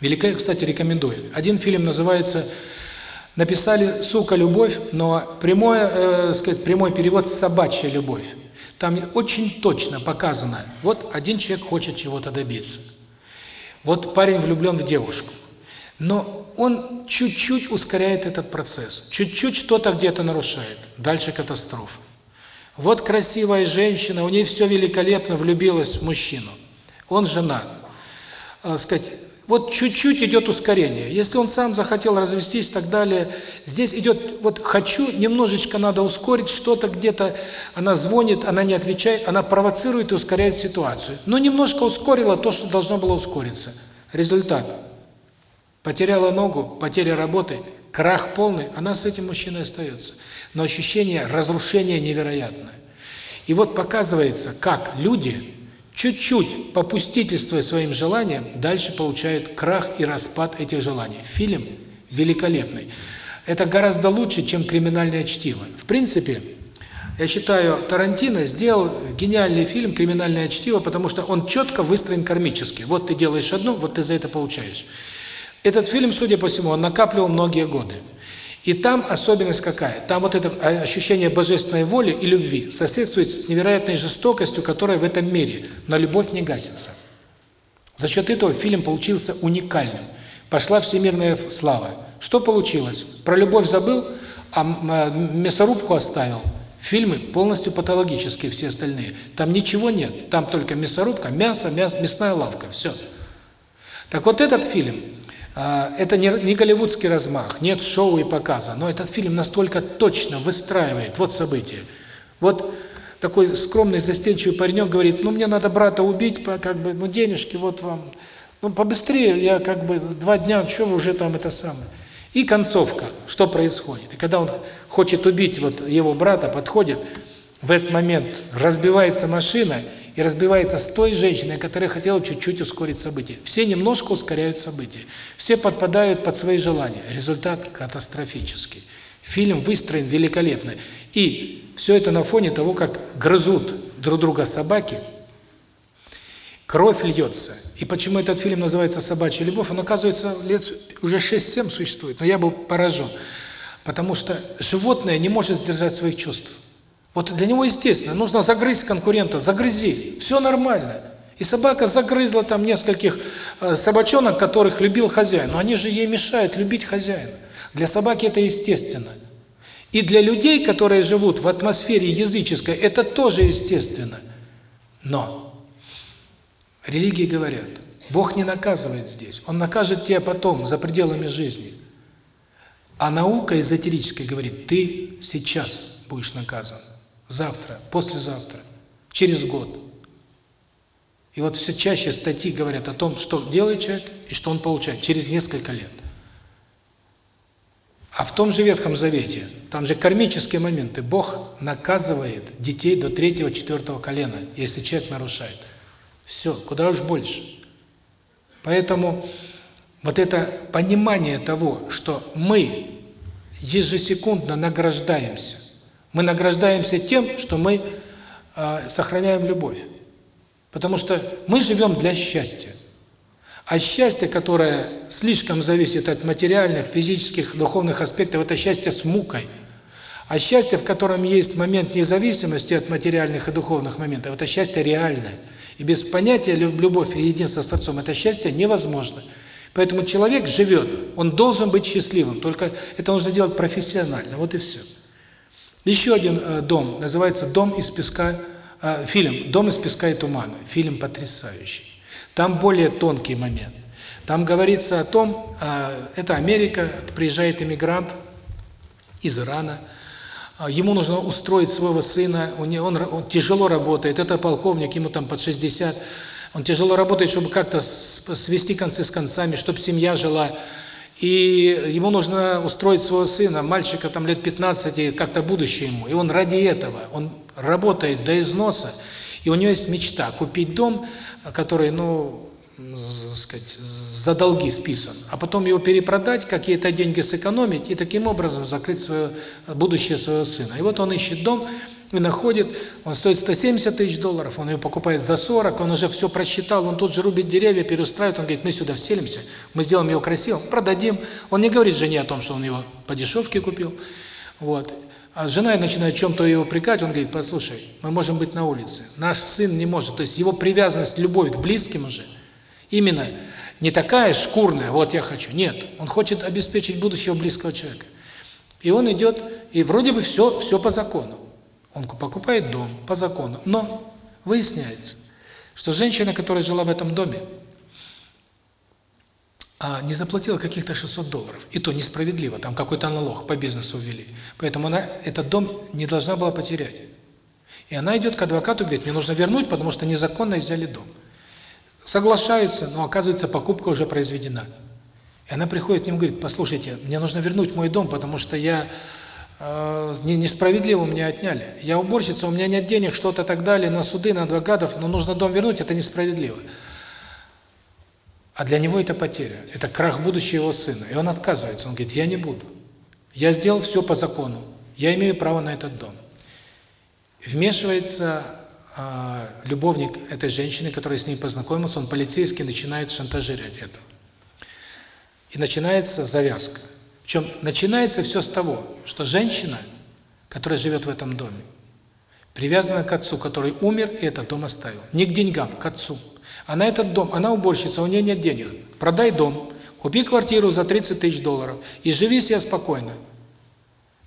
Speaker 1: великая, кстати, рекомендую. Один фильм называется написали «Сука, любовь», но прямой, э, сказать, прямой перевод «Собачья любовь». Там очень точно показано, вот один человек хочет чего-то добиться. Вот парень влюблен в девушку. Но он чуть-чуть ускоряет этот процесс, чуть-чуть что-то где-то нарушает. Дальше катастрофа. Вот красивая женщина, у нее все великолепно, влюбилась в мужчину. Он женат. Э, сказать, вот чуть-чуть идет ускорение. Если он сам захотел развестись и так далее, здесь идет, вот хочу, немножечко надо ускорить, что-то где-то, она звонит, она не отвечает, она провоцирует и ускоряет ситуацию. Но немножко ускорила то, что должно было ускориться. Результат. Потеряла ногу, потеря работы, крах полный, она с этим мужчиной остается. Но ощущение разрушения невероятное. И вот показывается, как люди чуть-чуть попустительствуя своим желаниям, дальше получает крах и распад этих желаний. Фильм великолепный. Это гораздо лучше, чем криминальное чтиво. В принципе, я считаю, Тарантино сделал гениальный фильм «Криминальное чтиво», потому что он четко выстроен кармически. Вот ты делаешь одно, вот ты за это получаешь. Этот фильм, судя по всему, он накапливал многие годы. И там особенность какая? Там вот это ощущение божественной воли и любви соседствует с невероятной жестокостью, которая в этом мире, но любовь не гасится. За счет этого фильм получился уникальным. Пошла всемирная слава. Что получилось? Про любовь забыл, а мясорубку оставил. Фильмы полностью патологические, все остальные. Там ничего нет, там только мясорубка, мясо, мясо мясная лавка, все. Так вот этот фильм это не, не голливудский размах, нет шоу и показа, но этот фильм настолько точно выстраивает вот события. Вот такой скромный, застенчивый паренек говорит, ну мне надо брата убить, как бы, ну денежки вот вам, ну побыстрее, я как бы два дня, что вы уже там это самое. И концовка, что происходит. И когда он хочет убить вот его брата, подходит, в этот момент разбивается машина, и разбивается с той женщиной, которая хотела чуть-чуть ускорить события. Все немножко ускоряют события. Все подпадают под свои желания. Результат катастрофический. Фильм выстроен великолепно. И все это на фоне того, как грызут друг друга собаки, кровь льется. И почему этот фильм называется «Собачья любовь»? Он, оказывается, лет уже 6-7 существует, но я был поражен. Потому что животное не может сдержать своих чувств. Вот для него естественно, нужно загрызть конкурента, загрызи, все нормально. И собака загрызла там нескольких э, собачонок, которых любил хозяин. Но они же ей мешают любить хозяина. Для собаки это естественно. И для людей, которые живут в атмосфере языческой, это тоже естественно. Но религии говорят, Бог не наказывает здесь. Он накажет тебя потом, за пределами жизни. А наука эзотерическая говорит, ты сейчас будешь наказан завтра, послезавтра, через год. И вот все чаще статьи говорят о том, что делает человек и что он получает через несколько лет. А в том же Ветхом Завете, там же кармические моменты, Бог наказывает детей до третьего, четвертого колена, если человек нарушает. Все, куда уж больше. Поэтому вот это понимание того, что мы ежесекундно награждаемся мы награждаемся тем, что мы э, сохраняем любовь. Потому что мы живем для счастья. А счастье, которое слишком зависит от материальных, физических, духовных аспектов, это счастье с мукой. А счастье, в котором есть момент независимости от материальных и духовных моментов, это счастье реальное. И без понятия любовь и единства с Творцом это счастье невозможно. Поэтому человек живет, он должен быть счастливым, только это нужно делать профессионально, вот и все. Еще один э, дом, называется «Дом из песка», э, фильм «Дом из песка и тумана», фильм потрясающий. Там более тонкий момент. Там говорится о том, э, это Америка, приезжает иммигрант из Ирана, ему нужно устроить своего сына, он, он, он тяжело работает, это полковник, ему там под 60 он тяжело работает, чтобы как-то свести концы с концами, чтобы семья жила. И ему нужно устроить своего сына, мальчика там лет 15, как-то будущее ему. И он ради этого, он работает до износа. И у него есть мечта купить дом, который, ну, сказать, за долги списан, а потом его перепродать, какие-то деньги сэкономить и таким образом закрыть свое будущее своего сына. И вот он ищет дом, и находит, он стоит 170 тысяч долларов, он ее покупает за 40, он уже все просчитал, он тут же рубит деревья, переустраивает, он говорит, мы сюда вселимся, мы сделаем его красивым, продадим. Он не говорит жене о том, что он его по дешевке купил. Вот. А жена начинает чем-то его прикать, он говорит, послушай, мы можем быть на улице, наш сын не может. То есть его привязанность, любовь к близким уже, именно не такая шкурная, вот я хочу, нет, он хочет обеспечить будущего близкого человека. И он идет, и вроде бы все, все по закону. Он покупает дом по закону. Но выясняется, что женщина, которая жила в этом доме, а, не заплатила каких-то 600 долларов. И то несправедливо, там какой-то налог по бизнесу ввели. Поэтому она этот дом не должна была потерять. И она идет к адвокату и говорит, мне нужно вернуть, потому что незаконно взяли дом. Соглашаются, но оказывается покупка уже произведена. И она приходит к ним и говорит, послушайте, мне нужно вернуть мой дом, потому что я э, не, несправедливо у меня отняли. Я уборщица, у меня нет денег, что-то так далее, на суды, на адвокатов, но нужно дом вернуть, это несправедливо. А для него это потеря, это крах будущего его сына. И он отказывается, он говорит, я не буду. Я сделал все по закону, я имею право на этот дом. Вмешивается э, любовник этой женщины, который с ней познакомился, он полицейский начинает шантажировать это. И начинается завязка. Причем начинается все с того, что женщина, которая живет в этом доме, привязана к отцу, который умер и этот дом оставил. Не к деньгам, к отцу. А на этот дом, она уборщица, у нее нет денег. Продай дом, купи квартиру за 30 тысяч долларов и живи себе спокойно.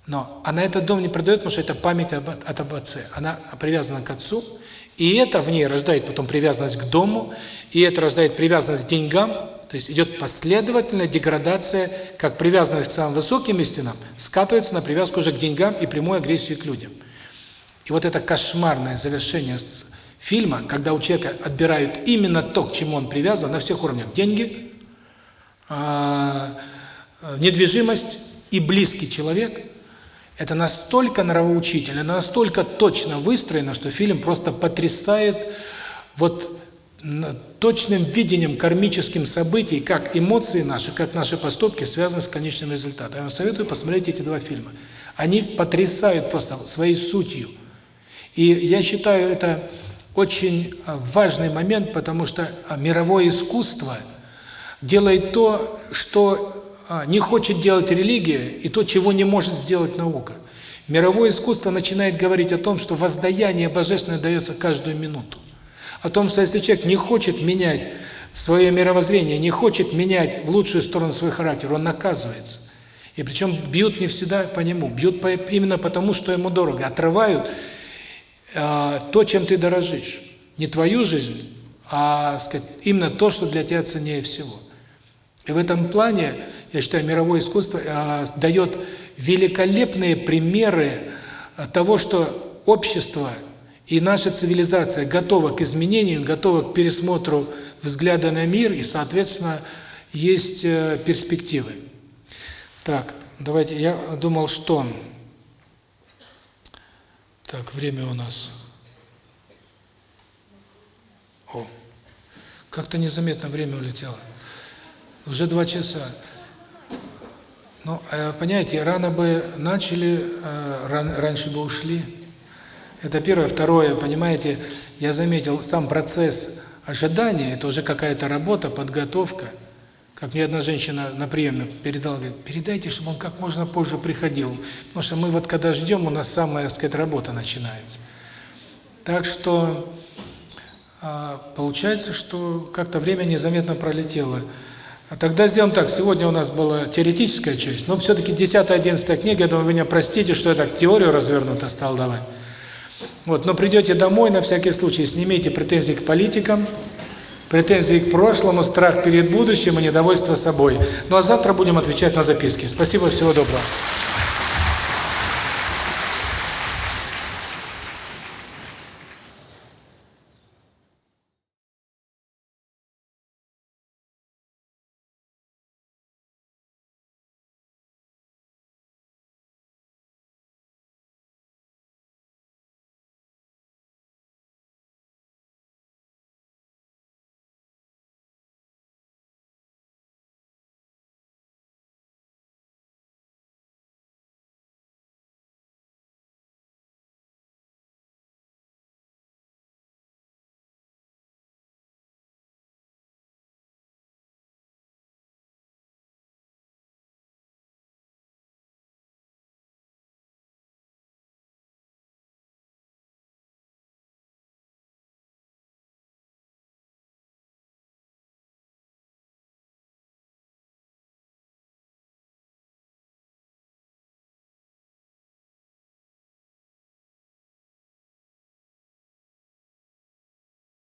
Speaker 1: Но она этот дом не продает, потому что это память об, от отце. Она привязана к отцу, и это в ней рождает потом привязанность к дому, и это рождает привязанность к деньгам, то есть идет последовательная деградация, как привязанность к самым высоким истинам скатывается на привязку уже к деньгам и прямую агрессию к людям. И вот это кошмарное завершение фильма, когда у человека отбирают именно то, к чему он привязан, на всех уровнях. Деньги, а, недвижимость и близкий человек, это настолько нравоучительно, настолько точно выстроено, что фильм просто потрясает вот точным видением кармическим событий, как эмоции наши, как наши поступки связаны с конечным результатом. Я вам советую посмотреть эти два фильма. Они потрясают просто своей сутью. И я считаю, это очень а, важный момент, потому что а, мировое искусство делает то, что а, не хочет делать религия, и то, чего не может сделать наука. Мировое искусство начинает говорить о том, что воздаяние божественное дается каждую минуту о том, что если человек не хочет менять свое мировоззрение, не хочет менять в лучшую сторону свой характер, он наказывается. И причем бьют не всегда по нему, бьют по, именно потому, что ему дорого, отрывают э, то, чем ты дорожишь. Не твою жизнь, а сказать, именно то, что для тебя ценнее всего. И в этом плане, я считаю, мировое искусство э, дает великолепные примеры того, что общество и наша цивилизация готова к изменению, готова к пересмотру взгляда на мир, и, соответственно, есть э, перспективы. Так, давайте, я думал, что... Так, время у нас... О, как-то незаметно время улетело. Уже два часа. Ну, э, понимаете, рано бы начали, э, раньше бы ушли. Это первое. Второе, понимаете, я заметил, сам процесс ожидания, это уже какая-то работа, подготовка. Как мне одна женщина на приеме передала, говорит, передайте, чтобы он как можно позже приходил. Потому что мы вот когда ждем, у нас самая, так сказать, работа начинается. Так что а, получается, что как-то время незаметно пролетело. А тогда сделаем так. Сегодня у нас была теоретическая часть, но все-таки 10-11 книга, я думаю, вы меня простите, что я так теорию развернуто стал давать. Вот, но придете домой, на всякий случай снимите претензии к политикам, претензии к прошлому, страх перед будущим и недовольство собой. Ну а завтра будем отвечать на записки. Спасибо, всего доброго.